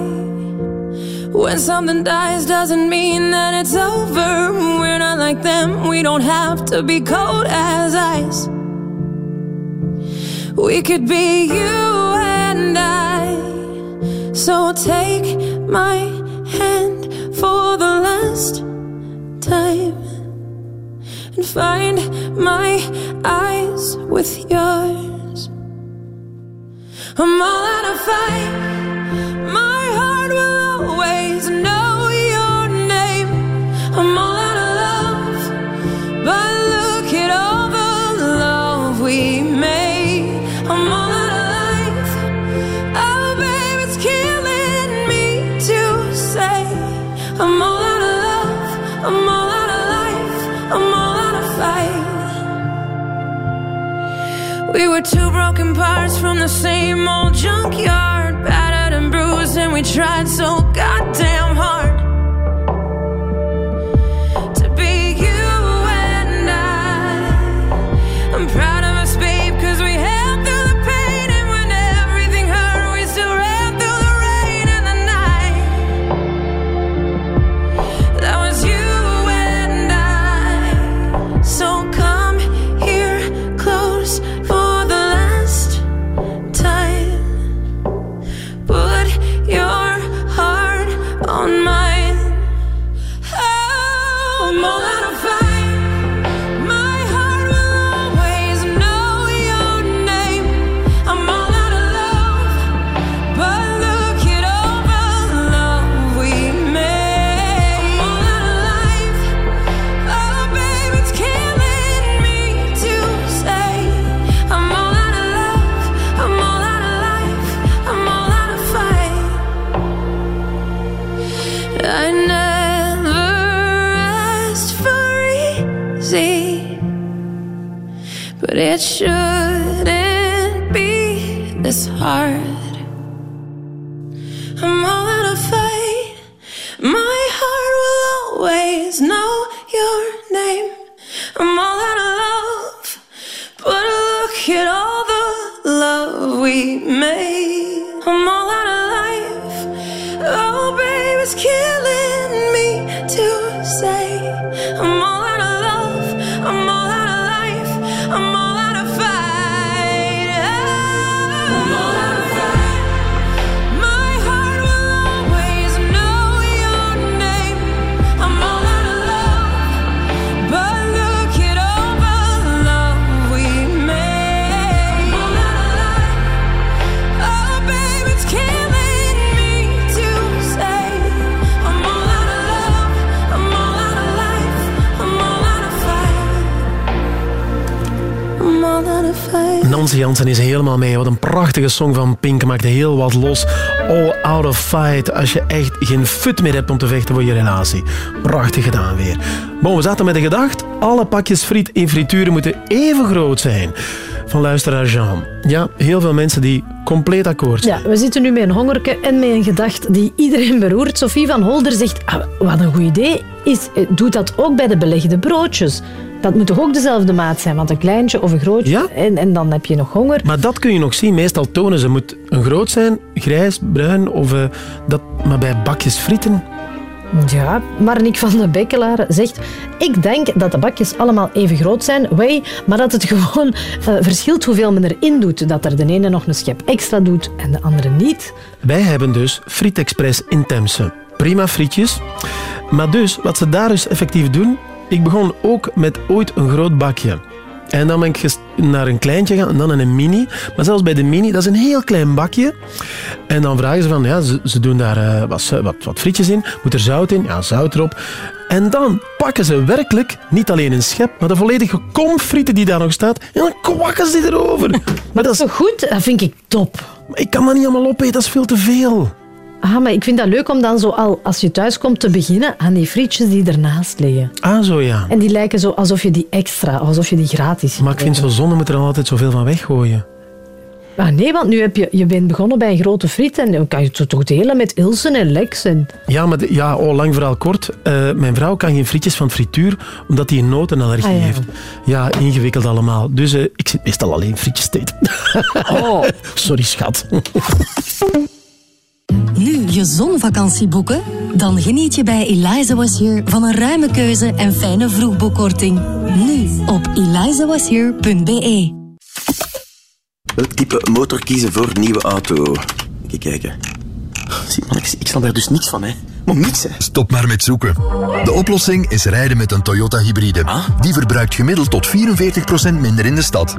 When something dies, doesn't mean that it's over. We're not like them. We don't have to be cold as ice. We could be you and I. So take my hand for the last time and find my eyes with yours. I'm all out of fight. My heart will always know We were two broken parts from the same old junkyard, battered and bruised, and we tried so goddamn hard it shouldn't be this hard. I'm all out of fight. My heart will always know your name. I'm all out of love, but look at all the love we made. Jansen is helemaal mee. Wat een prachtige song van Pink. Maakt heel wat los. All out of fight. Als je echt geen fut meer hebt om te vechten voor je relatie. Prachtig gedaan weer. Bon, we zaten met de gedacht. Alle pakjes friet in frituren moeten even groot zijn. Van luisteraar Jean. Ja, heel veel mensen die compleet akkoord zijn. Ja, we zitten nu met een hongerke en met een gedacht die iedereen beroert. Sophie van Holder zegt, ah, wat een goed idee is, eh, doe dat ook bij de belegde broodjes. Dat moet toch ook dezelfde maat zijn, want een kleintje of een grootje, en, en dan heb je nog honger. Maar dat kun je nog zien. Meestal tonen ze moet een groot zijn, grijs, bruin. Of, eh, dat, maar bij bakjes frieten... Ja, Marnik van de Bekkelaar zegt... Ik denk dat de bakjes allemaal even groot zijn, way, maar dat het gewoon eh, verschilt hoeveel men erin doet. Dat er de ene nog een schep extra doet en de andere niet. Wij hebben dus Friet Express in Temse. Prima frietjes. Maar dus, wat ze daar dus effectief doen... Ik begon ook met ooit een groot bakje. En dan ben ik naar een kleintje gaan en dan in een mini. Maar zelfs bij de mini, dat is een heel klein bakje. En dan vragen ze van, ja, ze, ze doen daar eh, wat, wat, wat frietjes in. Moet er zout in? Ja, zout erop. En dan pakken ze werkelijk niet alleen een schep, maar de volledige kom frieten die daar nog staat. En dan kwakken ze erover. maar dat is zo goed, dat vind ik top. Ik kan dat niet allemaal opeten, dat is veel te veel. Ah, maar ik vind dat leuk om dan zo al, als je thuis komt, te beginnen aan die frietjes die ernaast liggen. Ah, zo ja. En die lijken zo alsof je die extra, alsof je die gratis Maar ik vind zo zonde moet er dan altijd zoveel van weggooien. Ah, nee, want nu heb je, je bent begonnen bij een grote friet en dan kan je het toch delen met Ilsen en Lex. En... Ja, maar de- ja, oh, lang verhaal kort. Eh, mijn vrouw kan geen frietjes van frituur, omdat hij een notenallergie Ah, ja. heeft. Ja, ingewikkeld allemaal. Dus eh, ik zit meestal alleen frietjes te eten. Oh. Sorry, schat. Nu je zonvakantie boeken? Dan geniet je bij Eliza Was Here van een ruime keuze en fijne vroegboekkorting. Nu op elizawashere.be. Welk type motor kiezen voor nieuwe auto? Even kijken. Zie, man, ik, ik snap daar dus niks van, hè. Maar niks, hè. Stop maar met zoeken. De oplossing is rijden met een Toyota hybride. Die verbruikt gemiddeld tot 44% minder in de stad.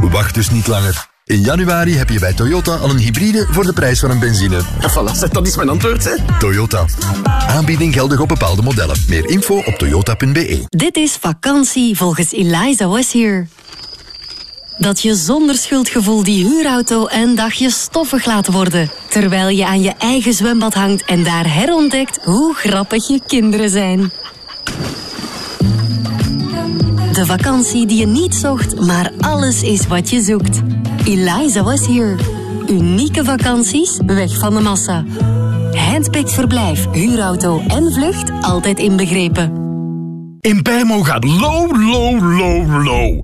44%? Wacht dus niet langer. In januari heb je bij Toyota al een hybride voor de prijs van een benzine. Ja, voilà, dat is mijn antwoord, hè. Toyota. Aanbieding geldig op bepaalde modellen. Meer info op toyota.be. Dit is vakantie volgens Eliza Was Here. Dat je zonder schuldgevoel die huurauto een dagje stoffig laat worden. Terwijl je aan je eigen zwembad hangt en daar herontdekt hoe grappig je kinderen zijn. De vakantie die je niet zocht, maar alles is wat je zoekt. Eliza was here. Unieke vakanties, weg van de massa. Handpicked verblijf, huurauto en vlucht altijd inbegrepen. Impermo gaat low, low, low, low.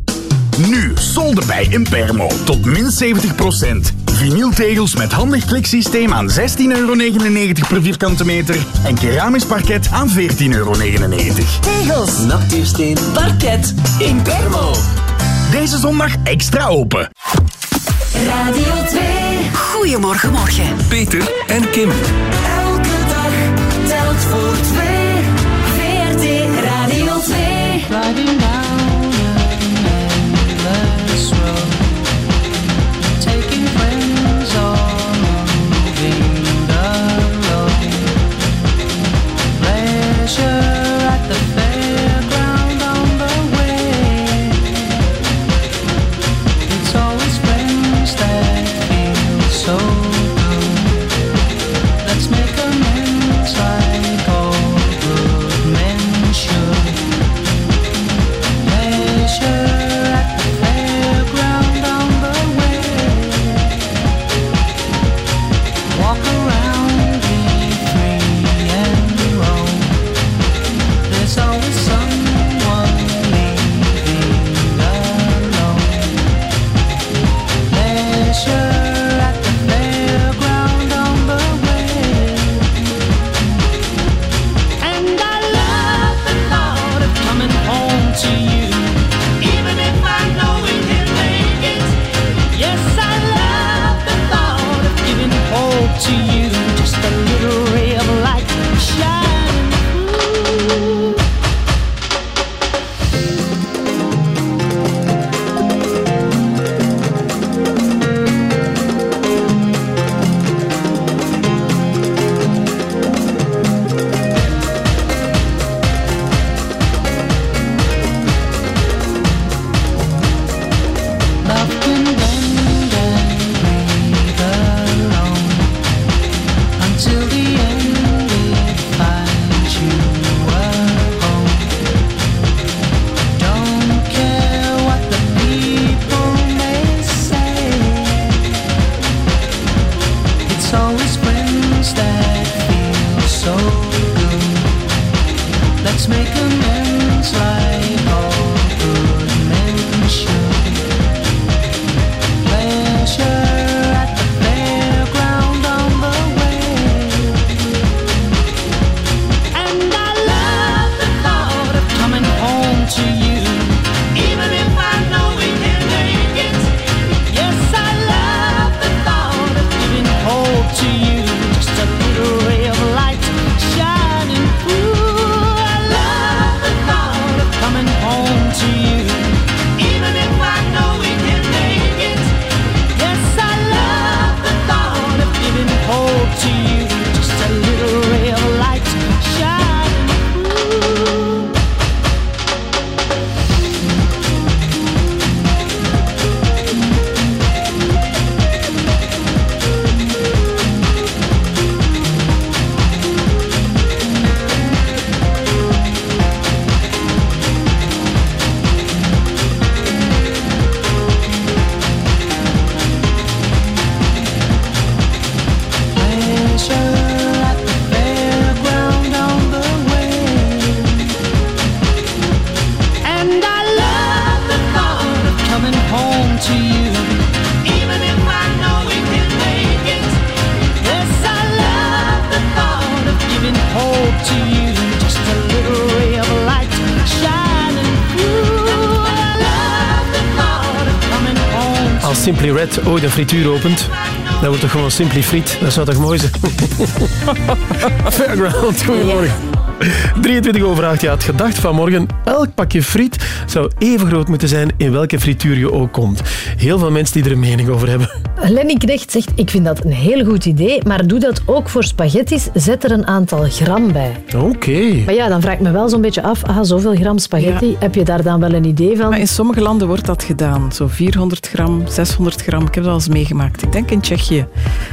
Nu solden bij Impermo tot min 70%. Vinyltegels met handig kliksysteem aan 16,99 euro per vierkante meter en keramisch parket aan 14,99 euro. Tegels. Natuursteen. Parket. Impermo. Deze zondag extra open. Radio 2. Goedemorgen, morgen. Peter en Kim. Elke dag kwart voor twee. pressure. Frituur opent, dan wordt het gewoon Simply Friet. Dat zou toch mooi zijn? Fairground, goedemorgen. 23 over 8, ja, het gedacht vanmorgen. Elk pakje friet zou even groot moeten zijn in welke frituur je ook komt. Heel veel mensen die er een mening over hebben. Lenny Knecht zegt, ik vind dat een heel goed idee, maar doe dat ook voor spaghettis. Zet er een aantal gram bij. Oké. Maar ja, dan vraag ik me wel zo'n beetje af, ah, zoveel gram spaghetti, heb je daar dan wel een idee van? Maar in sommige landen wordt dat gedaan. Zo 400 gram, 600 gram. Ik heb dat al eens meegemaakt. Ik denk in Tsjechië.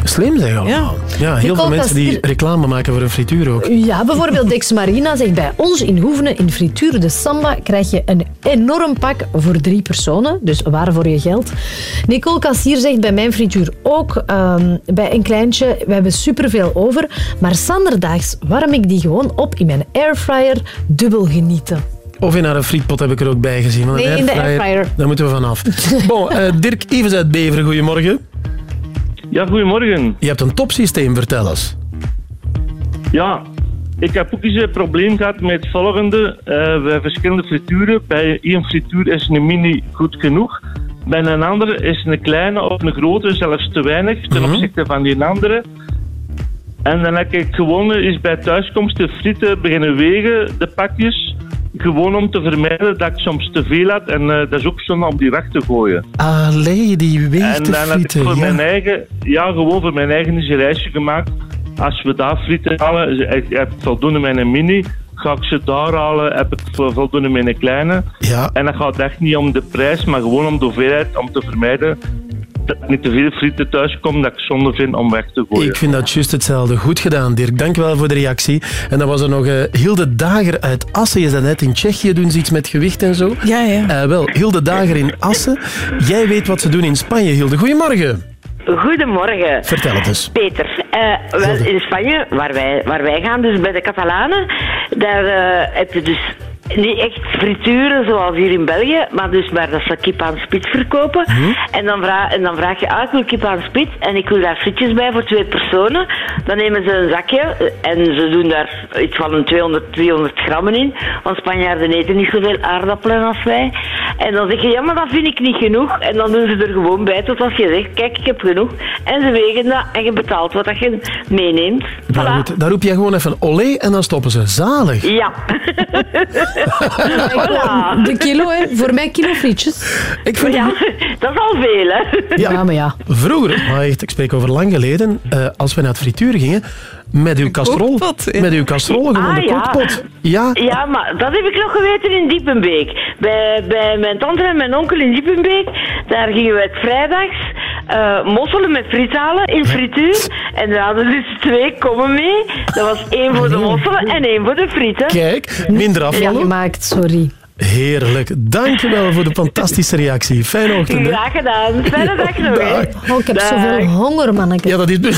Slim zeg allemaal. Ja, heel veel mensen die reclame maken voor een frituur ook. Ja, bijvoorbeeld Dex Marina zegt bij ons in Hoevenen in Frituur de Samba krijg je een enorm pak voor drie personen. Dus waar voor je geld. Nicole Kassier zegt bij mijn frituur ook ehm, bij een kleintje, we hebben superveel over. Maar zanderdaags warm ik die gewoon op in mijn airfryer. Dubbel genieten. Of in haar frietpot heb ik er ook bij gezien. Nee, in de airfryer. Daar moeten we vanaf. bon, eh, Dirk Evens uit Beveren, goedemorgen. Ja, goedemorgen. Je hebt een topsysteem, vertel eens. Ja, ik heb ook eens een probleem gehad met het volgende. Eh bij verschillende frituren. Bij één frituur is een mini goed genoeg. Bij een andere is een kleine of een grote zelfs te weinig ten opzichte van die andere. En dan heb ik gewoon eens bij thuiskomst de frieten beginnen wegen, de pakjes. Gewoon om te vermijden dat ik soms te veel had. En eh, dat is ook zo om die weg te gooien. Allee, die En weegte dan heb ik voor Ja. mijn eigen, ja, gewoon voor mijn eigen eens een lijstje gemaakt. Als we daar frieten halen, ik heb voldoende met een mini. Ga ik ze daar halen, heb ik vo- voldoende met een kleine. Ja. En dan gaat echt niet om de prijs, maar gewoon om de hoeveelheid, om te vermijden dat ik niet te veel frieten thuis kom, dat ik zonde vind om weg te gooien. Ik vind dat juist hetzelfde. Goed gedaan, Dirk. Dank wel voor de reactie. En dan was er nog eh, Hilde Dager uit Assen. Je zei net in Tsjechië doen ze iets met gewicht en zo. Ja, ja. Eh, wel, Hilde Dager in Assen. Jij weet wat ze doen in Spanje, Hilde. Goedemorgen. Goedemorgen. Vertel het eens. Peter, eh, wel, in Spanje, waar wij, waar wij gaan, dus bij de Catalanen, daar eh, heb je dus niet echt frituren zoals hier in België, maar dus waar dat ze kip aan spits verkopen. En, dan vraag, en dan vraag je, ah, ik wil kip aan spits en ik wil daar frietjes bij voor twee personen. Dan nemen ze een zakje eh, en ze doen daar iets van een 200, 300 grammen in, want Spanjaarden eten niet zoveel aardappelen als wij. En dan zeg je, ja, maar dat vind ik niet genoeg. En dan doen ze er gewoon bij tot als je zegt, kijk, ik heb genoeg. En ze wegen dat en je betaalt wat je meeneemt. Maar Voilà. goed, daar roep jij gewoon even olé en dan stoppen ze. Zalig. Ja. voilà. De kilo, hè. Voor mij kilo frietjes. Ik vind ja, dat is al veel, hè. Ja, maar ja. Vroeger, maar echt, ik spreek over lang geleden, eh, als we naar het frituur gingen, met uw kastrol. Met uw kastrol, gewoon Ah, de ja. kookpot. Ja. Ja, maar dat heb ik nog geweten in Diepenbeek. Bij, bij mijn tante en mijn onkel in Diepenbeek, daar gingen we het vrijdags eh, mosselen met friet halen in frituur. En daar hadden dus twee kommen mee. Dat was één voor de mosselen en één voor de frieten. Kijk, minder afvallen. gemaakt, sorry. Heerlijk. Dankjewel voor de fantastische reactie. Fijne ochtend. hè. Graag gedaan. Fijne dag nog. Oh, ik heb Dag. zoveel honger, manneke. Ja, dat is... nu.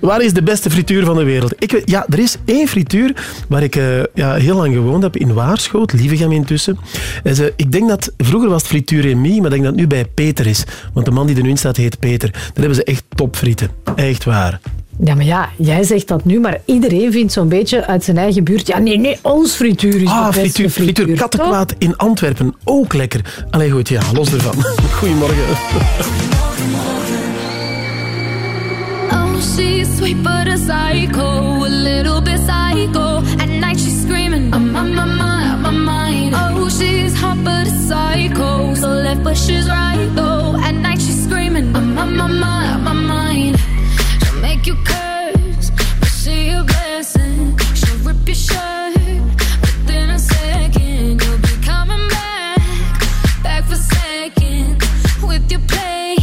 Waar is de beste frituur van de wereld? Ik weet, ja, er is één frituur waar ik eh, ja, heel lang gewoond heb, in Waarschoot, Lievegem intussen. En ze, ik denk dat, vroeger was het frituur Remy, maar ik denk dat het nu bij Peter is. Want de man die er nu in staat heet Peter. Daar hebben ze echt topfrieten. Echt waar. Ja, maar ja, jij zegt dat nu, maar iedereen vindt zo'n beetje uit zijn eigen buurt. Ja, nee, nee, ons frituur is Ah, de beste frituur, frituur toch? Kattenkwaad in Antwerpen. Ook lekker. Allee, goed, ja, los ervan. Goedemorgen. Oh, she's sweet but a psycho, a little bit psycho. At night she's screaming, I'm on my mind, my mind. Oh, she's hot but a psycho, so left but she's right though. At night she's screaming, I'm on my mind, my mind. Your play.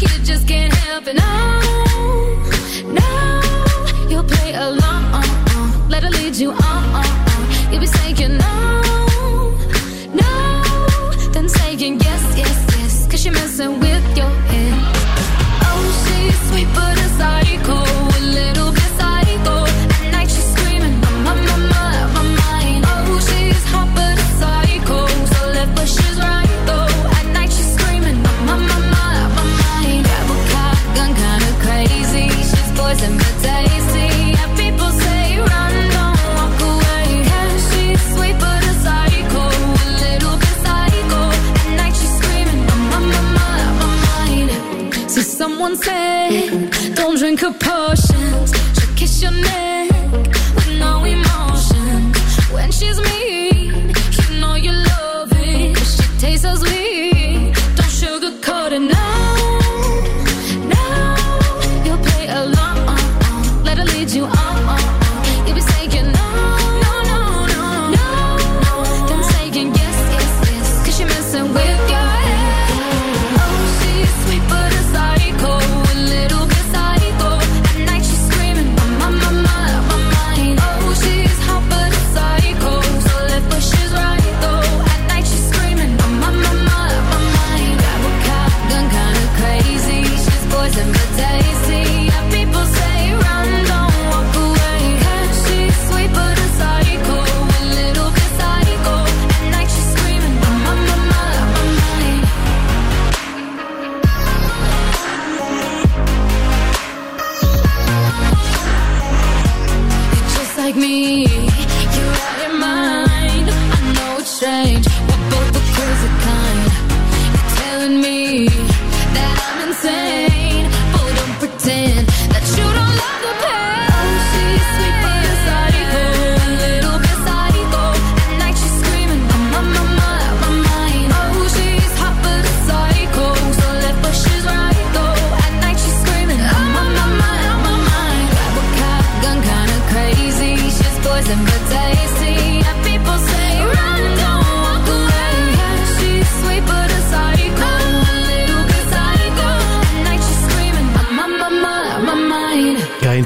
You just can't help it. No, someone said, don't drink her me.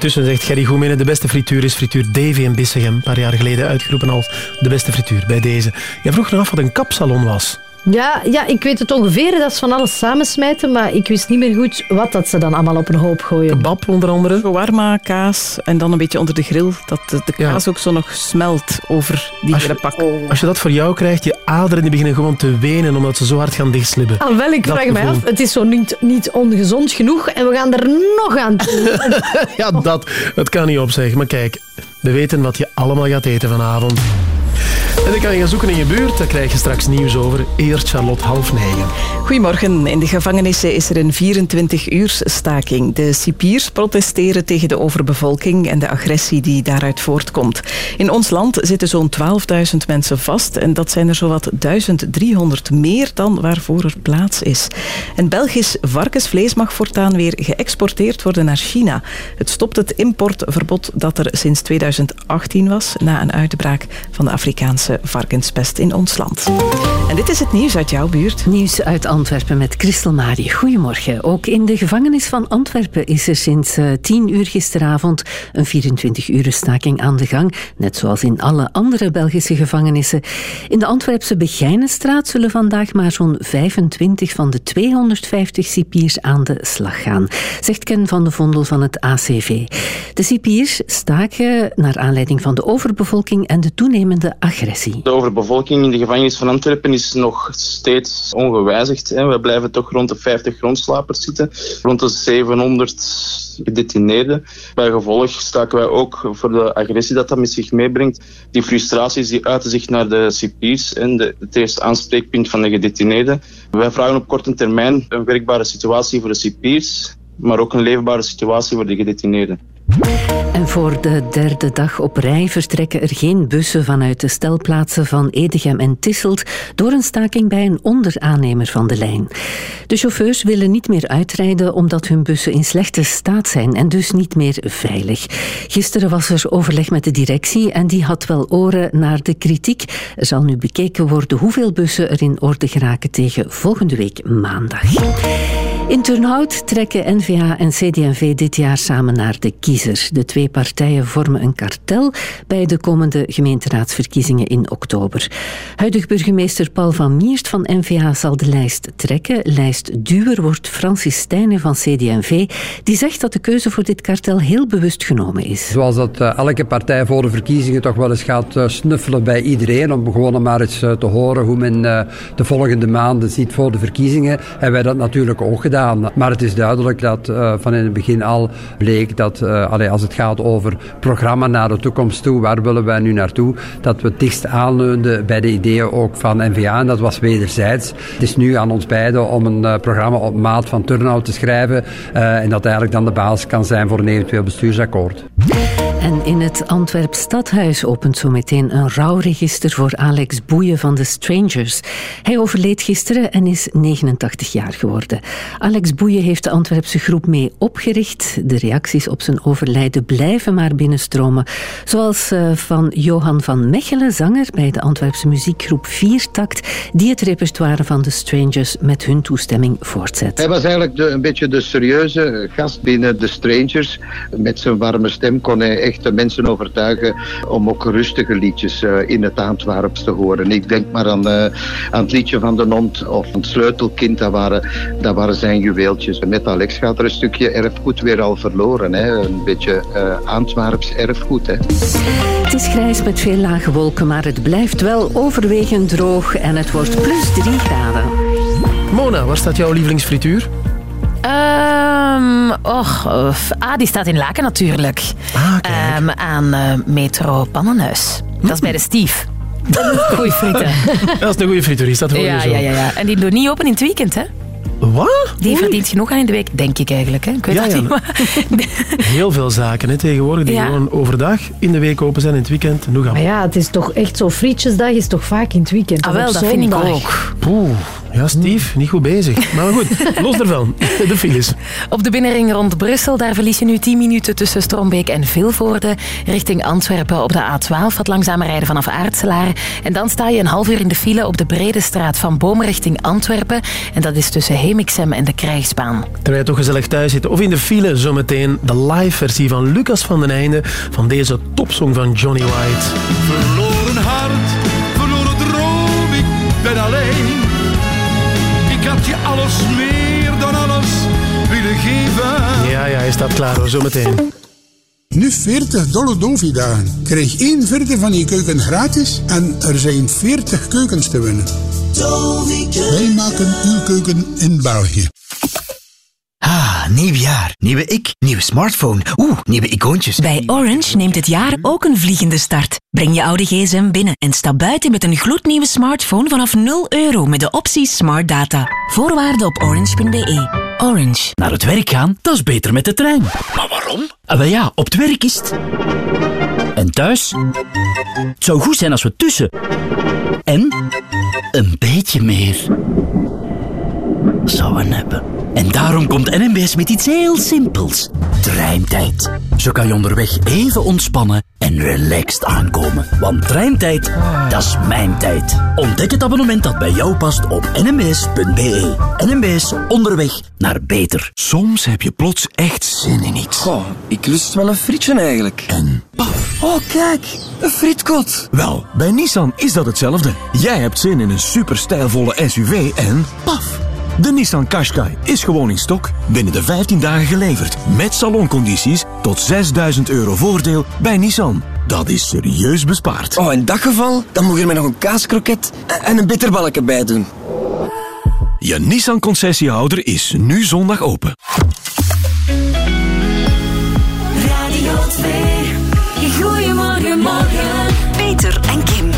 Intussen zegt Gerry Goemene, de beste frituur is frituur Davy in Bissegem. Een paar jaar geleden uitgeroepen als de beste frituur bij deze. Jij vroeg nog af wat een kapsalon was. Ja, ja, ik weet het ongeveer. Dat is van alles samensmijten, maar ik wist niet meer goed wat dat ze dan allemaal op een hoop gooien. Kebab onder andere. Shawarma, kaas en dan een beetje onder de grill. Dat de, de kaas ook zo nog smelt over die hele pak. Als je dat voor jou krijgt, je aderen die beginnen gewoon te wenen omdat ze zo hard gaan dichtslibben. Ah, wel, ik Dat vraag mij af. Het is zo niet, niet ongezond genoeg en we gaan er nog aan toe. ja, dat, dat kan niet opzeggen. Maar kijk, we weten wat je allemaal gaat eten vanavond. En dan kan je gaan zoeken in je buurt, daar krijg je straks nieuws over. Eerst Charlotte half negen. Goedemorgen. In de gevangenissen is er een 24-uurs staking. De cipiers protesteren tegen de overbevolking en de agressie die daaruit voortkomt. In ons land zitten zo'n 12.000 mensen vast en dat zijn er zowat 1300 meer dan waarvoor er plaats is. En Belgisch varkensvlees mag voortaan weer geëxporteerd worden naar China. Het stopt het importverbod dat er sinds 2018 was na een uitbraak van de Afrikaanse varkenspest in ons land. En dit is het nieuws uit jouw buurt. Nieuws uit Antwerpen met Christel Marie. Goedemorgen. Ook in de gevangenis van Antwerpen is er sinds eh, 10 uur gisteravond een 24-uur staking aan de gang. Net zoals in alle andere Belgische gevangenissen. In de Antwerpse Begijnenstraat zullen vandaag maar zo'n 25 van de 250 cipiers aan de slag gaan, zegt Ken van de Vondel van het ACV. De cipiers staken naar aanleiding van de overbevolking en de toenemende agressie. De overbevolking in de gevangenis van Antwerpen is nog steeds ongewijzigd. hè. We blijven toch rond de 50 grondslapers zitten, rond de 700 gedetineerden. Bij gevolg staken wij ook voor de agressie dat dat met zich meebrengt. Die frustraties die uiten zich naar de cipiers en de, het eerste aanspreekpunt van de gedetineerden. Wij vragen op korte termijn een werkbare situatie voor de cipiers, maar ook een leefbare situatie voor de gedetineerden. Voor de derde dag op rij vertrekken er geen bussen vanuit de stelplaatsen van Edegem en Tisselt door een staking bij een onderaannemer van de lijn. De chauffeurs willen niet meer uitrijden omdat hun bussen in slechte staat zijn en dus niet meer veilig. Gisteren was er overleg met de directie en die had wel oren naar de kritiek. Er zal nu bekeken worden hoeveel bussen er in orde geraken tegen volgende week maandag. In Turnhout trekken NVA en CD&V dit jaar samen naar de kiezer. De twee partijen vormen een kartel bij de komende gemeenteraadsverkiezingen in oktober. Huidig burgemeester Paul van Miert van NVA zal de lijst trekken. Lijstduwer wordt Francis Stijnen van CD&V. Die zegt dat de keuze voor dit kartel heel bewust genomen is. Zoals dat eh, elke partij voor de verkiezingen toch wel eens gaat eh, snuffelen bij iedereen. Om gewoon maar eens eh, te horen hoe men de volgende maanden ziet voor de verkiezingen. Hebben wij dat natuurlijk ook gedaan. Maar het is duidelijk dat eh, van in het begin al bleek dat eh, als het gaat over programma naar de toekomst toe, waar willen wij nu naartoe, dat we het dichtst aanleunden bij de ideeën ook van NVA. En dat was wederzijds. Het is nu aan ons beiden om een eh, programma op maat van Turnhout te schrijven. en dat eigenlijk dan de basis kan zijn voor een eventueel bestuursakkoord. En in het Antwerp Stadhuis opent zo meteen een rouwregister voor Alex Boeien van de Strangers. Hij overleed gisteren en is 89 jaar geworden. Alex Boeien heeft de Antwerpse groep mee opgericht. De reacties op zijn overlijden blijven maar binnenstromen. Zoals eh, van Johan van Mechelen, zanger bij de Antwerpse muziekgroep Viertakt, die het repertoire van de Strangers met hun toestemming voortzet. Hij was eigenlijk een beetje de serieuze gast binnen de Strangers. Met zijn warme stem kon hij echt de mensen overtuigen om ook rustige liedjes eh, in het Antwerps te horen. Ik denk maar aan, eh, aan het liedje van de Nont of het Sleutelkind, dat waren, dat waren zijn juweeltjes. Met Alex gaat er een stukje erfgoed weer al verloren. Hè? Een beetje eh Antwerps erfgoed. Hè? Het is grijs met veel lage wolken, maar het blijft wel overwegend droog en het wordt plus 3 graden. Mona, waar staat jouw lievelingsfrituur? Ehm, och, ah, die staat in Laken natuurlijk. Ehm, aan eh, Metro Pannenhuis. Dat is bij de Stief. Goeie frieten. Dat is een goede frituur, dat hoor je Ja, zo. ja, ja, ja. En die doen niet open in het weekend, hè? Wat? Die verdient genoeg aan in de week, denk ik eigenlijk. Hè? Ik weet Ja, dat ja. niet, maar... Heel veel zaken hè, tegenwoordig die Ja. gewoon overdag in de week open zijn, in het weekend. Nog Maar ja, het is toch echt zo. Frietjesdag is toch vaak in het weekend. Ah, wel, dat vind ik ook. Poeh. Ja, Steve, niet goed bezig. Maar goed, los ervan. De files. Op de binnenring rond Brussel, daar verlies je nu 10 minuten tussen Strombeek en Vilvoorde. Richting Antwerpen op de A12, wat langzamer rijden vanaf Aartselaar. En dan sta je een half uur in de file op de Brede Straat van Bomen richting Antwerpen. En dat is tussen Hemixem en de Krijgsbaan. Terwijl je toch gezellig thuis zit of in de file, zometeen de live versie van Lucas van den Einde van deze topsong van Johnny White. Verloren hart, alles meer dan alles willen geven. Ja, ja, hij staat klaar hoor, zometeen. Nu 40 dolle Dovi-dagen. Krijg één vierde van je keuken gratis en er zijn 40 keukens te winnen. Wij maken uw keuken in België. Nieuw jaar. Nieuwe ik, nieuwe smartphone. Oeh, nieuwe icoontjes. Bij Orange neemt het jaar ook een vliegende start. Breng je oude gsm binnen en stap buiten met een gloednieuwe smartphone vanaf 0 euro met de optie Smart Data. Voorwaarden op orange.be. Orange. Naar het werk gaan, dat is beter met de trein. Maar waarom? Ah, wel ja, op het werk is het. En thuis? Het zou goed zijn als we tussen. En een beetje meer zouden hebben. En daarom komt NMBS met iets heel simpels. Treintijd. Zo kan je onderweg even ontspannen en relaxed aankomen. Want treintijd, dat is mijn tijd. Ontdek het abonnement dat bij jou past op nmbs.be. NMBS, onderweg naar beter. Soms heb je plots echt zin in iets. Goh, ik lust wel een frietje eigenlijk. En paf. Oh, kijk, een frietkot. Wel, bij Nissan is dat hetzelfde. Jij hebt zin in een super stijlvolle SUV en paf. De Nissan Qashqai is gewoon in stok. Binnen de 15 dagen geleverd. Met saloncondities tot 6000 euro voordeel bij Nissan. Dat is serieus bespaard. Oh, in dat geval, dan moet je er mij nog een kaaskroket en een bitterbalken bij doen. Je Nissan concessiehouder is nu zondag open. Radio 2. Goedemorgen, morgen. Peter en Kim.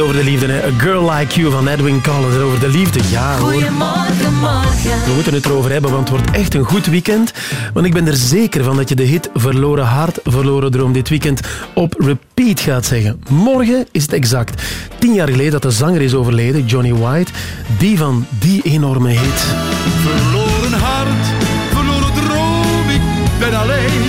Over de liefde. Hè. A Girl Like You van Edwin Collins. Over de liefde, ja hoor. Goedemorgen, morgen. We moeten het erover hebben, want het wordt echt een goed weekend. Want ik ben er zeker van dat je de hit Verloren Hart, Verloren Droom dit weekend op repeat gaat zeggen. Morgen is het exact tien jaar geleden dat de zanger is overleden, Johnny White. Die van die enorme hit. Verloren hart, verloren droom, ik ben alleen.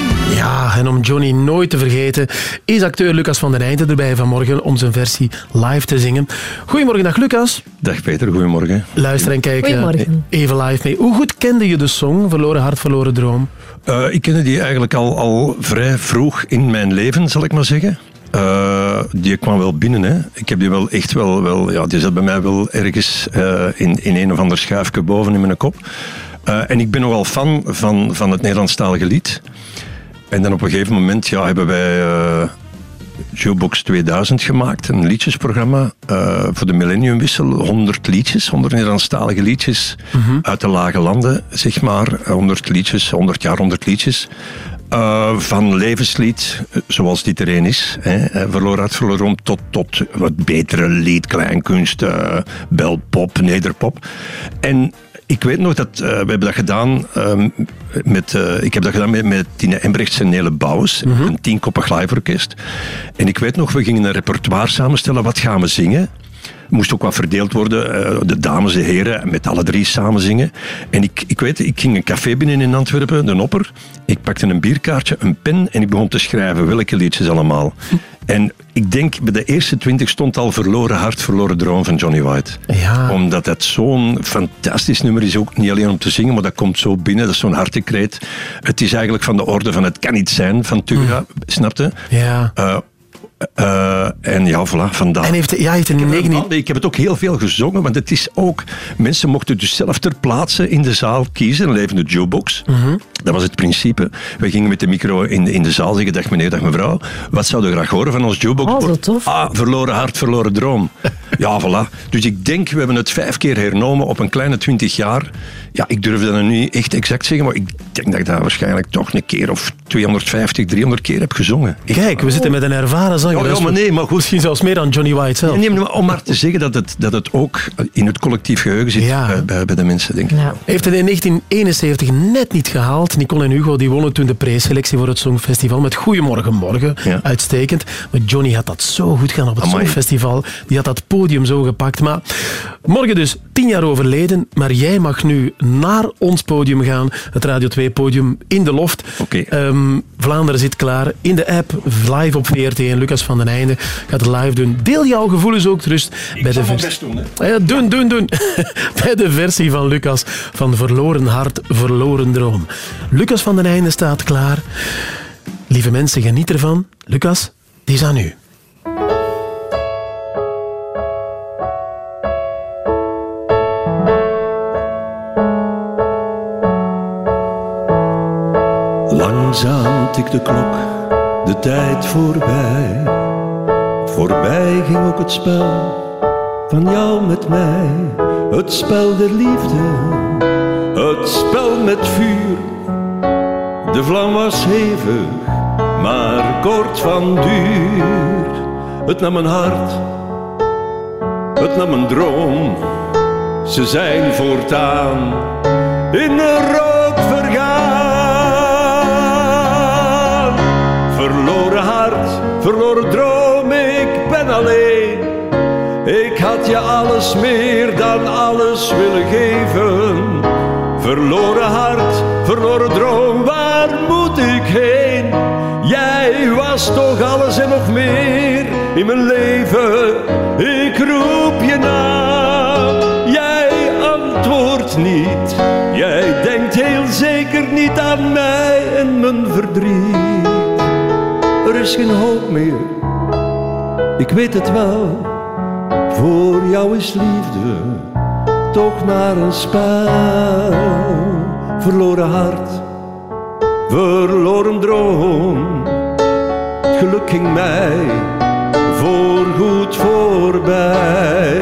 En om Johnny nooit te vergeten, is acteur Lucas van den Einde erbij vanmorgen om zijn versie live te zingen. Goedemorgen, dag Lucas. Dag Peter, goedemorgen. Luister en kijk eh, Goedemorgen. even live mee. Hoe goed kende je de song Verloren Hart, Verloren Droom? Eh, ik kende die eigenlijk al, al vrij vroeg in mijn leven, zal ik maar zeggen. Eh, die kwam wel binnen. Hè. Ik heb die wel echt wel... wel ja, die zat bij mij wel ergens eh, in, in een of ander schuifje boven in mijn kop. Eh, en ik ben nogal fan van, van het Nederlandstalige lied. En dan op een gegeven moment ja, hebben wij eh Jukebox 2000 gemaakt. Een liedjesprogramma eh, voor de millenniumwissel. 100 liedjes, 100 Nederlandstalige liedjes uit de lage landen, zeg maar. 100 liedjes, 100 jaar 100 liedjes. Eh, van levenslied, eh, zoals dit er een is, hè, eh, hart, verloren droom, tot, tot wat betere lied, kleinkunst, eh, belpop, nederpop. En ik weet nog dat eh, we hebben dat gedaan ehm, met, eh, ik heb dat gedaan met, met Tine Embrechts en Nele Bouwens, een tienkoppig live orkest. En ik weet nog, we gingen een repertoire samenstellen, wat gaan we zingen? Moest ook wat verdeeld worden. eh, de dames en heren met alle drie samen zingen. En ik, ik weet, ik ging een café binnen in Antwerpen, de Nopper. Ik pakte een bierkaartje, een pen en ik begon te schrijven welke liedjes allemaal. En ik denk, bij de eerste twintig stond al Verloren Hart, Verloren Droom van Johnny White. Ja. Omdat dat zo'n fantastisch nummer is, ook niet alleen om te zingen, maar dat komt zo binnen, dat is zo'n hartekreet. Het is eigenlijk van de orde van het kan niet zijn van Tura, snapte? Ja. Eh, eh, en ja, voilà, vandaar. En heeft, ja, heeft een Ik heb, ik heb het ook heel veel gezongen, want het is ook... Mensen mochten dus zelf ter plaatse in de zaal kiezen, een levende jukebox. Mhm. Dat was het principe. We gingen met de micro in de, in de zaal zeggen, dag meneer, dag mevrouw, wat zou je graag horen van ons jukebox? Oh, zo tof. Ah, verloren hart, verloren droom. ja, voilà. Dus ik denk, we hebben het vijf keer hernomen op een kleine twintig jaar. Ja, ik durf dat nu niet echt exact zeggen, maar ik denk dat ik dat waarschijnlijk toch een keer of 250, 300 keer heb gezongen. Echt. Kijk, we zitten met een ervaren zanger. Ja, ja, maar nee, maar goed. Misschien zelfs meer dan Johnny White zelf. Nee, maar om maar te zeggen dat het, dat het ook in het collectief geheugen zit bij, bij, bij de mensen, denk ik. Heeft het in 1971 net niet gehaald. Nicole en Hugo die wonnen toen de preselectie voor het Songfestival met Goedemorgen Morgen. Uitstekend. Maar Johnny had dat zo goed gedaan op het Amai. Songfestival. Die had dat podium zo gepakt. Maar morgen dus tien jaar overleden. Maar jij mag nu naar ons podium gaan. Het Radio 2 podium in de loft. Ehm, Vlaanderen zit klaar. In de app, live op VRT. En Lucas van den Einde gaat het live doen. Deel jouw gevoelens ook gerust bij de vers- best doen, hè. ja, doen, doen, doen. Bij de versie van Lucas van Verloren Hart, Verloren Droom. Lucas van den Einde staat klaar. Lieve mensen, geniet ervan. Lucas, die is aan u. Tikt de klok, de tijd voorbij. Voorbij ging ook het spel van jou met mij. Het spel der liefde, het spel met vuur. De vlam was hevig, maar kort van duur. Het nam een hart, het nam een droom. Ze zijn voortaan in de rook vergaan. Verloren droom, ik ben alleen. Ik had je alles meer dan alles willen geven. Verloren hart, verloren droom, waar moet ik heen? Jij was toch alles en nog meer in mijn leven. Ik roep je naam, jij antwoordt niet. Jij denkt heel zeker niet aan mij en mijn verdriet. Is geen hoop meer, ik weet het wel. Voor jou is liefde toch maar een spel. Verloren hart, verloren droom. Het geluk ging mij voorgoed voorbij.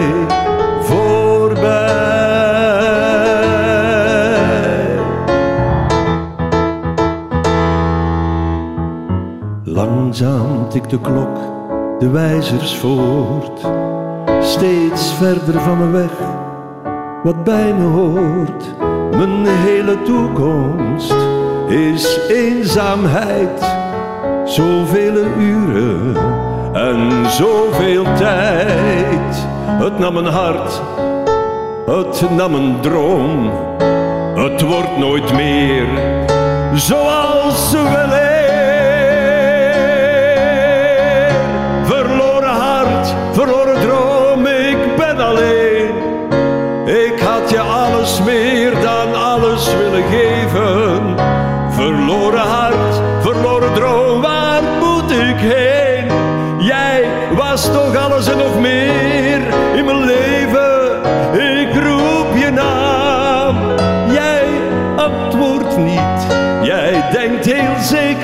Tikt de klok de wijzers voort. steeds verder van me weg. Wat bij me hoort, mijn hele toekomst is eenzaamheid. Zoveel uren en zoveel tijd. Het nam een hart, het nam een droom. Het wordt nooit meer zoals wel Verloren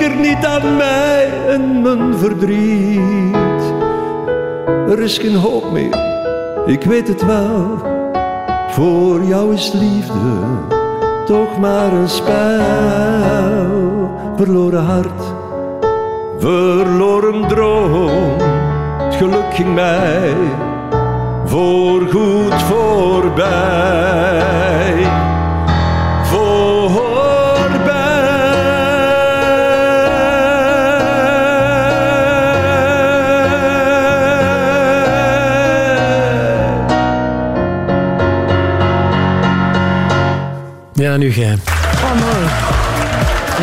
zeker niet aan mij en mijn verdriet. Er is geen hoop meer, ik weet het wel. Voor jou is liefde toch maar een spel. Verloren hart, verloren droom. Het geluk ging mij voorgoed voorbij.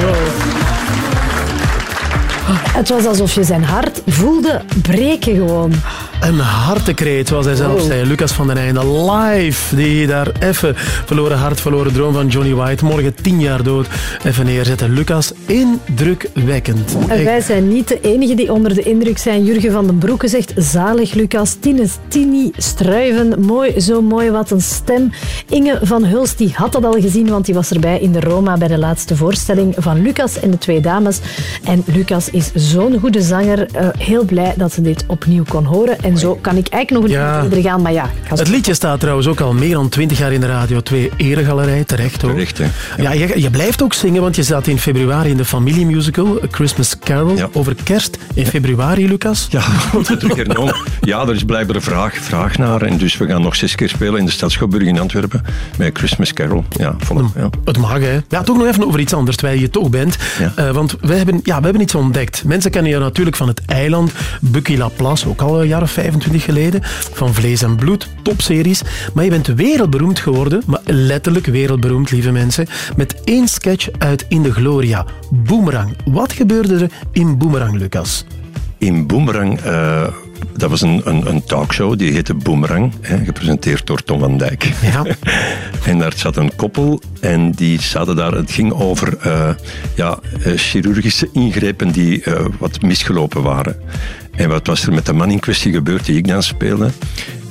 Oh. Het was alsof je zijn hart voelde breken gewoon. Een hartekreet, zoals hij zelf Oh. zei. Lucas van den Einde, live. Die daar even verloren hart, verloren droom van Johnny White. Morgen tien jaar dood. Even neerzetten. Lucas, indrukwekkend. En wij zijn niet de enigen die onder de indruk zijn. Jurgen van den Broeke zegt zalig, Lucas. Tine Tini struiven. Mooi, zo mooi, wat een stem. Inge van Hulst die had dat al gezien, want die was erbij in de Roma bij de laatste voorstelling van Lucas en de twee dames. En Lucas is zo'n goede zanger. Eh, heel blij dat ze dit opnieuw kon horen. En zo kan ik eigenlijk nog een Ja. uur verder gaan, maar ja. Het liedje staat trouwens ook al meer dan twintig jaar in de Radio 2 Eregalerij. Terecht ook. Terecht, hè. Ja, je, je blijft ook zingen, want je zat in februari in de familiemusical A Christmas Carol over kerst. In februari, Lucas? Ja. Ja, er is blijkbaar een vraag, vraag naar. En dus we gaan nog zes keer spelen in de Stad Schouwburg in Antwerpen. Met Christmas Carol. Ja, volop. Ja. Het mag, hè. Ja, toch nog even over iets anders, terwijl je toch bent. Eh, want we hebben, ja, we hebben iets ontdekt. Mensen kennen je natuurlijk van het eiland, Bucky Laplace, ook al een jaar of 25 geleden. Van Vlees en Bloed, topseries. Maar je bent wereldberoemd geworden, maar letterlijk wereldberoemd, lieve mensen, met één sketch uit In de Gloria, Boomerang. Wat gebeurde er in Boomerang, Lucas? In Boomerang, eh, dat was een, een, een talkshow, die heette Boomerang, hè, gepresenteerd door Tom van Dijk. Ja. en daar zat een koppel en die zaten daar, het ging over eh, ja, eh, chirurgische ingrepen die eh, wat misgelopen waren. En wat was er met de man in kwestie gebeurd die ik dan speelde?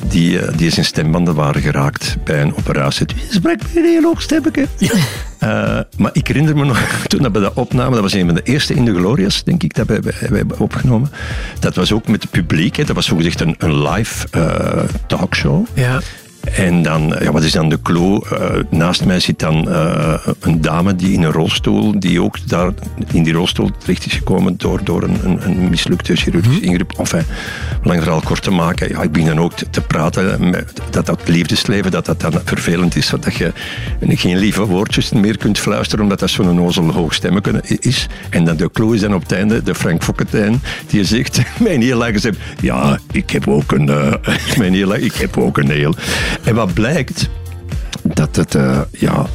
Die, eh, die zijn stembanden waren geraakt bij een operatie. Die sprak met een heel hoog stemmetje. Eh, maar ik herinner me nog, toen dat we dat opnamen, dat was een van de eerste in de Glorias, denk ik, dat wij hebben opgenomen. Dat was ook met het publiek, hè. dat was zogezegd een, een live eh, talkshow. Ja. En dan, ja, wat is dan de clue? Eh, naast mij zit dan eh, een dame die in een rolstoel, die ook daar in die rolstoel terecht is gekomen door, door een, een, een mislukte chirurgische ingreep. Enfin, lang verhaal kort te maken. Ja, ik begin dan ook te, te praten met, dat dat liefdesleven, dat dat dan vervelend is, dat je geen lieve woordjes meer kunt fluisteren, omdat dat zo'n ozel hoog stemmen is. En dan de clue is dan op het einde, de Frank Fokkentijn, die zegt, mijn heel lang gezegd, ja, ik heb ook een, eh, mijn heel ik heb ook een heel. En wat blijkt, dat het, eh, ja,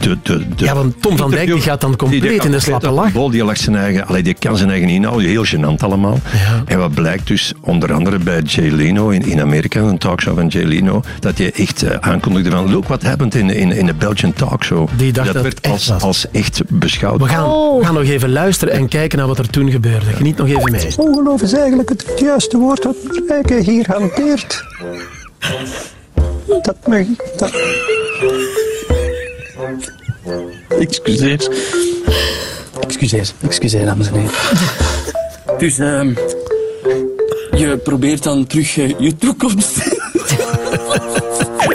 de, de, de Ja, want Tom van Dijk die gaat dan compleet in de slappe lach. Bol, die lacht zijn eigen, allee, die kan zijn eigen inhouden, heel gênant allemaal. En wat blijkt dus, onder andere bij Jay Leno in, in Amerika, een talkshow van Jay Leno, dat hij echt eh, aankondigde van, look what happened in, in, in de Belgian talkshow. Die dacht dat het werd echt als, was. als echt beschouwd. We gaan, we gaan nog even luisteren en kijken naar wat er toen gebeurde. Geniet nog even mee. Ongeloof is eigenlijk het juiste woord dat Rijke hier hanteert. Dat mag ik. Dat... Excuseer. Excuseer, excuseer, dames en heren. Dus, ehm je probeert dan terug eh, je toekomst.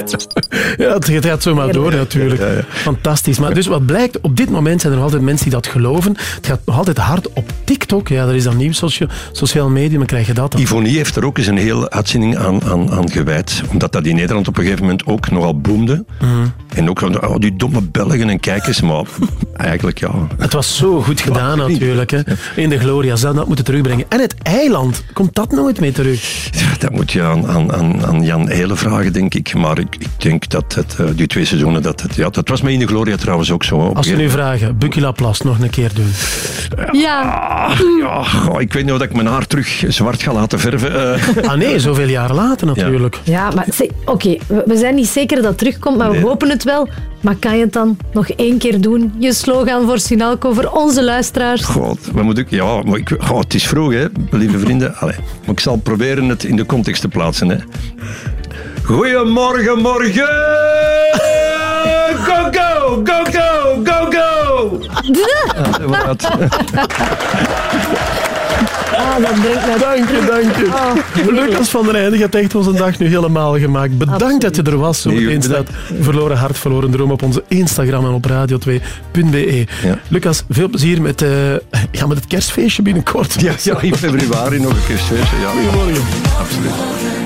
Ja, het gaat zomaar door natuurlijk. Fantastisch. Maar dus wat blijkt, op dit moment zijn er nog altijd mensen die dat geloven. Het gaat nog altijd hard op TikTok. Ja, dat is dan nieuw socia sociaal medium. Dan krijg je dat dan. Ivonie heeft er ook eens een hele uitzending aan, aan, aan gewijd. Omdat dat in Nederland op een gegeven moment ook nogal boomde. Mhm. En ook van, oh, die domme Belgen en kijkers. Maar eigenlijk, ja... Het was zo goed gedaan natuurlijk. Hè. In de Gloria zou dat moeten terugbrengen. En het eiland, komt dat nooit mee terug? Ja, dat moet je aan, aan, aan, Jan Eelen vragen, denk ik. Maar ik, ik denk dat het, eh, die twee seizoenen... Dat, het, ja, dat was met In de Gloria trouwens ook zo. Op Als we een nu vragen, Bukula Plast nog een keer doen. Ja. Ja, goh, ik weet niet of ik mijn haar terug zwart ga laten verven. eh. Ah nee, zoveel jaren later natuurlijk. Ja, maar oké, we- we zijn niet zeker dat het terugkomt, maar we hopen het wel. Maar kan je het dan nog één keer doen? Je slogan voor Sinalco, voor onze luisteraars. God, wat moet ik... Ja, maar ik, goh, het is vroeg, hè, lieve vrienden. Allee, maar ik zal proberen het in de context te plaatsen. Hè. Goedemorgen, morgen! Go, go! Go, go! Go, go! Ja, dat was het. Ah, dat brengt mij... Dank je, dank je. Lucas van der Einde gaat echt onze dag nu helemaal gemaakt. Bedankt dat je er was. Zo meteen staat Verloren Hart, Verloren Droom op onze Instagram en op radio2.be. Lucas, veel plezier met, eh, ja, met het kerstfeestje binnenkort. Ja, ja, in februari nog een kerstfeestje. Ja. Goedemorgen. Absoluut.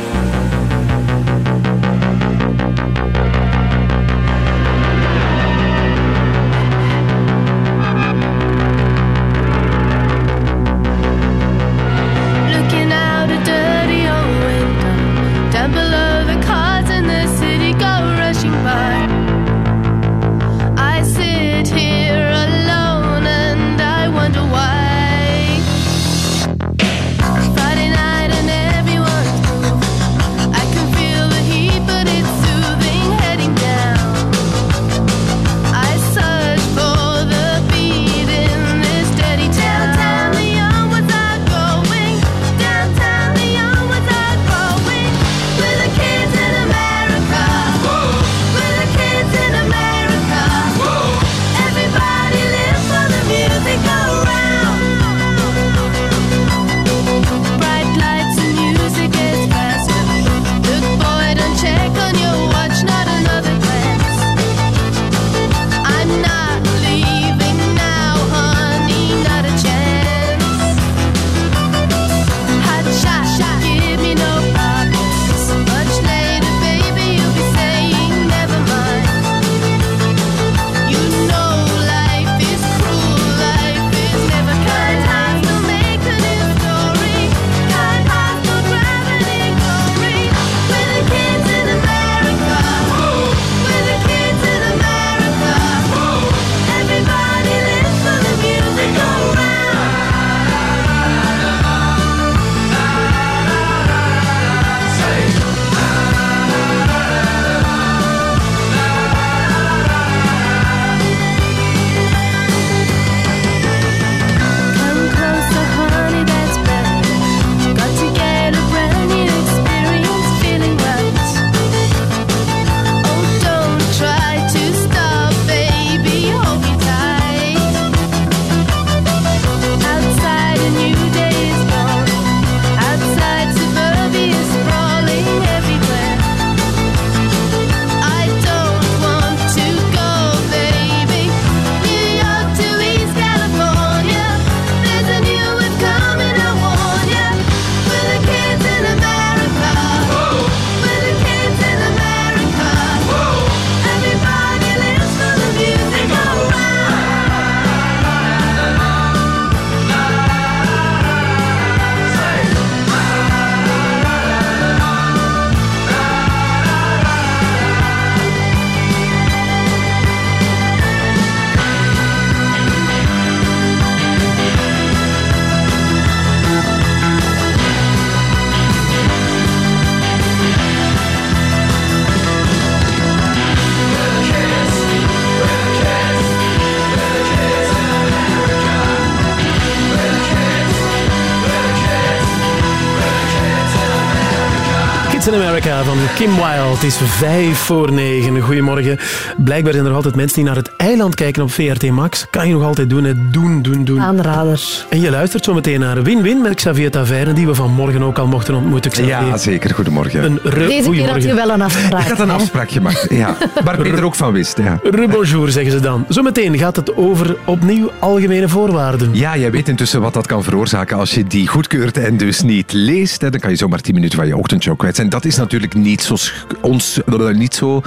Van Kim Wilde. Het is vijf voor negen. Goedemorgen. Blijkbaar zijn er altijd mensen die naar het eiland kijken op VRT Max. Kan je nog altijd doen, hè? Doen, doen, doen. Aanraders. En je luistert zo meteen naar Win-Win met Xavier Taverne, die we vanmorgen ook al mochten ontmoeten. Xavier. Ja, zeker. Goedemorgen. Een re- Deze keer had je wel een afspraak. Ik had een afspraak gemaakt, ja. Waar Peter ook van wist, ja. Re bonjour, zeggen ze dan. Zometeen gaat het over opnieuw algemene voorwaarden. Ja, jij weet intussen wat dat kan veroorzaken als je die goedkeurt en dus niet leest. Hè, dan kan je zomaar 10 minuten van je ochtendshow kwijt zijn. Dat is natuurlijk niet zo, sch- ons, niet zo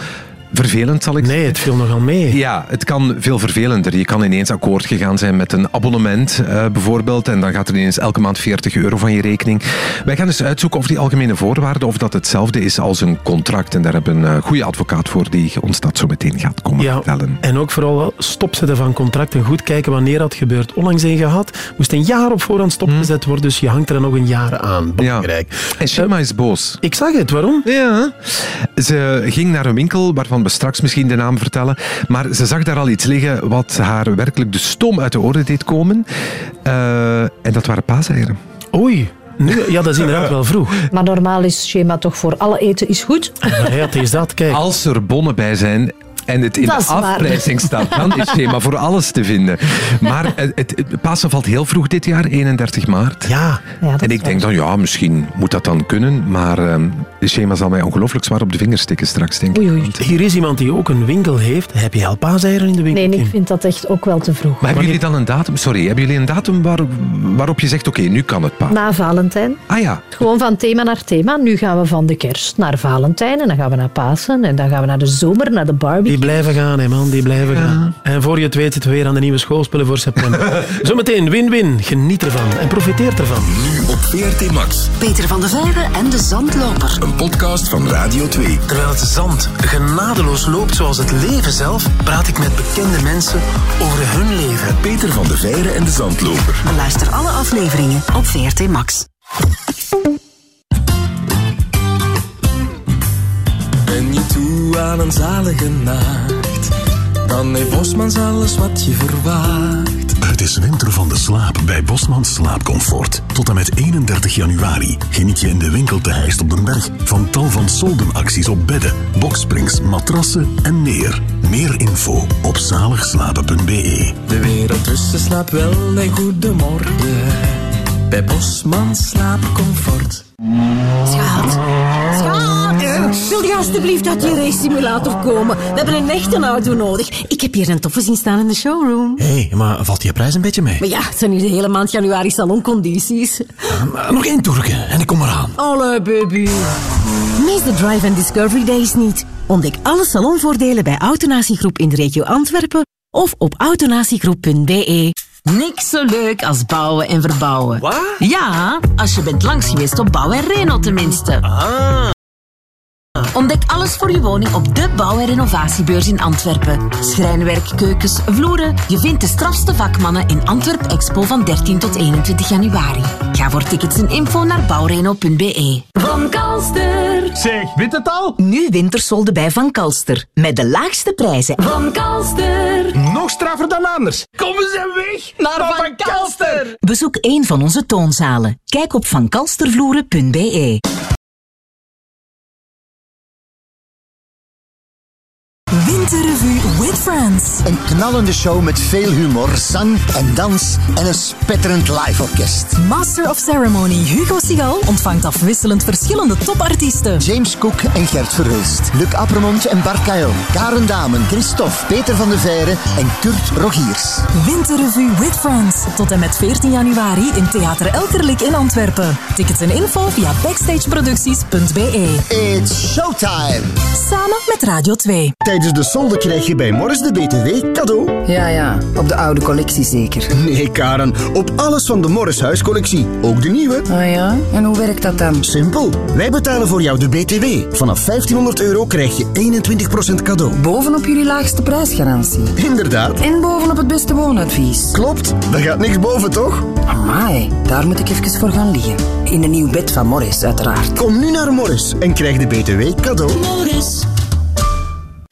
vervelend, zal ik Nee, het viel nogal mee. Ja, het kan veel vervelender. Je kan ineens akkoord gegaan zijn met een abonnement eh, bijvoorbeeld en dan gaat er ineens elke maand 40 euro van je rekening. Wij gaan eens uitzoeken of die algemene voorwaarden of dat hetzelfde is als een contract. En daar hebben we een eh, goede advocaat voor die ons dat zo meteen gaat komen Ja, vertellen. en ook vooral stopzetten van contracten. Goed kijken wanneer dat gebeurt. Onlangs een gehad, moest een jaar op voorhand stopgezet worden, dus je hangt er nog een jaar aan. Belangrijk. En Shema is boos. Ik zag het, waarom? Ja. Ze ging naar een winkel waarvan we straks misschien de naam vertellen. Maar ze zag daar al iets liggen wat haar werkelijk de stoom uit de oren deed komen. Eh, en dat waren paaseieren. Oei. Nu, ja, dat is inderdaad wel vroeg. Maar normaal is schema toch voor alle eten is goed. Maar ja, het is dat, kijk. Als er bonnen bij zijn en het in de afprijzing staat, dan is schema voor alles te vinden. Maar het, het, het- Pasen valt heel vroeg dit jaar, 31 maart. Ja. en ik denk dan, ja, misschien moet dat dan kunnen. Maar ehm de schema zal mij ongelooflijk zwaar op de vingers stikken straks, denk ik. Want- Hier is iemand die ook een winkel heeft. Heb je al paaseieren in de winkel? Nee, ik vind dat echt ook wel te vroeg. Maar hebben jullie dan een datum? Sorry, hebben jullie een datum waar, waarop je zegt, oké, nu kan het pas? Na Valentijn. Ah ja. Gewoon van thema naar thema. Nu gaan we van de kerst naar Valentijn. En dan gaan we naar Pasen. En dan gaan we naar de zomer, naar de barbecue. Die blijven gaan, hè, man. Die blijven gaan. En voor je het weet zitten we weer aan de nieuwe schoolspullen voor september. Zometeen, win-win. Geniet ervan en profiteer ervan. Nu op VRT Max. Peter van de Veire en de Zandloper. Een podcast van Radio 2. Terwijl het zand genadeloos loopt zoals het leven zelf, praat ik met bekende mensen over hun leven. Peter van de Veire en de Zandloper. Beluister alle afleveringen op VRT Max. Toe aan een zalige nacht? Dan heeft Bosmans alles wat je verwacht. Het is winter van de slaap bij Bosmans Slaapcomfort. Tot en met 31 januari geniet je in de winkel te Heist op den Berg van tal van soldenacties op bedden, boksprings, matrassen en meer. Meer info op zaligslapen.be. De wereld tussen slaapt wel en goedemorgen. Bij Bosmans slaapcomfort. Schat, schat. Wil je alstublieft uit die race simulator komen? We hebben een echte auto nodig. Ik heb hier een toffe zien staan in de showroom. Hé, hey, maar valt die prijs een beetje mee? Maar ja, het zijn nu de hele maand januari saloncondities. Uh, nog één toerke en ik kom eraan. Allee, baby. Mis de Drive and Discovery Days niet. Ontdek alle salonvoordelen bij Autonatiegroep in de regio Antwerpen of op autonatiegroep.be. Niks zo leuk als bouwen en verbouwen. Wat? Ja, als je bent langs geweest op Bouw en Reno tenminste. Ah. Ontdek alles voor je woning op de bouw- en renovatiebeurs in Antwerpen. Schrijnwerk, keukens, vloeren. Je vindt de strafste vakmannen in Antwerp Expo van 13 tot 21 januari. Ga voor tickets en info naar bouwreno.be. Van Kalster. Zeg, weet het al? Nu wintersolden bij Van Kalster. Met de laagste prijzen. Van Kalster. Nog straffer dan anders. Kom eens en weg naar Van Kalster. Bezoek een van onze toonzalen. Kijk op vankalstervloeren.be. Friends. Een knallende show met veel humor, zang en dans en een spetterend live-orkest. Master of Ceremony Hugo Sigal ontvangt afwisselend verschillende topartiesten. James Cook en Gert Verhulst. Luc Appermond en Bart Kael. Karen Damen, Christophe, Peter van de Veire en Kurt Rogiers. Winterrevue with Friends. Tot en met 14 januari in Theater Elkerlik in Antwerpen. Tickets en info via backstageproducties.be. It's showtime! Samen met Radio 2. Tijdens de solde krijg je bij Morris de BTW cadeau. Ja, ja. Op de oude collectie zeker. Nee, Karen. Op alles van de Morris huiscollectie. Ook de nieuwe. Ah ja? En hoe werkt dat dan? Simpel. Wij betalen voor jou de BTW. Vanaf 1500 euro krijg je 21% cadeau. Bovenop jullie laagste prijsgarantie. Inderdaad. En bovenop het beste woonadvies. Klopt. Daar gaat niks boven, toch? Amai, daar moet ik even voor gaan liggen. In een nieuw bed van Morris, uiteraard. Kom nu naar Morris en krijg de BTW cadeau. Morris.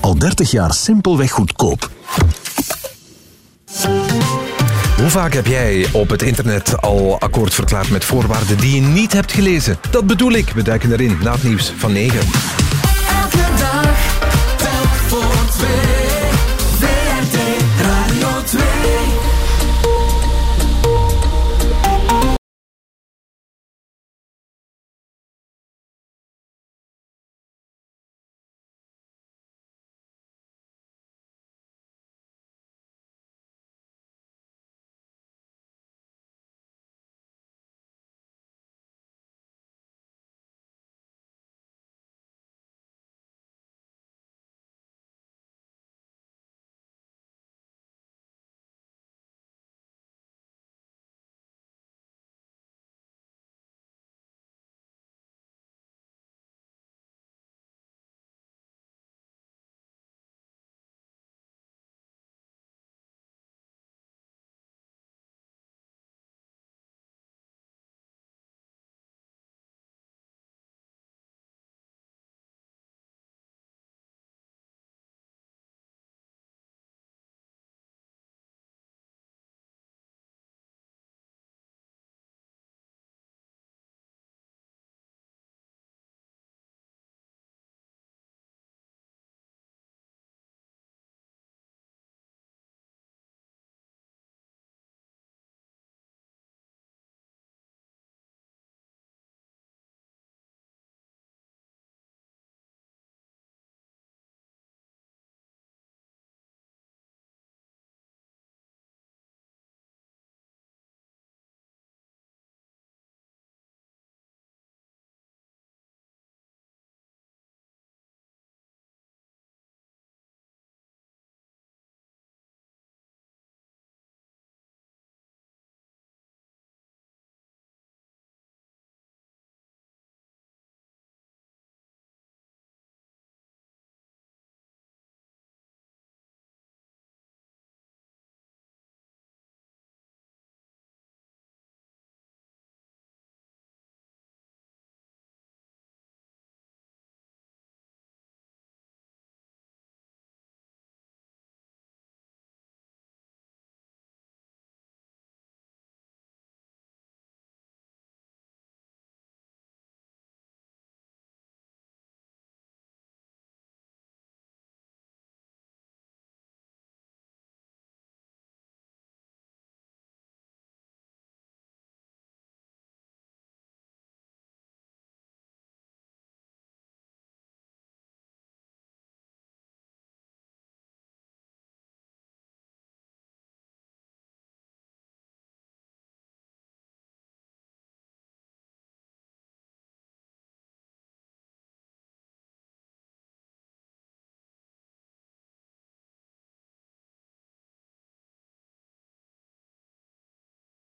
Al 30 jaar simpelweg goedkoop. Hoe vaak heb jij op het internet al akkoord verklaard met voorwaarden die je niet hebt gelezen? Dat bedoel ik. We duiken erin na het nieuws van 9. Elke dag, telk voor twee.